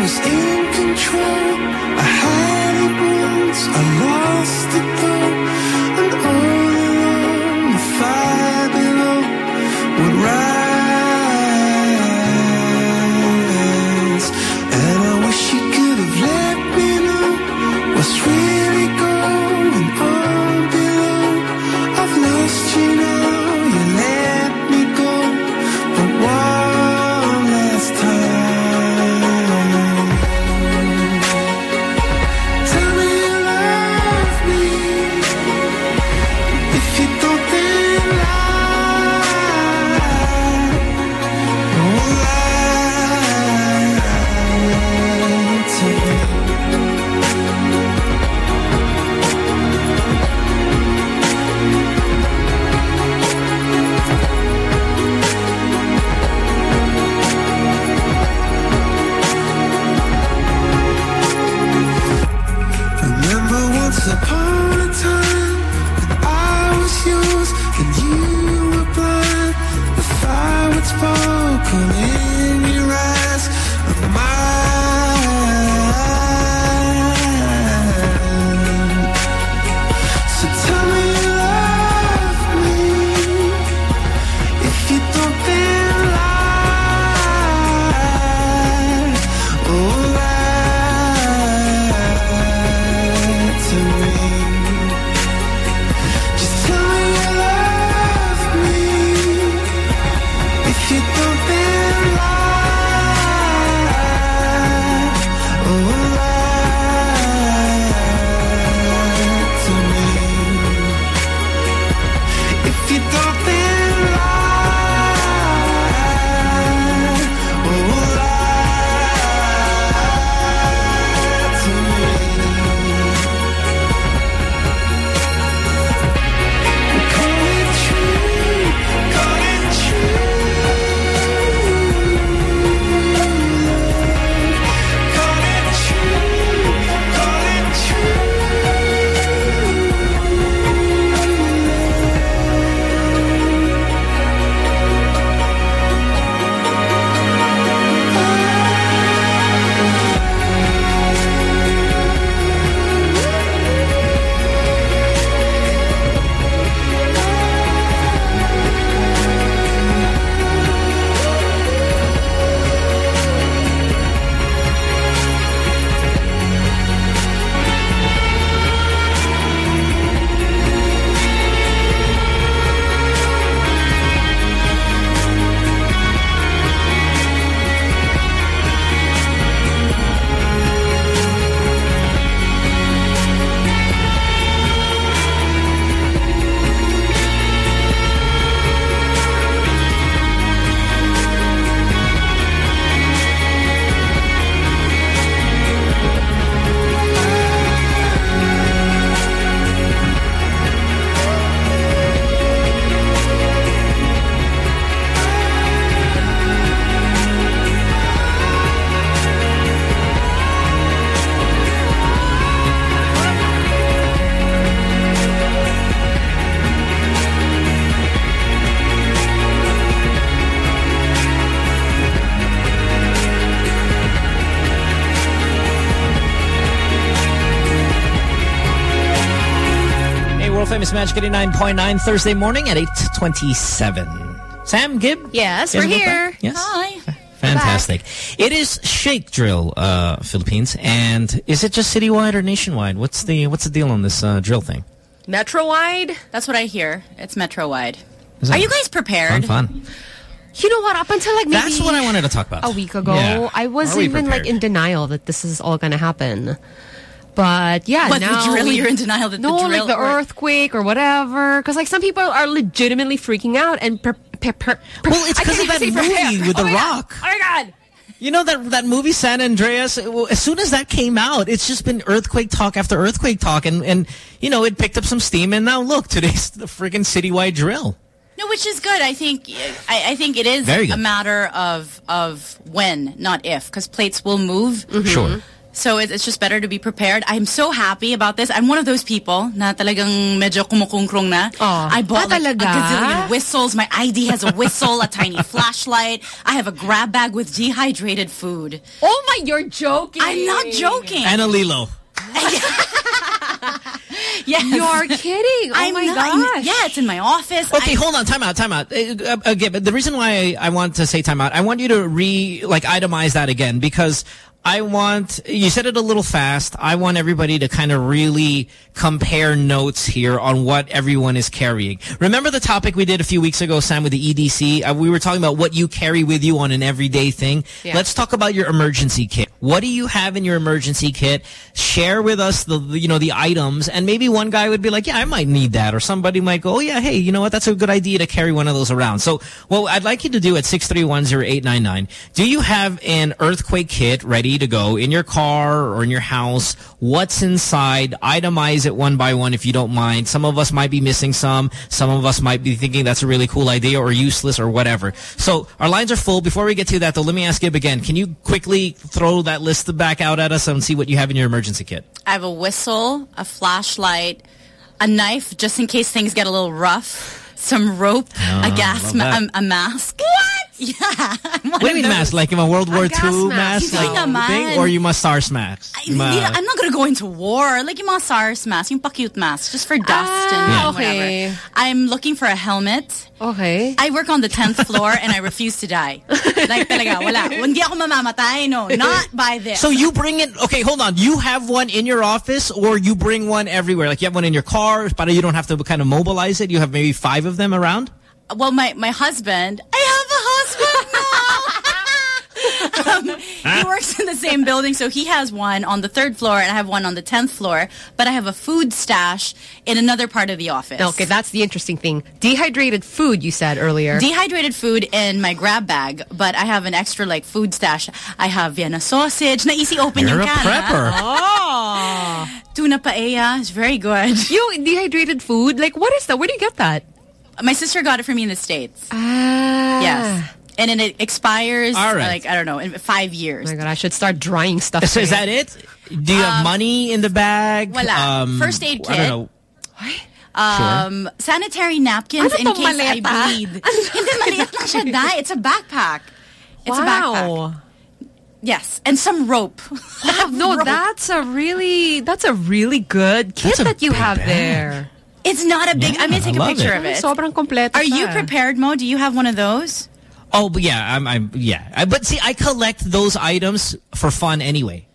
was in control. I had it once, I lost World Famous Magic 89.9 Thursday morning at 8.27. Sam, Gib? Yes, Yes, we're here. Yes. Hi. Fantastic. It is Shake Drill, uh, Philippines. And is it just citywide or nationwide? What's the what's the deal on this uh, drill thing? Metro-wide? That's what I hear. It's metro-wide. Are you guys prepared? Fun, fun. You know what? Up until like maybe That's what I wanted to talk about. a week ago, Yeah. I was Are we even like in denial that this is all going to happen. But yeah, What, the now drill? we- You're in denial that the no, drill like the or- earthquake or whatever. Because like some people are legitimately freaking out and. Per, per, per, Well, it's I 'cause can't of that even say prepare. movie with oh The my God. Rock. Oh my god! You know that that movie San Andreas. As soon as that came out, it's just been earthquake talk after earthquake talk, and and you know it picked up some steam. And now look, today's the freaking citywide drill. No, which is good. I think I, I think it is Very a matter of of when, not if, because plates will move. Sure. So it, it's just better to be prepared. I'm so happy about this. I'm one of those people na talagang medyo kumukungkrong na. I bought Ah, like a gazillion whistles. My ID has a whistle, a tiny flashlight. I have a grab bag with dehydrated food. Oh my, you're joking. I'm not joking. And a LELO. yes. You're kidding. Oh I'm my not- gosh. Yeah, it's in my office. Okay, I- hold on. Time out. Time out. Uh, uh, again, but the reason why I, I want to say time out, I want you to re like itemize that again because I want you said it a little fast. I want everybody to kind of really compare notes here on what everyone is carrying. Remember the topic we did a few weeks ago, Sam, with the EDC? Uh, we were talking about what you carry with you on an everyday thing. Yeah. Let's talk about your emergency kit. What do you have in your emergency kit? Share with us the, the you know the items, and maybe one guy would be like, "Yeah, I might need that," or somebody might go, "Oh yeah, hey, you know what? That's a good idea to carry one of those around." So, what I'd like you to do at six three one zero eight nine nine. Do you have an earthquake kit ready to go in your car or in your house? What's inside? Itemize it one by one if you don't mind. Some of us might be missing some. Some of us might be thinking that's a really cool idea or useless or whatever. So our lines are full. Before we get to that, though, let me ask Gib again. Can you quickly throw that list back out at us and see what you have in your emergency kit? I have a whistle, a flashlight, a knife just in case things get a little rough, some rope, Ah, a gas, ma- a, a mask. What? Yeah. What do you mean those. mask? Like in a World War gas II mask. mask? Like naman. thing? Or you must SARS mask? Hindi na- I'm not gonna go into war. Like you mga SARS mask, yung pa-cute mask, just for dust and Ah, whatever. I'm looking for a helmet. Okay. I work on the 10th floor and I refuse to die. Like talaga, wala. Hindi ako mamamatay, no. Not by this. So you bring it, okay, hold on. You have one in your office or you bring one everywhere? Like you have one in your car, but you don't have to kind of mobilize it? You have maybe five of them around? Well, my, my husband, I have a husband now. um, he works in the same building, so he has one on the third floor, and I have one on the tenth floor. But I have a food stash in another part of the office. Okay, that's the interesting thing. Dehydrated food, you said earlier. Dehydrated food in my grab bag, but I have an extra like food stash. I have Vienna sausage. Na easy open You're yung a can, prepper. ha? Tuna paella is very good. you dehydrated food? Like, what is that? Where do you get that? My sister got it for me in the States. Ah. Yes. And then it expires, All right. like, I don't know, in five years. Oh my God, I should start drying stuff. So is that it? Do you have money in the bag? Um, Um, First aid I kit. don't know. Um, sanitary napkins in tong case I maleta? bleed. Hindi, maliit lang siya, Dai. It's a backpack. It's a backpack. Wow. Yes. And some rope. No, Rope. that's a really, that's a really good kit That's that you have bag. there. It's not a big... Yeah, I'm going to take a picture it. of it. Sobrang kompleto Are you prepared, Mo? Do you have one of those? Oh, but yeah, I'm, I'm, yeah. I- But see, I collect those items for fun anyway.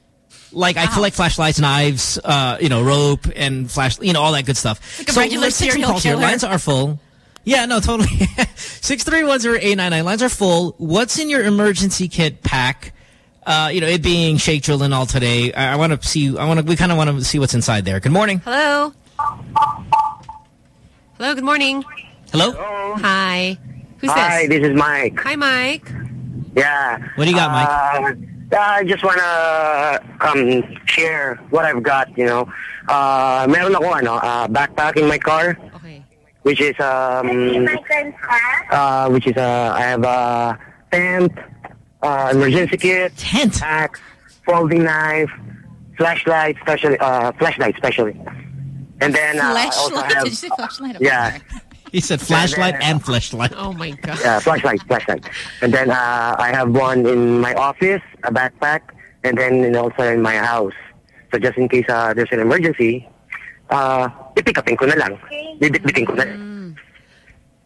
Like, I collect flashlights, knives, uh, you know, rope and flash, you know, all that good stuff. Like a so regular let's take some serial calls killer. Lines are full. Yeah, no, totally. 6310899. Lines are full. What's in your emergency kit pack? Uh, you know, it being Shake Drill and all today. I, I want to see, I want to, we kind of want to see what's inside there. Good morning. Hello? Hello, good morning. Hello? Hi. Who's Hi, this? Hi, this is Mike. Hi, Mike. Yeah. What do you got, Mike? Uh, I just wanna um share what I've got. You know, uh, meron ako ano, uh, backpack in my car, Okay. which is um, uh, which is uh, I have a tent, uh, emergency kit, tent, axe, folding knife, flashlight, especially uh, flashlight, especially, and then uh, I also have Did you say flashlight? yeah. He said flashlight and flashlight. Oh, my God. Yeah, flashlight, flashlight. And then uh, I have one in my office, a backpack, and then in also in my house. So just in case uh, there's an emergency, uh, pick upin ko na lang. Bibitbitin ko na lang.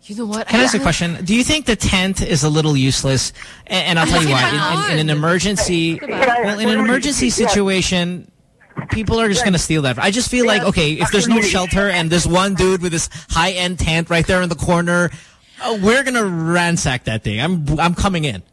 You know what? Can I ask a question? Do you think the tent is a little useless? And, and I'll tell you why. In, in, in an emergency, well, in an emergency situation, people are just going to steal that. I just feel like, okay, if there's no shelter and there's one dude with this high-end tent right there in the corner, uh, we're going to ransack that thing. I'm I'm coming in.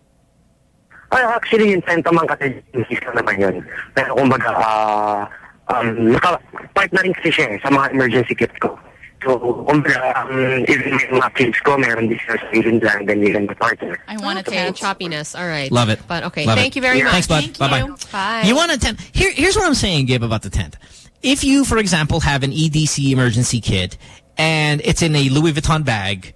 Ay, actually, yung tent naman kasi isa naman yun. Pero kumbaga, ah, um, naka-part na rin kasi siya eh, sa mga emergency kit ko. So, kumbaga, um, even yung mga ko, meron din sila sa even plan than even the partner. I want a Okay, tent. choppiness. All right. Love it. But okay, Love thank it. you very much. Thanks, bud. Thank Bye-bye. you. Bye. You want a tent? Here, here's what I'm saying, Gabe, about the tent. If you, for example, have an EDC emergency kit and it's in a Louis Vuitton bag,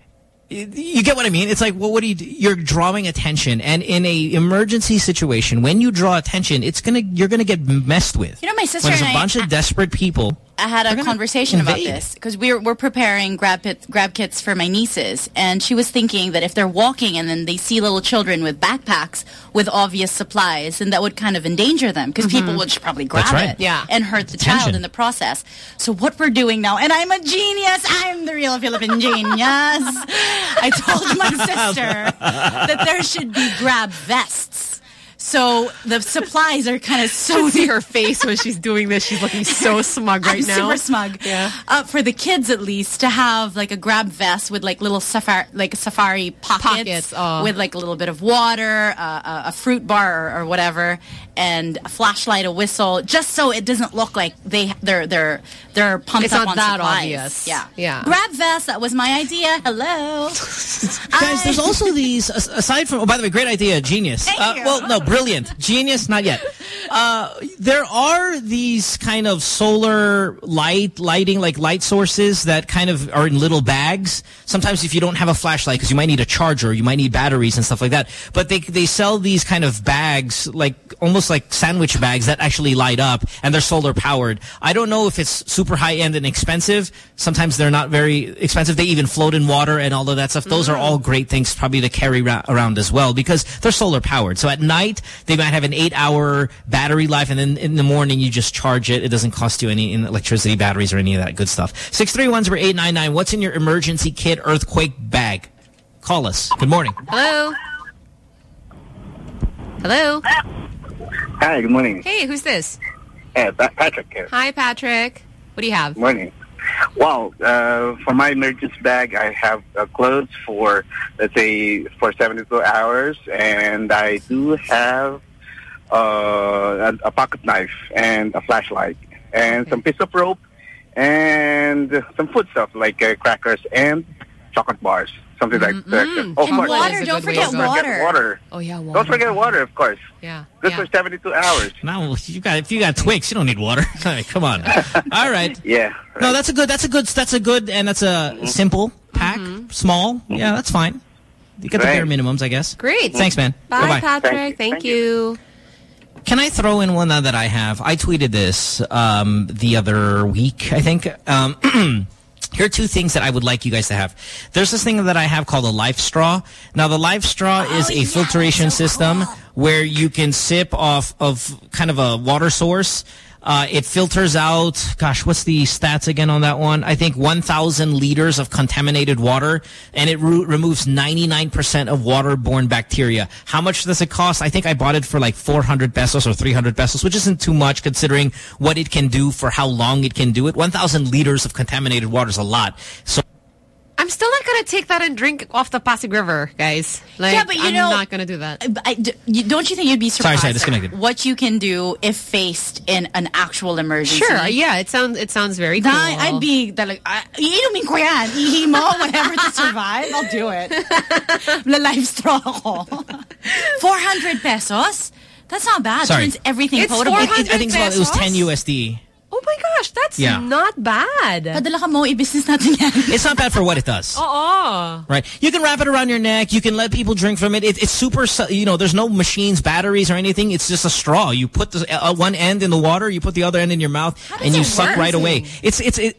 you get what I mean? It's like, well, what do you do? You're drawing attention. And in a emergency situation, when you draw attention, it's gonna, you're gonna get messed with. You know, my sister When there's and a I- bunch of desperate people. I had a conversation about this because we're we're preparing grab pit, grab kits for my nieces, and she was thinking that if they're walking and then they see little children with backpacks with obvious supplies, then that would kind of endanger them because people would just probably grab right. it and hurt the child in the process. So what we're doing now, and I'm a genius, I'm the real Philippine genius. I told my sister that there should be grab vests. So the supplies are kind of so see her face when she's doing this. She's looking so smug right I'm now. super smug. Yeah. Uh, for the kids, at least, to have like a grab vest with like little safari, like safari pockets, Pockets, oh. with like a little bit of water, uh, a, a fruit bar or, or whatever, and a flashlight, a whistle, just so it doesn't look like they they're they're they're pumped It's up not on that supplies. obvious. Yeah, Yeah. Grab vest. That was my idea. Hello, Guys, there's also these, aside from, oh, by the way, great idea, genius. Uh, well, no, brilliant. Genius, not yet. Uh, there are these kind of solar light, lighting, like light sources that kind of are in little bags. Sometimes if you don't have a flashlight, because you might need a charger, you might need batteries and stuff like that. But they, they sell these kind of bags, like, almost like sandwich bags that actually light up, and they're solar powered. I don't know if it's super high end and expensive. Sometimes they're not very expensive. They even float in water and all of that stuff. Those are mm. all great things probably to carry around as well because they're solar powered. So at night, they might have an eight hour battery life and then in the morning you just charge it. It doesn't cost you any electricity, batteries or any of that good stuff. 631-0899. What's in your emergency kit earthquake bag? Call us. Good morning. Hello. Hello. Uh, Hi, good morning. Hey, who's this? Yeah, Pa- Patrick here. Hi, Patrick. What do you have? Morning. Well, uh, for my emergency bag, I have uh, clothes for, let's say, for 72 hours, and I do have uh, a, a pocket knife and a flashlight, and some piece of rope, and some food stuff like uh, crackers and chocolate bars, something like that. Mm-hmm. Of And course. water, don't forget water. water. Oh yeah, water. Don't forget water, of course. Yeah. Good for 72 hours. No, you got if you got Twix, you don't need water. I come on. All right. Yeah. No, that's a good. That's a good. That's a good, and that's a simple pack, small. Yeah, that's fine. You get the bare minimums, I guess. Great. Thanks, man. Bye, Bye-bye. Patrick. Thank, you. Can I throw in one that I have? I tweeted this um, the other week, I think. Um, here are two things that I would like you guys to have. There's this thing that I have called a LifeStraw. Now, the LifeStraw oh, is a filtration system where you can sip off of kind of a water source. Uh, it filters out, gosh, what's the stats again on that one? I think 1,000 liters of contaminated water, and it re removes 99% of waterborne bacteria. How much does it cost? I think I bought it for like 400 pesos or 300 pesos, which isn't too much considering what it can do for how long it can do it. 1,000 liters of contaminated water is a lot. So I'm still not gonna take that and drink off the Pasig River, guys. Like, Yeah, but you I'm know- not gonna do that. I, d- you- don't you think you'd be Sorry, surprised sorry, disconnected. what you can do if faced in an actual emergency? Sure, yeah, it sounds it sounds very cool. I'd be that like, I, iinumin ko yan. Ihi mo, whatever to survive, I'll do it. La-life straw ako. 400 pesos? That's not bad. Sorry. Turns everything It's potable. 400 I think it's about, it was 10? USD. Oh my gosh, that's Yeah. not bad. Padala ka mo, i-business natin yan. It's not bad for what it does. Oh. Right. You can wrap it around your neck. You can let people drink from it. it it's super, you know, there's no machines, batteries, or anything. It's just a straw. You put the uh, one end in the water, you put the other end in your mouth, and you suck work? right away. It's, it's, it,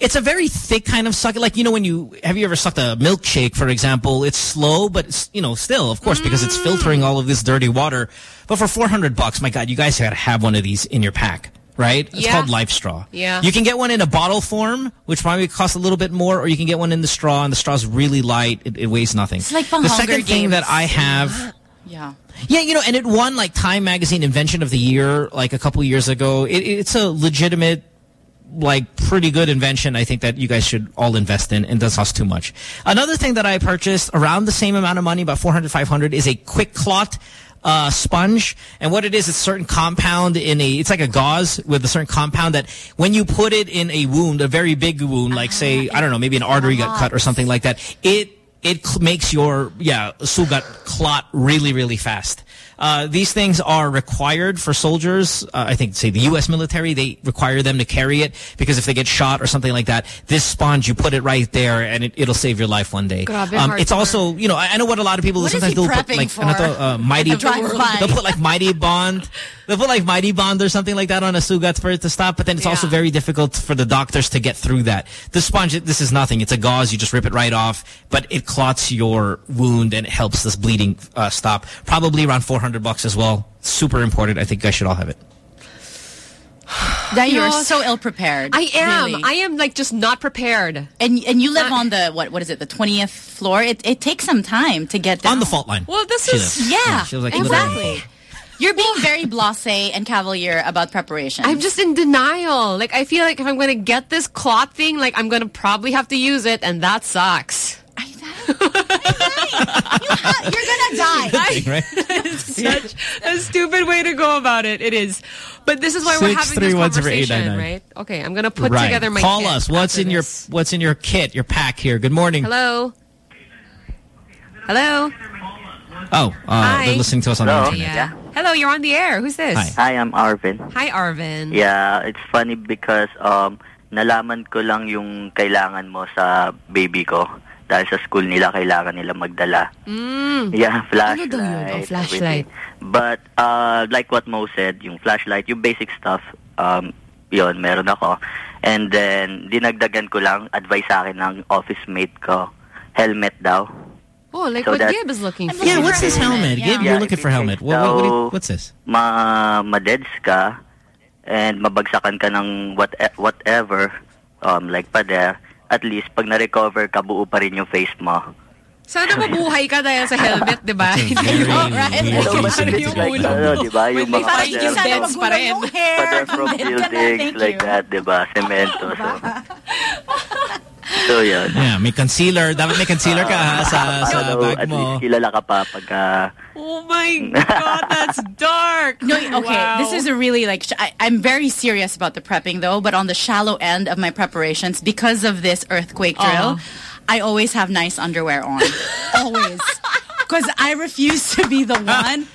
it's a very thick kind of suck. Like, you know, when you, have you ever sucked a milkshake, for example? It's slow, but it's, you know, still, of course, because it's filtering all of this dirty water. But for 400 bucks, my God, you guys gotta have one of these in your pack. Right? It's Yeah. called LifeStraw. Yeah. You can get one in a bottle form, which probably costs a little bit more, or you can get one in the straw, and the straw's really light. It, it weighs nothing. It's like the second thing that I have... Yeah. Yeah, you know, and it won like Time Magazine Invention of the Year like a couple years ago. It, it's a legitimate, like pretty good invention. I think that you guys should all invest in and doesn't cost too much. Another thing that I purchased around the same amount of money, about 400, 500, is a QuikClot uh, sponge. And what it is, it's a certain compound in a, it's like a gauze with a certain compound that when you put it in a wound, a very big wound, like say, I don't know, maybe an artery got cut or something like that, it it makes your yeah sugat clot really really fast. Uh, these things are required for soldiers. Uh, I think, say the U.S. military, they require them to carry it because if they get shot or something like that, this sponge you put it right there and it, it'll save your life one day. Um, it's also you know I, I know what a lot of people What sometimes he they'll put like for? ano uh, mighty they'll put like mighty bond they'll put like mighty bond or something like that on a sugat for it to stop. But then it's also very difficult for the doctors to get through that. The sponge, this is nothing. It's a gauze. You just rip it right off, but it clots your wound and it helps this bleeding uh, stop. Probably around 400 bucks as well. Super important. I think I should all have it. That you're No. so ill prepared. I am. really. I am like just not prepared. and and you live on the what what is it the twentieth floor? It it takes some time to get down. On the fault line. Well, this She is lives. Yeah, she was like literally on the exactly. You're being very blasé and cavalier about preparation. I'm just in denial. Like I feel like if I'm going to get this cloth thing, like I'm going to probably have to use it, and that sucks. you're gonna die. thing, right? It's such a stupid way to go about it. It is. But this is why we're having this conversation, right? Okay, I'm going to put right. together my Call kit us. What's after in your. What's in your kit? Your pack here. Good morning. Hello? Hello? Oh, uh, they're listening to us on the Hello. internet. Yeah. Hello, you're on the air. Who's this? Hi, I'm Arvin. Hi, Arvin. Yeah, it's funny because um nalaman ko lang yung kailangan mo sa baby ko dahil sa school nila kailangan nila magdala. Mm. Yeah, Ano daw yun? Oh, flashlight. everything. But uh like what Mo said, yung flashlight, yung basic stuff, um yon meron ako. And then dinagdagan ko lang advice sa akin ng office mate ko, helmet daw. Oh, like So what that- Gib is looking for. Yeah, what's this helmet? Yeah. Gabe, you're Yeah, looking for in helmet. What, what, what you- what's this? ma madeds ka and mabagsakan ka ng what whatever um like pader at least pag na-recover ka buo pa rin yung face mo. Sana mabuhay ka dahil sa helmet, di ba? Hindi mo, right? Hello, Ano it's yung ulo ano, mo? di ba, yung mga pader- beds pa rin. pader from buildings like that di ba cemento so so yun Yeah, may concealer. Dapat may concealer ka ha, sa, sa Ano, bag at mo. least kilala ka pa pagka Oh my God, that's dark. No, okay. Wow. This is a really like sh- I, I'm very serious about the prepping though, but on the shallow end of my preparations because of this earthquake uh-huh. drill, I always have nice underwear on. always. Because I refuse to be the one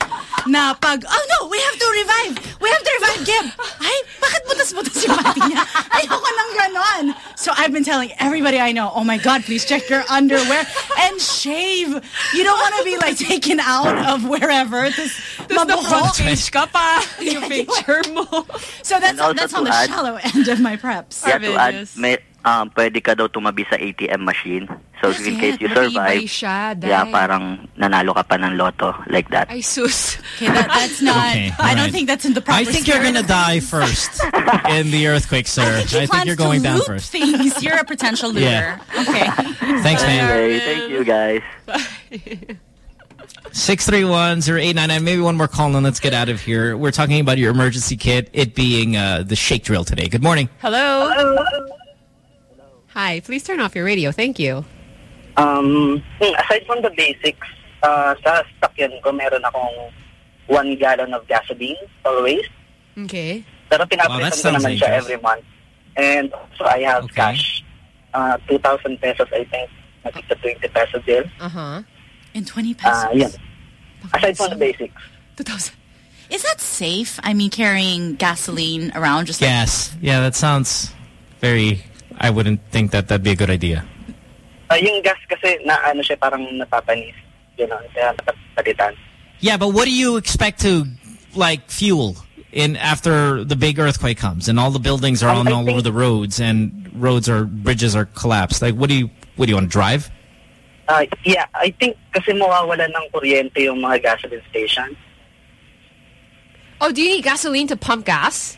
na pag, oh no, we have to revive. We have to revive Gib. Ay, bakit butas-butas yung mati niya? Ayoko ng ganon. So I've been telling everybody I know, oh my God, please check your underwear and shave. You don't want to be like taken out of wherever. Tapos Tapos na mabuhok. front page ka pa. Yung picture mo. So that's And also that's on to the add- shallow end of my preps. yeah to add may um pwede ka daw tumabi sa ATM machine so in case you survive Matibay siya, yeah parang nanalo ka pa ng loto like that Ay, sus. Okay, that, that's not. Okay, I don't alright. think that's in the proper. I think you're gonna die first in the earthquake, sir. I think I think you're going down first. Things. You're a potential looter. Yeah. Okay. Thanks, man. anyway thank you guys 631-0899. Maybe one more call and let's get out of here. We're talking about your emergency kit, it being uh, the shake drill today. Good morning. Hello? Hi, please turn off your radio. Thank you. Um, aside from the basics, uh, sa sakyan ko, meron akong one gallon of gasoline always. Okay. Pero Wow, that pinapresan ko sounds naman siya every month. And so I have Okay. cash. Uh, 2,000 pesos, I think. Nakita 20 peso bill. Uh-huh. In 20 pesos. Uh, yan. Aside from the basics. 2000. Is that safe? I mean, carrying gasoline around just like Gas. Yeah, that sounds very... I wouldn't think that that'd be a good idea. Uh, yung gas kasi, na ano siya, parang napapanis. Yun know, kaya napapalitan. Yeah, but what do you expect to, like, fuel in after the big earthquake comes and all the buildings are Um, on I all over the roads and roads or bridges are collapsed? Like, what do you... What do you want to drive? Uh, yeah, I think kasi mawawalan ng kuryente yung mga gasoline station. Oh, do you need gasoline to pump gas?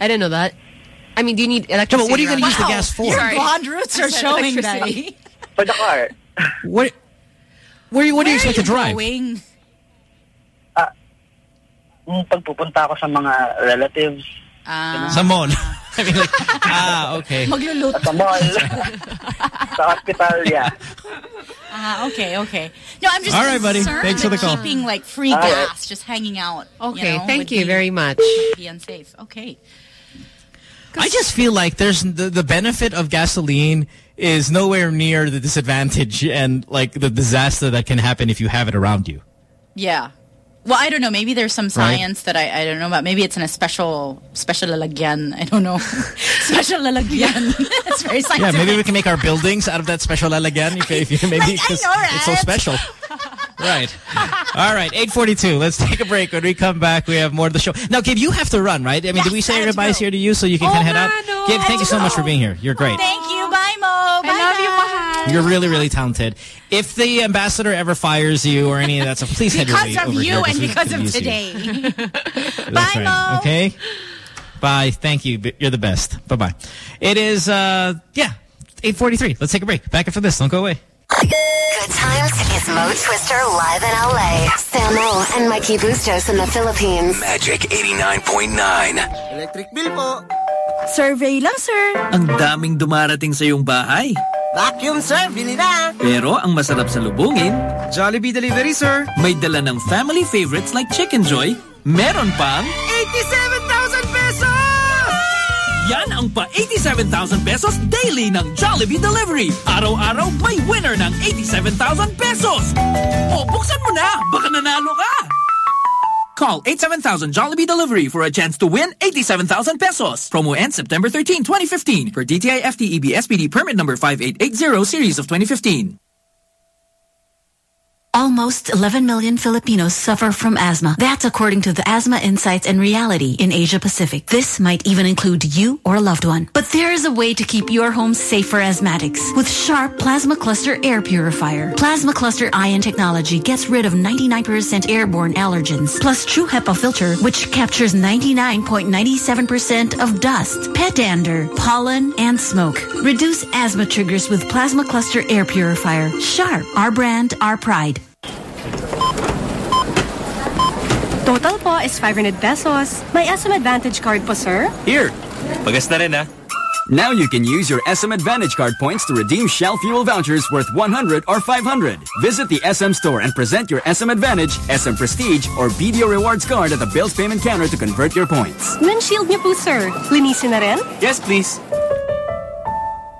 I didn't know that. I mean, do you need electricity? but what are you gonna around- use the gas for? Your Sorry. blonde roots are showing, electricity. Daddy. For the car. What? Where, you- what do you Where expect to are drive? Going? Kung pagpupunta ako sa mga relatives, Ah. Sa mall. I mean, like, ah, okay. Magluluto. sa mall, sa hospital, yeah. Ah, okay, okay. No, I'm just All right, buddy. Thanks for the call. keeping like free All right. gas just hanging out. Okay, you know, thank you be- very much. Be unsafe. Okay. I just feel like there's the, the benefit of gasoline is nowhere near the disadvantage and like the disaster that can happen if you have it around you. Yeah. Well, I don't know. Maybe there's some Right. science that I, I don't know about. Maybe it's in a special special lalagyan. I don't know. special lalagyan. It's very scientific. Yeah, maybe we can make our buildings out of that special lalagyan if, if you maybe Like, know, it's so special. Right. All right, 842. Let's take a break. When we come back, we have more of the show. Now, Gabe, you have to run, right? I mean, did we say your goodbyes here to you so you can Oh, kind of head out? Mano. Gabe, thank you so much for being here. You're great. Thank you. Bye, Mo. Bye, I love you, Mahal. You're really, really talented. If the ambassador ever fires you or any of that stuff, please head your way Because of you here. and because of today. That's Bye, right. Mo. Okay. Bye. Thank you. You're the best. Bye bye. It is uh yeah, 8:43. Let's take a break. Back after this. Don't go away. Good times is Mo Twister live in LA. Samo and Mikey Bustos in the Philippines. Magic 89.9. Electric bill po. Survey lang, sir. Ang daming dumarating sa iyong bahay. Vacuum, sir. Bili na. Pero ang masarap sa lubungin, Jollibee Delivery, sir. may dala ng family favorites like Chickenjoy, meron pang 87,000 pesos! yan ang pa 87,000 pesos daily ng Jollibee Delivery. Araw-araw may winner ng 87,000 pesos. O buksan mo na, baka nanalo ka. Call 87000 Jollibee Delivery for a chance to win 87,000 pesos. Promo ends September 13, 2015 for DTI FTEB SPD permit number 5880 series of 2015. Almost 11 million Filipinos suffer from asthma. That's according to the Asthma Insights and Reality in Asia Pacific. This might even include you or a loved one. But there is a way to keep your home safe for asthmatics with Sharp Plasmacluster Air Purifier. Plasmacluster Ion technology gets rid of 99% airborne allergens, plus True HEPA filter, which captures 99.97% of dust, pet dander, pollen, and smoke. Reduce asthma triggers with Plasmacluster Air Purifier. Sharp, our brand, our pride. Total po is 500 pesos. May SM Advantage card po, sir? Here. Pagas na rin, ha? Now you can use your SM Advantage card points to redeem Shell fuel vouchers worth 100 or 500. Visit the SM store and present your SM Advantage, SM Prestige, or BDO Rewards card at the bills payment counter to convert your points. Windshield niyo po, sir. Linisin na rin? Yes, please.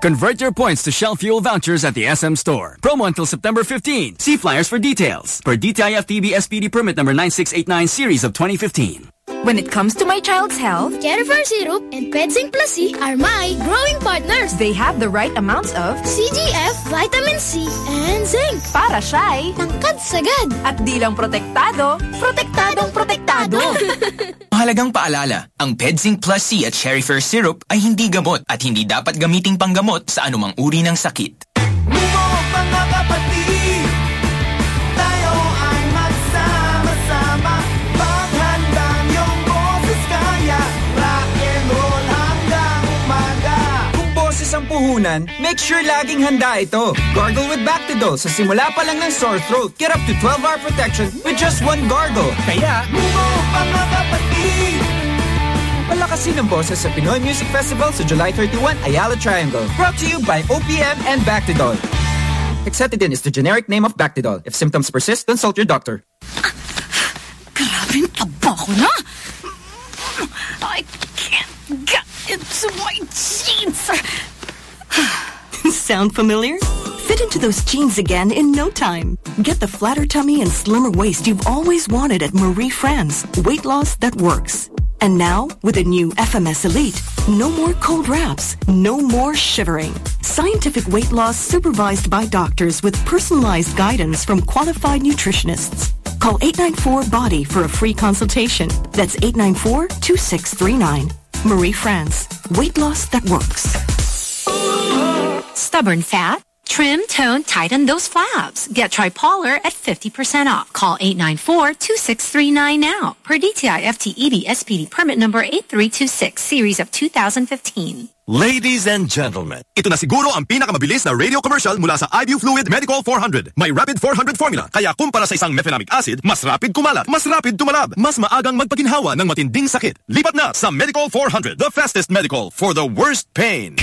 Convert your points to Shell fuel vouchers at the SM store. Promo until September 15. See flyers for details. Per DTI FTB SPD permit number 9689 series of 2015. When it comes to my child's health, Cherifer Syrup and Pedzinc Plus C are my growing partners. They have the right amounts of CGF, vitamin C, and zinc. Para siya'y tangkad eh. sagad. At di lang protektado, protektadong protektado. Mahalagang paalala, ang Pedzinc Plus C at Cherifer Syrup ay hindi gamot at hindi dapat gamiting panggamot sa anumang uri ng sakit. Puhunan, make sure laging handa ito. Gargle with Bactidol sa simula pa lang ng sore throat. Get up to 12-hour protection with just one gargle. Kaya, mga kapatid, Palakasin ang boses sa Pinoy Music Festival sa July 31, Ayala Triangle. Brought to you by OPM and Bactidol. Hexetidine is the generic name of Bactidol. If symptoms persist, consult your doctor. Grabing taba ko na. I can't get into my jeans. Sound familiar? Fit into those jeans again in no time. Get the flatter tummy and slimmer waist you've always wanted at Marie France. Weight loss that works. And now, with a new FMS Elite, no more cold wraps, no more shivering. Scientific weight loss supervised by doctors with personalized guidance from qualified nutritionists. Call 894-BODY for a free consultation. That's 894-2639. Marie France. Weight loss that works. Stubborn fat? Trim, tone, tighten those flaps. Get Tripolar at 50% off. Call 894-2639 now. Per DTI FTED SPD permit number 8326, series of 2015. Ladies and gentlemen, ito na siguro ang pinakamabilis na radio commercial mula sa IBU Fluid Medicol 400. May Rapid 400 formula, kaya kumpara sa isang mefenamic acid, mas rapid kumalat, mas rapid tumalab, mas maagang magpaginhawa ng matinding sakit. Lipat na sa Medicol 400, the fastest medical for the worst pain.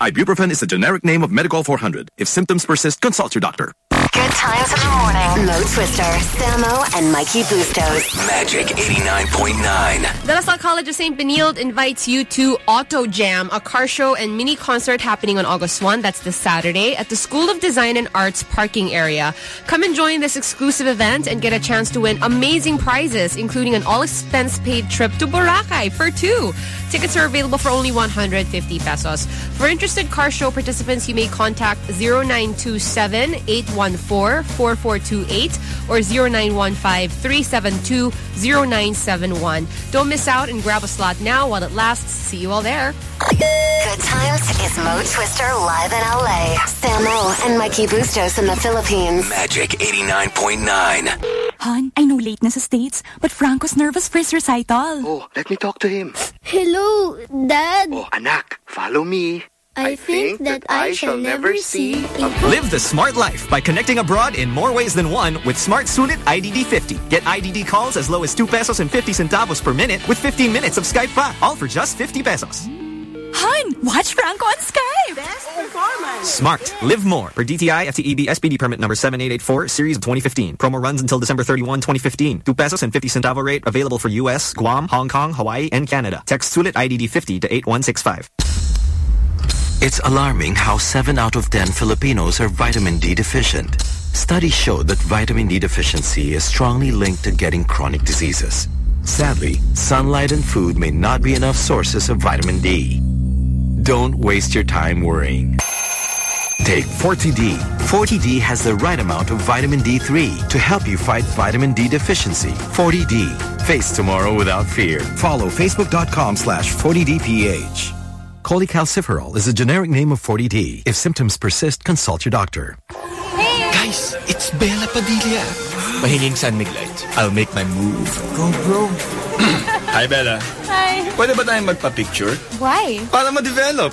Ibuprofen is the generic name of Medicol 400. If symptoms persist, consult your doctor. Good times in the morning. Mo Twister, Samo, and Mikey Bustos. Magic 89.9. The La Salle College of St. Benilde invites you to Auto Jam, a car show and mini concert happening on August 1. That's this Saturday at the School of Design and Arts parking area. Come and join this exclusive event and get a chance to win amazing prizes, including an all-expense-paid trip to Boracay for two. Tickets are available for only 150 pesos. For interested car show participants, you may contact 0927-814-4428 or 0915-372-0971. Don't miss out and grab a slot now while it lasts. See you all there. Good times is Mo Twister live in LA. Samo and Mikey Bustos in the Philippines. Magic 89.9. Hon, I know late na sa States, but Franco's nervous for his recital. Oh, let me talk to him. Hello, Dad. Oh, anak, follow me. I, think, that I shall never see. Live the smart life by connecting abroad in more ways than one with Smart Sulit IDD 50. Get IDD calls as low as 2 pesos and 50 centavos per minute with 15 minutes of Skype pa, all for just 50 pesos. Hon, watch Franco on Skype. Best performance. Smart. Live more. Per DTI FTEB SPD permit number 7884, series of 2015. Promo runs until December 31, 2015. 2 pesos and 50 centavo rate available for US, Guam, Hong Kong, Hawaii, and Canada. Text Sulit IDD 50 to 8165. It's alarming how 7 out of 10 Filipinos are vitamin D deficient. Studies show that vitamin D deficiency is strongly linked to getting chronic diseases. Sadly, sunlight and food may not be enough sources of vitamin D. Don't waste your time worrying. Take 40D. 40D has the right amount of vitamin D3 to help you fight vitamin D deficiency. 40D. Face tomorrow without fear. Follow facebook.com slash 40DPH. Cholecalciferol is a generic name of 40D. If symptoms persist, consult your doctor. Guys, it's Bela Padilla. Mahinging San Mig Light. I'll make my move. Go, bro. Hi, Bela. Hi. Pwede ba tayong magpa-picture? Why? Para ma-develop.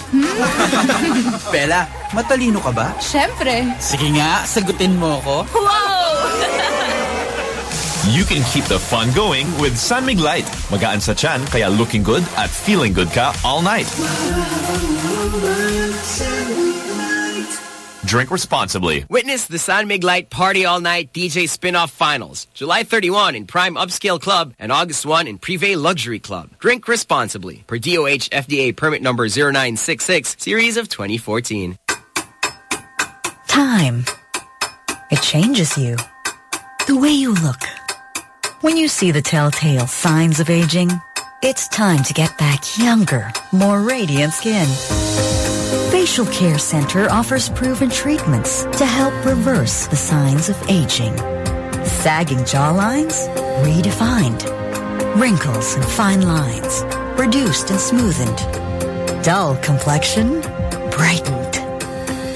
Bela, matalino ka ba? Siyempre. Sige nga, sagutin mo ko. Wow! You can keep the fun going with San Mig Light. Magaan sa chan, kaya looking good at feeling good ka all night. Drink responsibly. Witness the San Mig Light Party All Night DJ Spin-Off Finals. July 31 in Prime Upscale Club and August 1 in Privé Luxury Club. Drink responsibly. Per DOH FDA permit number 0966, series of 2014. Time. It changes you. The way you look. When you see the telltale signs of aging, it's time to get back younger, more radiant skin. Facial Care Center offers proven treatments to help reverse the signs of aging. Sagging jawlines? Redefined. Wrinkles and fine lines? Reduced and smoothened. Dull complexion? Brightened.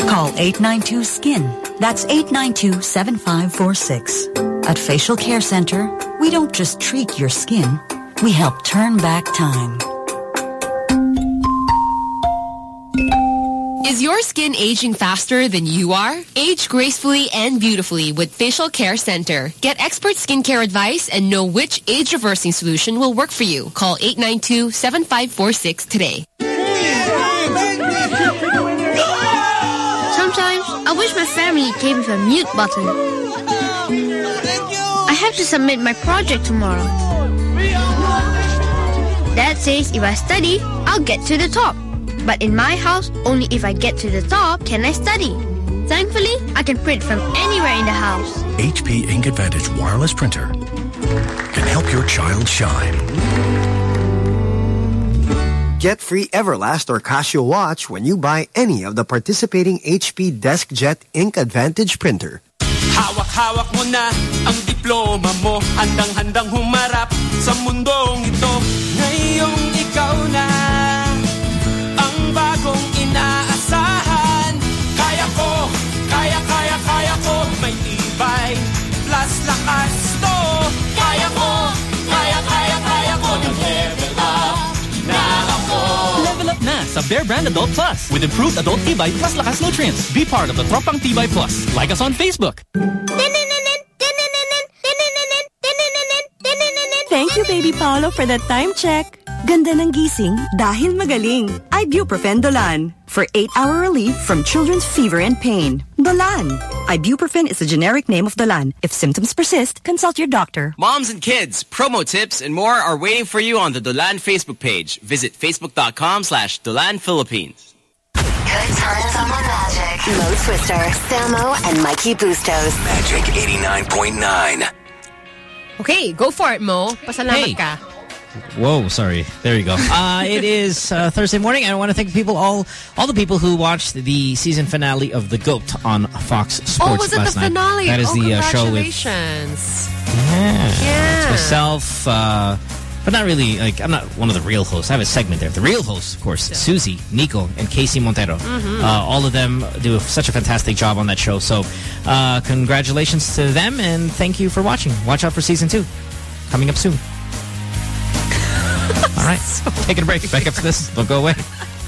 Call 892-SKIN. That's 892-7546. At Facial Care Center, we don't just treat your skin, we help turn back time. Is your skin aging faster than you are? Age gracefully and beautifully with Facial Care Center. Get expert skincare advice and know which age-reversing solution will work for you. Call 892-7546 today. Sometimes I wish my family gave me a mute button. I have to submit my project tomorrow. Dad says if I study, I'll get to the top. But in my house, only if I get to the top can I study. Thankfully, I can print from anywhere in the house. HP Ink Advantage wireless printer can help your child shine. Get free Everlast or Casio watch when you buy any of the participating HP DeskJet Ink Advantage printer. Hawak-hawak mo na ang diploma mo Handang-handang humarap sa mundong ito Ngayong ikaw na bagong inaasahan. Kaya ko, kaya kaya kaya ko May tibay plus lakas to. Kaya ko, kaya kaya kaya ko Level up na ako. Level up na sa Bear Brand Adult Plus. With improved adult tibay plus lakas nutrients. Be part of the Tropang Tibay Plus. Like us on Facebook. Baby Paolo, for that time check. Ganda ng gising dahil magaling. Ibuprofen Dolan. For 8-hour relief from children's fever and pain. Dolan. Ibuprofen is the generic name of Dolan. If symptoms persist, consult your doctor. Moms and kids, promo tips and more are waiting for you on the Dolan Facebook page. Visit facebook.com slash Dolan Philippines. Good times on the Magic. Mo Twister, Samo, and Mikey Bustos. Magic 89.9. Okay, go for it, Mo. Pasalamat Hey. ka. Whoa, sorry. There you go. Uh, it is uh, Thursday morning, and I want to thank people, all all the people who watched the season finale of The GOAT on Fox Sports oh, was it last the night. finale? That is oh, the uh, show with yeah, Yeah. It's myself, uh, but not really. Like I'm not one of the real hosts. I have a segment there. The real hosts, of course, Susie, Nico, and Casey Montero. Mhm. Uh, all of them do such a fantastic job on that show. So, uh, congratulations to them, and thank you for watching. Watch out for season two, coming up soon. all right, taking a break. Back up to this. Don't go away.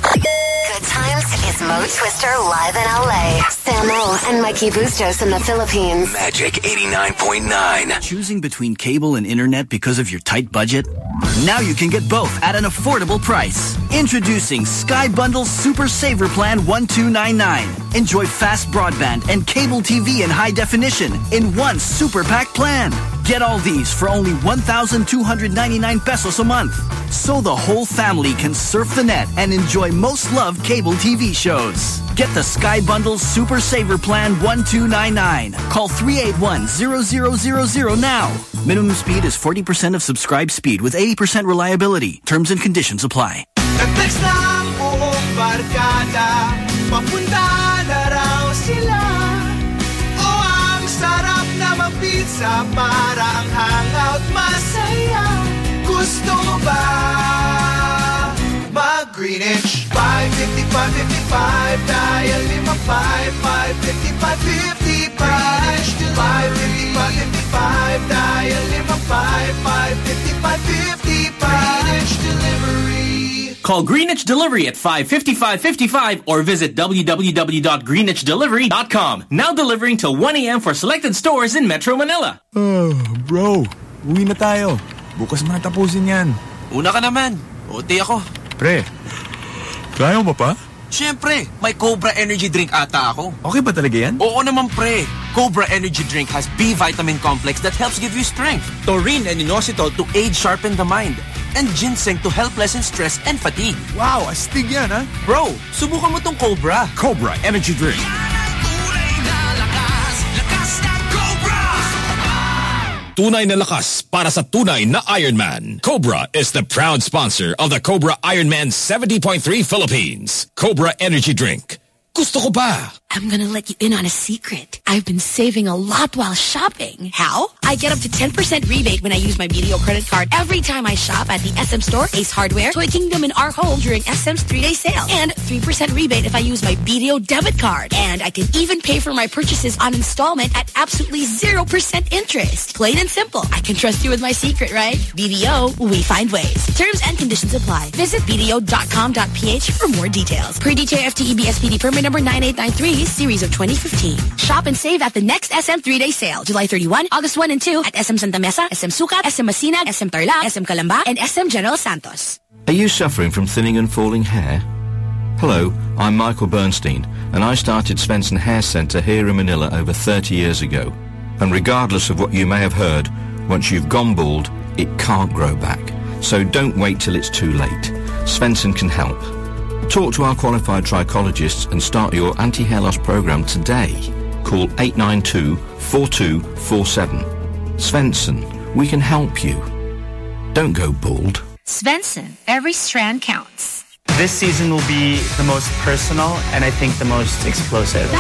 Good times is Mo Twister live in LA. Samo and Mikey Bustos in the Philippines. Magic 89.9. Choosing between cable and internet because of your tight budget? Now you can get both at an affordable price. Introducing Sky Bundle Super Saver Plan 1299. Enjoy fast broadband and cable TV in high definition in one super pack plan. Get all these for only 1,299 pesos a month. So the whole family can surf the net and enjoy most loved cable TV shows. Get the Sky Bundle Super Saver Plan 1299. Call 381-0000 now. Minimum speed is 40% of subscribed speed with 80% reliability. Terms and conditions apply. Para ang hangout masaya Gusto ba? Mag-Greenwich 555, 555 Dial 55, 555 Call Greenwich Delivery at 555-55 or visit www.greenwichdelivery.com. Now delivering till 1 a.m. for selected stores in Metro Manila. Oh, bro, uwi na tayo. Bukas mo na tapusin yan. Una ka naman. OT ako. Pre, kaya mo pa? Siyempre, may Cobra Energy Drink ata ako. Okay ba talaga yan? Oo naman pre. Cobra Energy Drink has B vitamin complex that helps give you strength. Taurine and inositol to aid sharpen the mind. And ginseng to help lessen stress and fatigue. Wow, astig yan ha? Bro, subukan mo tong Cobra. Cobra Energy Drink. Tunay na lakas para sa tunay na Ironman. Cobra is the proud sponsor of the Cobra Ironman 70.3 Philippines. Cobra Energy Drink. Gusto ko pa. I'm gonna let you in on a secret. I've been saving a lot while shopping. How? I get up to 10% rebate when I use my BDO credit card every time I shop at the SM Store, Ace Hardware, Toy Kingdom, and Our Home during SM's three-day sale. And 3% rebate if I use my BDO debit card. And I can even pay for my purchases on installment at absolutely 0% interest. Plain and simple. I can trust you with my secret, right? BDO, we find ways. Terms and conditions apply. Visit bdo.com.ph for more details. SPD permit number 9893, series of 2015. Shop and save at the next SM three-day sale. July 31, August 1 and 2 at SM Santa Mesa, SM Sucat, SM Masinag, SM Tarlac, SM Calamba, and SM General Santos. Are you suffering from thinning and falling hair? Hello, I'm Michael Bernstein, and I started Svenson Hair Centre here in Manila over 30 years ago. And regardless of what you may have heard, once you've gone bald, it can't grow back. So don't wait till it's too late. Svenson can help. Talk to our qualified trichologists and start your anti-hair loss program today. Call 892-4247. Svenson, we can help you. Don't go bald. Svenson, every strand counts. This season will be the most personal and I think the most explosive.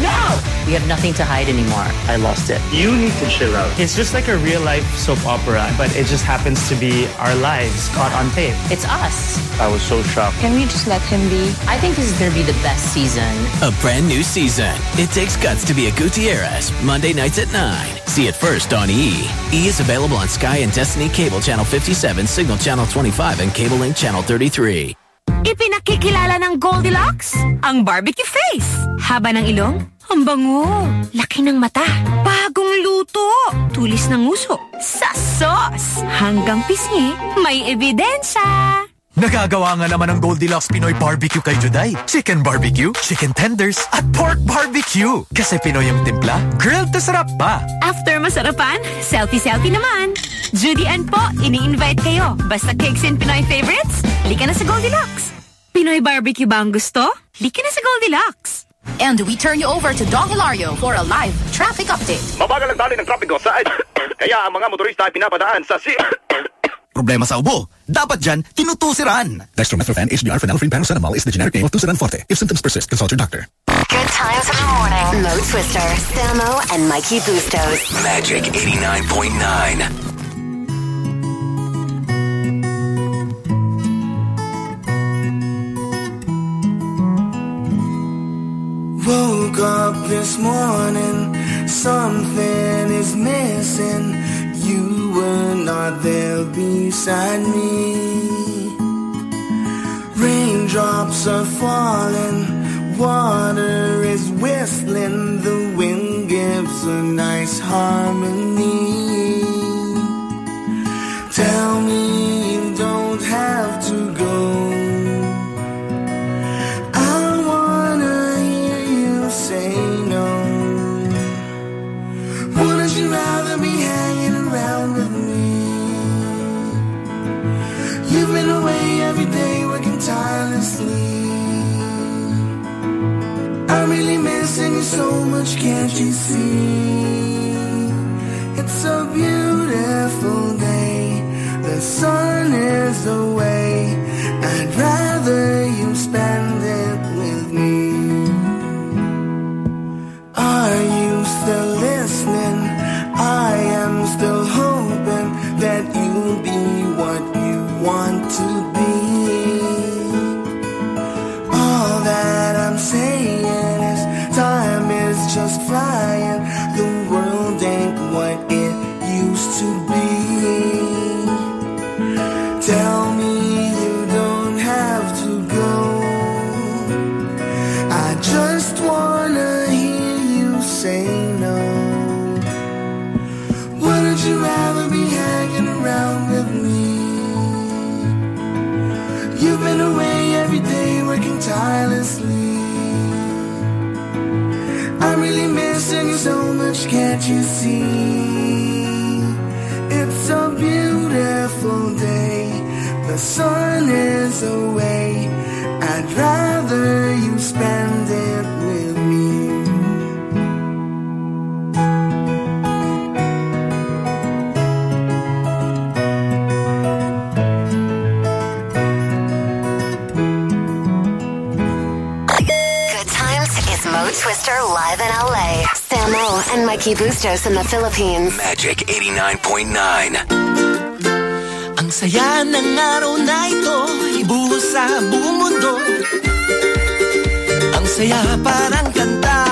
No! We have nothing to hide anymore. I lost it. You need to chill out. It's just like a real life soap opera, but it just happens to be our lives caught on tape. It's us. I was so shocked. Can we just let him be? I think this is going to be the best season. A brand new season. It takes guts to be a Gutierrez. Monday nights at 9. See it first on E! E is available on Sky and Destiny Cable Channel 57, Signal Channel 25, and Cable Link Channel 33. Ipinakikilala ng Goldilocks ang barbecue face. Haba ng ilong, ang bango. Laki ng mata, bagong luto. Tulis ng uso, sa sauce. Hanggang pisngi, may ebidensya. Nagagawa nga naman ng Goldilocks Pinoy Barbecue kay Juday. Chicken barbecue, chicken tenders, at pork barbecue. Kasi Pinoy ang timpla, grilled to sarap pa. After masarapan, selfie-selfie naman. Judy Ann po, ini-invite kayo. Basta cakes and Pinoy favorites, lika na sa Goldilocks. Pinoy barbecue ba ang gusto? Lika na sa Goldilocks. And we turn you over to Don Hilario for a live traffic update. Mabagal ang dali ng trapiko sa Kaya ang mga motorista ay pinapadaan sa si... Problema sa ubo. Dapat dyan, tinutusiran. Dextromethorphan HBr phenylephrine paracetamol is the generic name of Tuseran Forte. If symptoms persist, consult your doctor. Good times in the morning. Mo Twister, Samo, and Mikey Bustos. Magic 89.9. Woke up this morning, something is missing. You were not there beside me. Raindrops are falling, water is whistling, the wind gives a nice harmony. Tell me you don't have to tirelessly. I'm really missing you so much, can't you see? It's a beautiful day. The sun is away. I'd rather can't you see? It's a beautiful day. The sun is away. I'd rather Samo and Mikey Bustos in the Philippines. Magic 89.9. Ang saya ng araw na ito, ibuhos sa buong mundo. Ang saya parang kanta,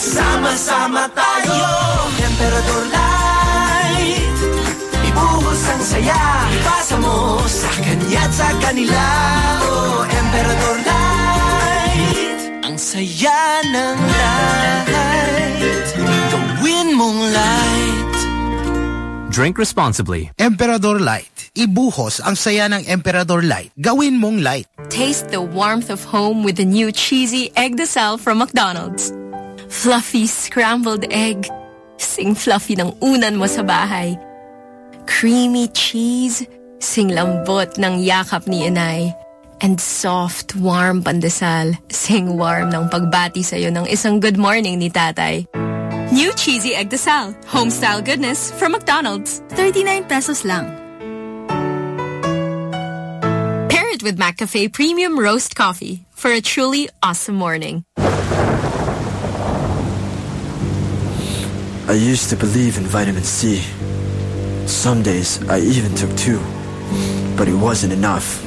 sama-sama tayo. Emperador Light, ibuhos ang saya. Pasa mo sa kanya at sa kanila. Oh, Emperador Light, ang saya ng light. Gawin mong light. Drink responsibly. Emperador Light. Ibuhos ang saya ng Emperador Light. Gawin mong light. Taste the warmth of home with the new cheesy egg desal from McDonald's. Fluffy scrambled egg. Sing fluffy ng unan mo sa bahay. Creamy cheese. Sing lambot ng yakap ni inay. And soft, warm pandesal. Sing warm ng pagbati sa'yo ng isang good morning ni tatay. New cheesy egg desal. Homestyle goodness from McDonald's. 39 pesos lang. Pair it with McCafe Premium Roast Coffee for a truly awesome morning. I used to believe in vitamin C. Some days I even took two, but it wasn't enough.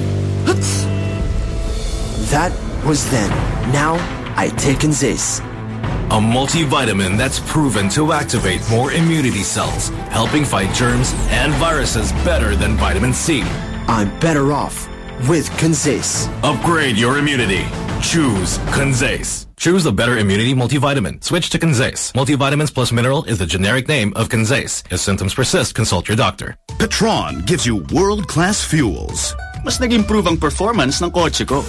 That was then. Now I take Zace. A multivitamin that's proven to activate more immunity cells, helping fight germs and viruses better than vitamin C. I'm better off. with Conzace. Upgrade your immunity. Choose Conzace. Choose the better immunity multivitamin. Switch to Conzace. Multivitamins plus mineral is the generic name of Conzace. If symptoms persist, consult your doctor. Petron gives you world-class fuels. Mas nag-improve ang performance ng kotse ko.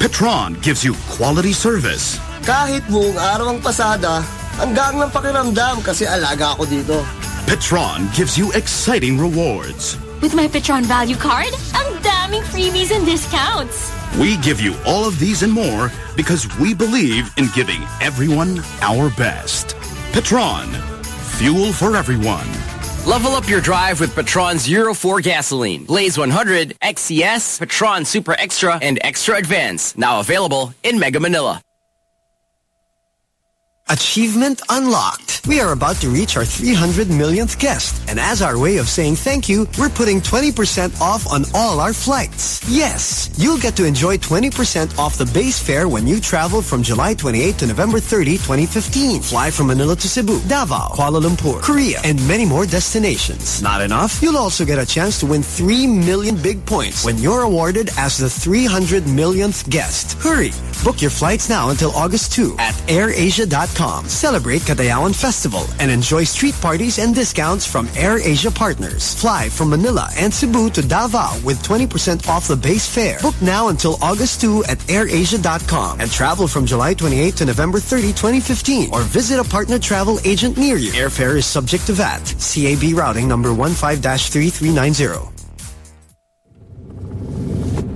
Petron gives you quality service. Kahit buong araw ang pasada, ang gaan ng pakiramdam kasi alaga ako dito. Petron gives you exciting rewards. With my Petron Value Card, ang daming freebies and discounts. We give you all of these and more because we believe in giving everyone our best. Petron, fuel for everyone. Level up your drive with Petron's Euro 4 gasoline. Blaze 100, XCS, Petron Super Extra, and Extra Advance. Now available in Mega Manila. Achievement unlocked. We are about to reach our 300 millionth guest. And as our way of saying thank you, we're putting 20% off on all our flights. Yes, you'll get to enjoy 20% off the base fare when you travel from July 28 to November 30, 2015. Fly from Manila to Cebu, Davao, Kuala Lumpur, Korea, and many more destinations. Not enough? You'll also get a chance to win 3 million big points when you're awarded as the 300 millionth guest. Hurry! Book your flights now until August 2 at airasia.com. Celebrate Kadayawan Festival and enjoy street parties and discounts from AirAsia partners. Fly from Manila and Cebu to Davao with 20% off the base fare. Book now until August 2 at airasia.com and travel from July 28 to November 30, 2015 or visit a partner travel agent near you. Airfare is subject to VAT. CAB routing number 15-3390.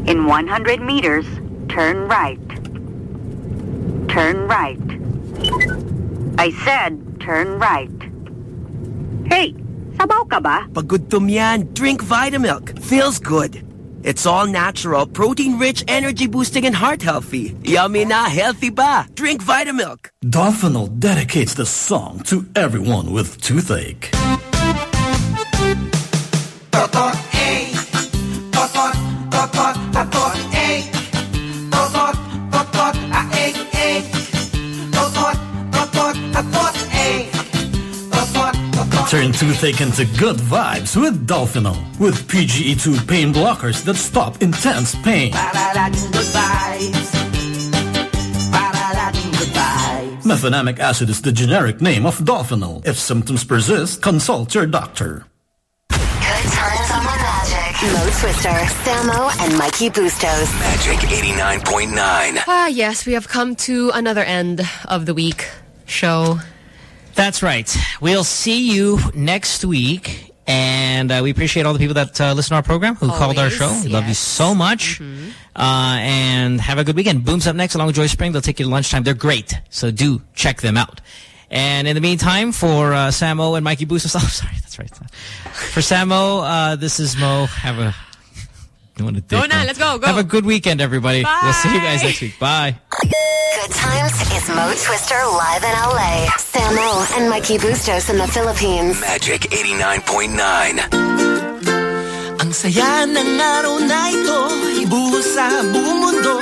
In 100 meters, turn right. Turn right. I said, turn right. Hey, sabaw ka ba? Pagudtom yan, drink Vitamilk. Feels good. It's all natural, protein-rich, energy-boosting, and heart-healthy. Yummy na, healthy ba? Drink Vitamilk. Dolfenal dedicates the song to everyone with toothache. Turn toothache into good vibes with Dolfenal. With PGE2 pain blockers that stop intense pain. Para-ra-ding good vibes. Para-ra-ding good vibes. Mefenamic acid is the generic name of Dolfenal. If symptoms persist, consult your doctor. Good times on the Magic. Mo Twister, Samo, and Mikey Bustos. Magic 89.9. Ah, yes, we have come to another end of the week show. That's right. We'll see you next week. And uh, we appreciate all the people that uh, listen to our program, who called our show. We love you so much. Uh, and have a good weekend. Boom's up next along with Joyce Pring. They'll take you to lunchtime. They're great. So do check them out. And in the meantime, for uh, Samo and Mikey Bustos, oh, sorry, that's right. For Samo, uh, this is Mo. Have a... You want to Go na, let's go, go. Have a good weekend, everybody. We'll see you guys next week. Bye. Good times is Mo Twister live in LA. Samo and Mikey Bustos in the Philippines. Magic 89.9. Ang saya ng araw na ito, ibuhos sa buong mundo.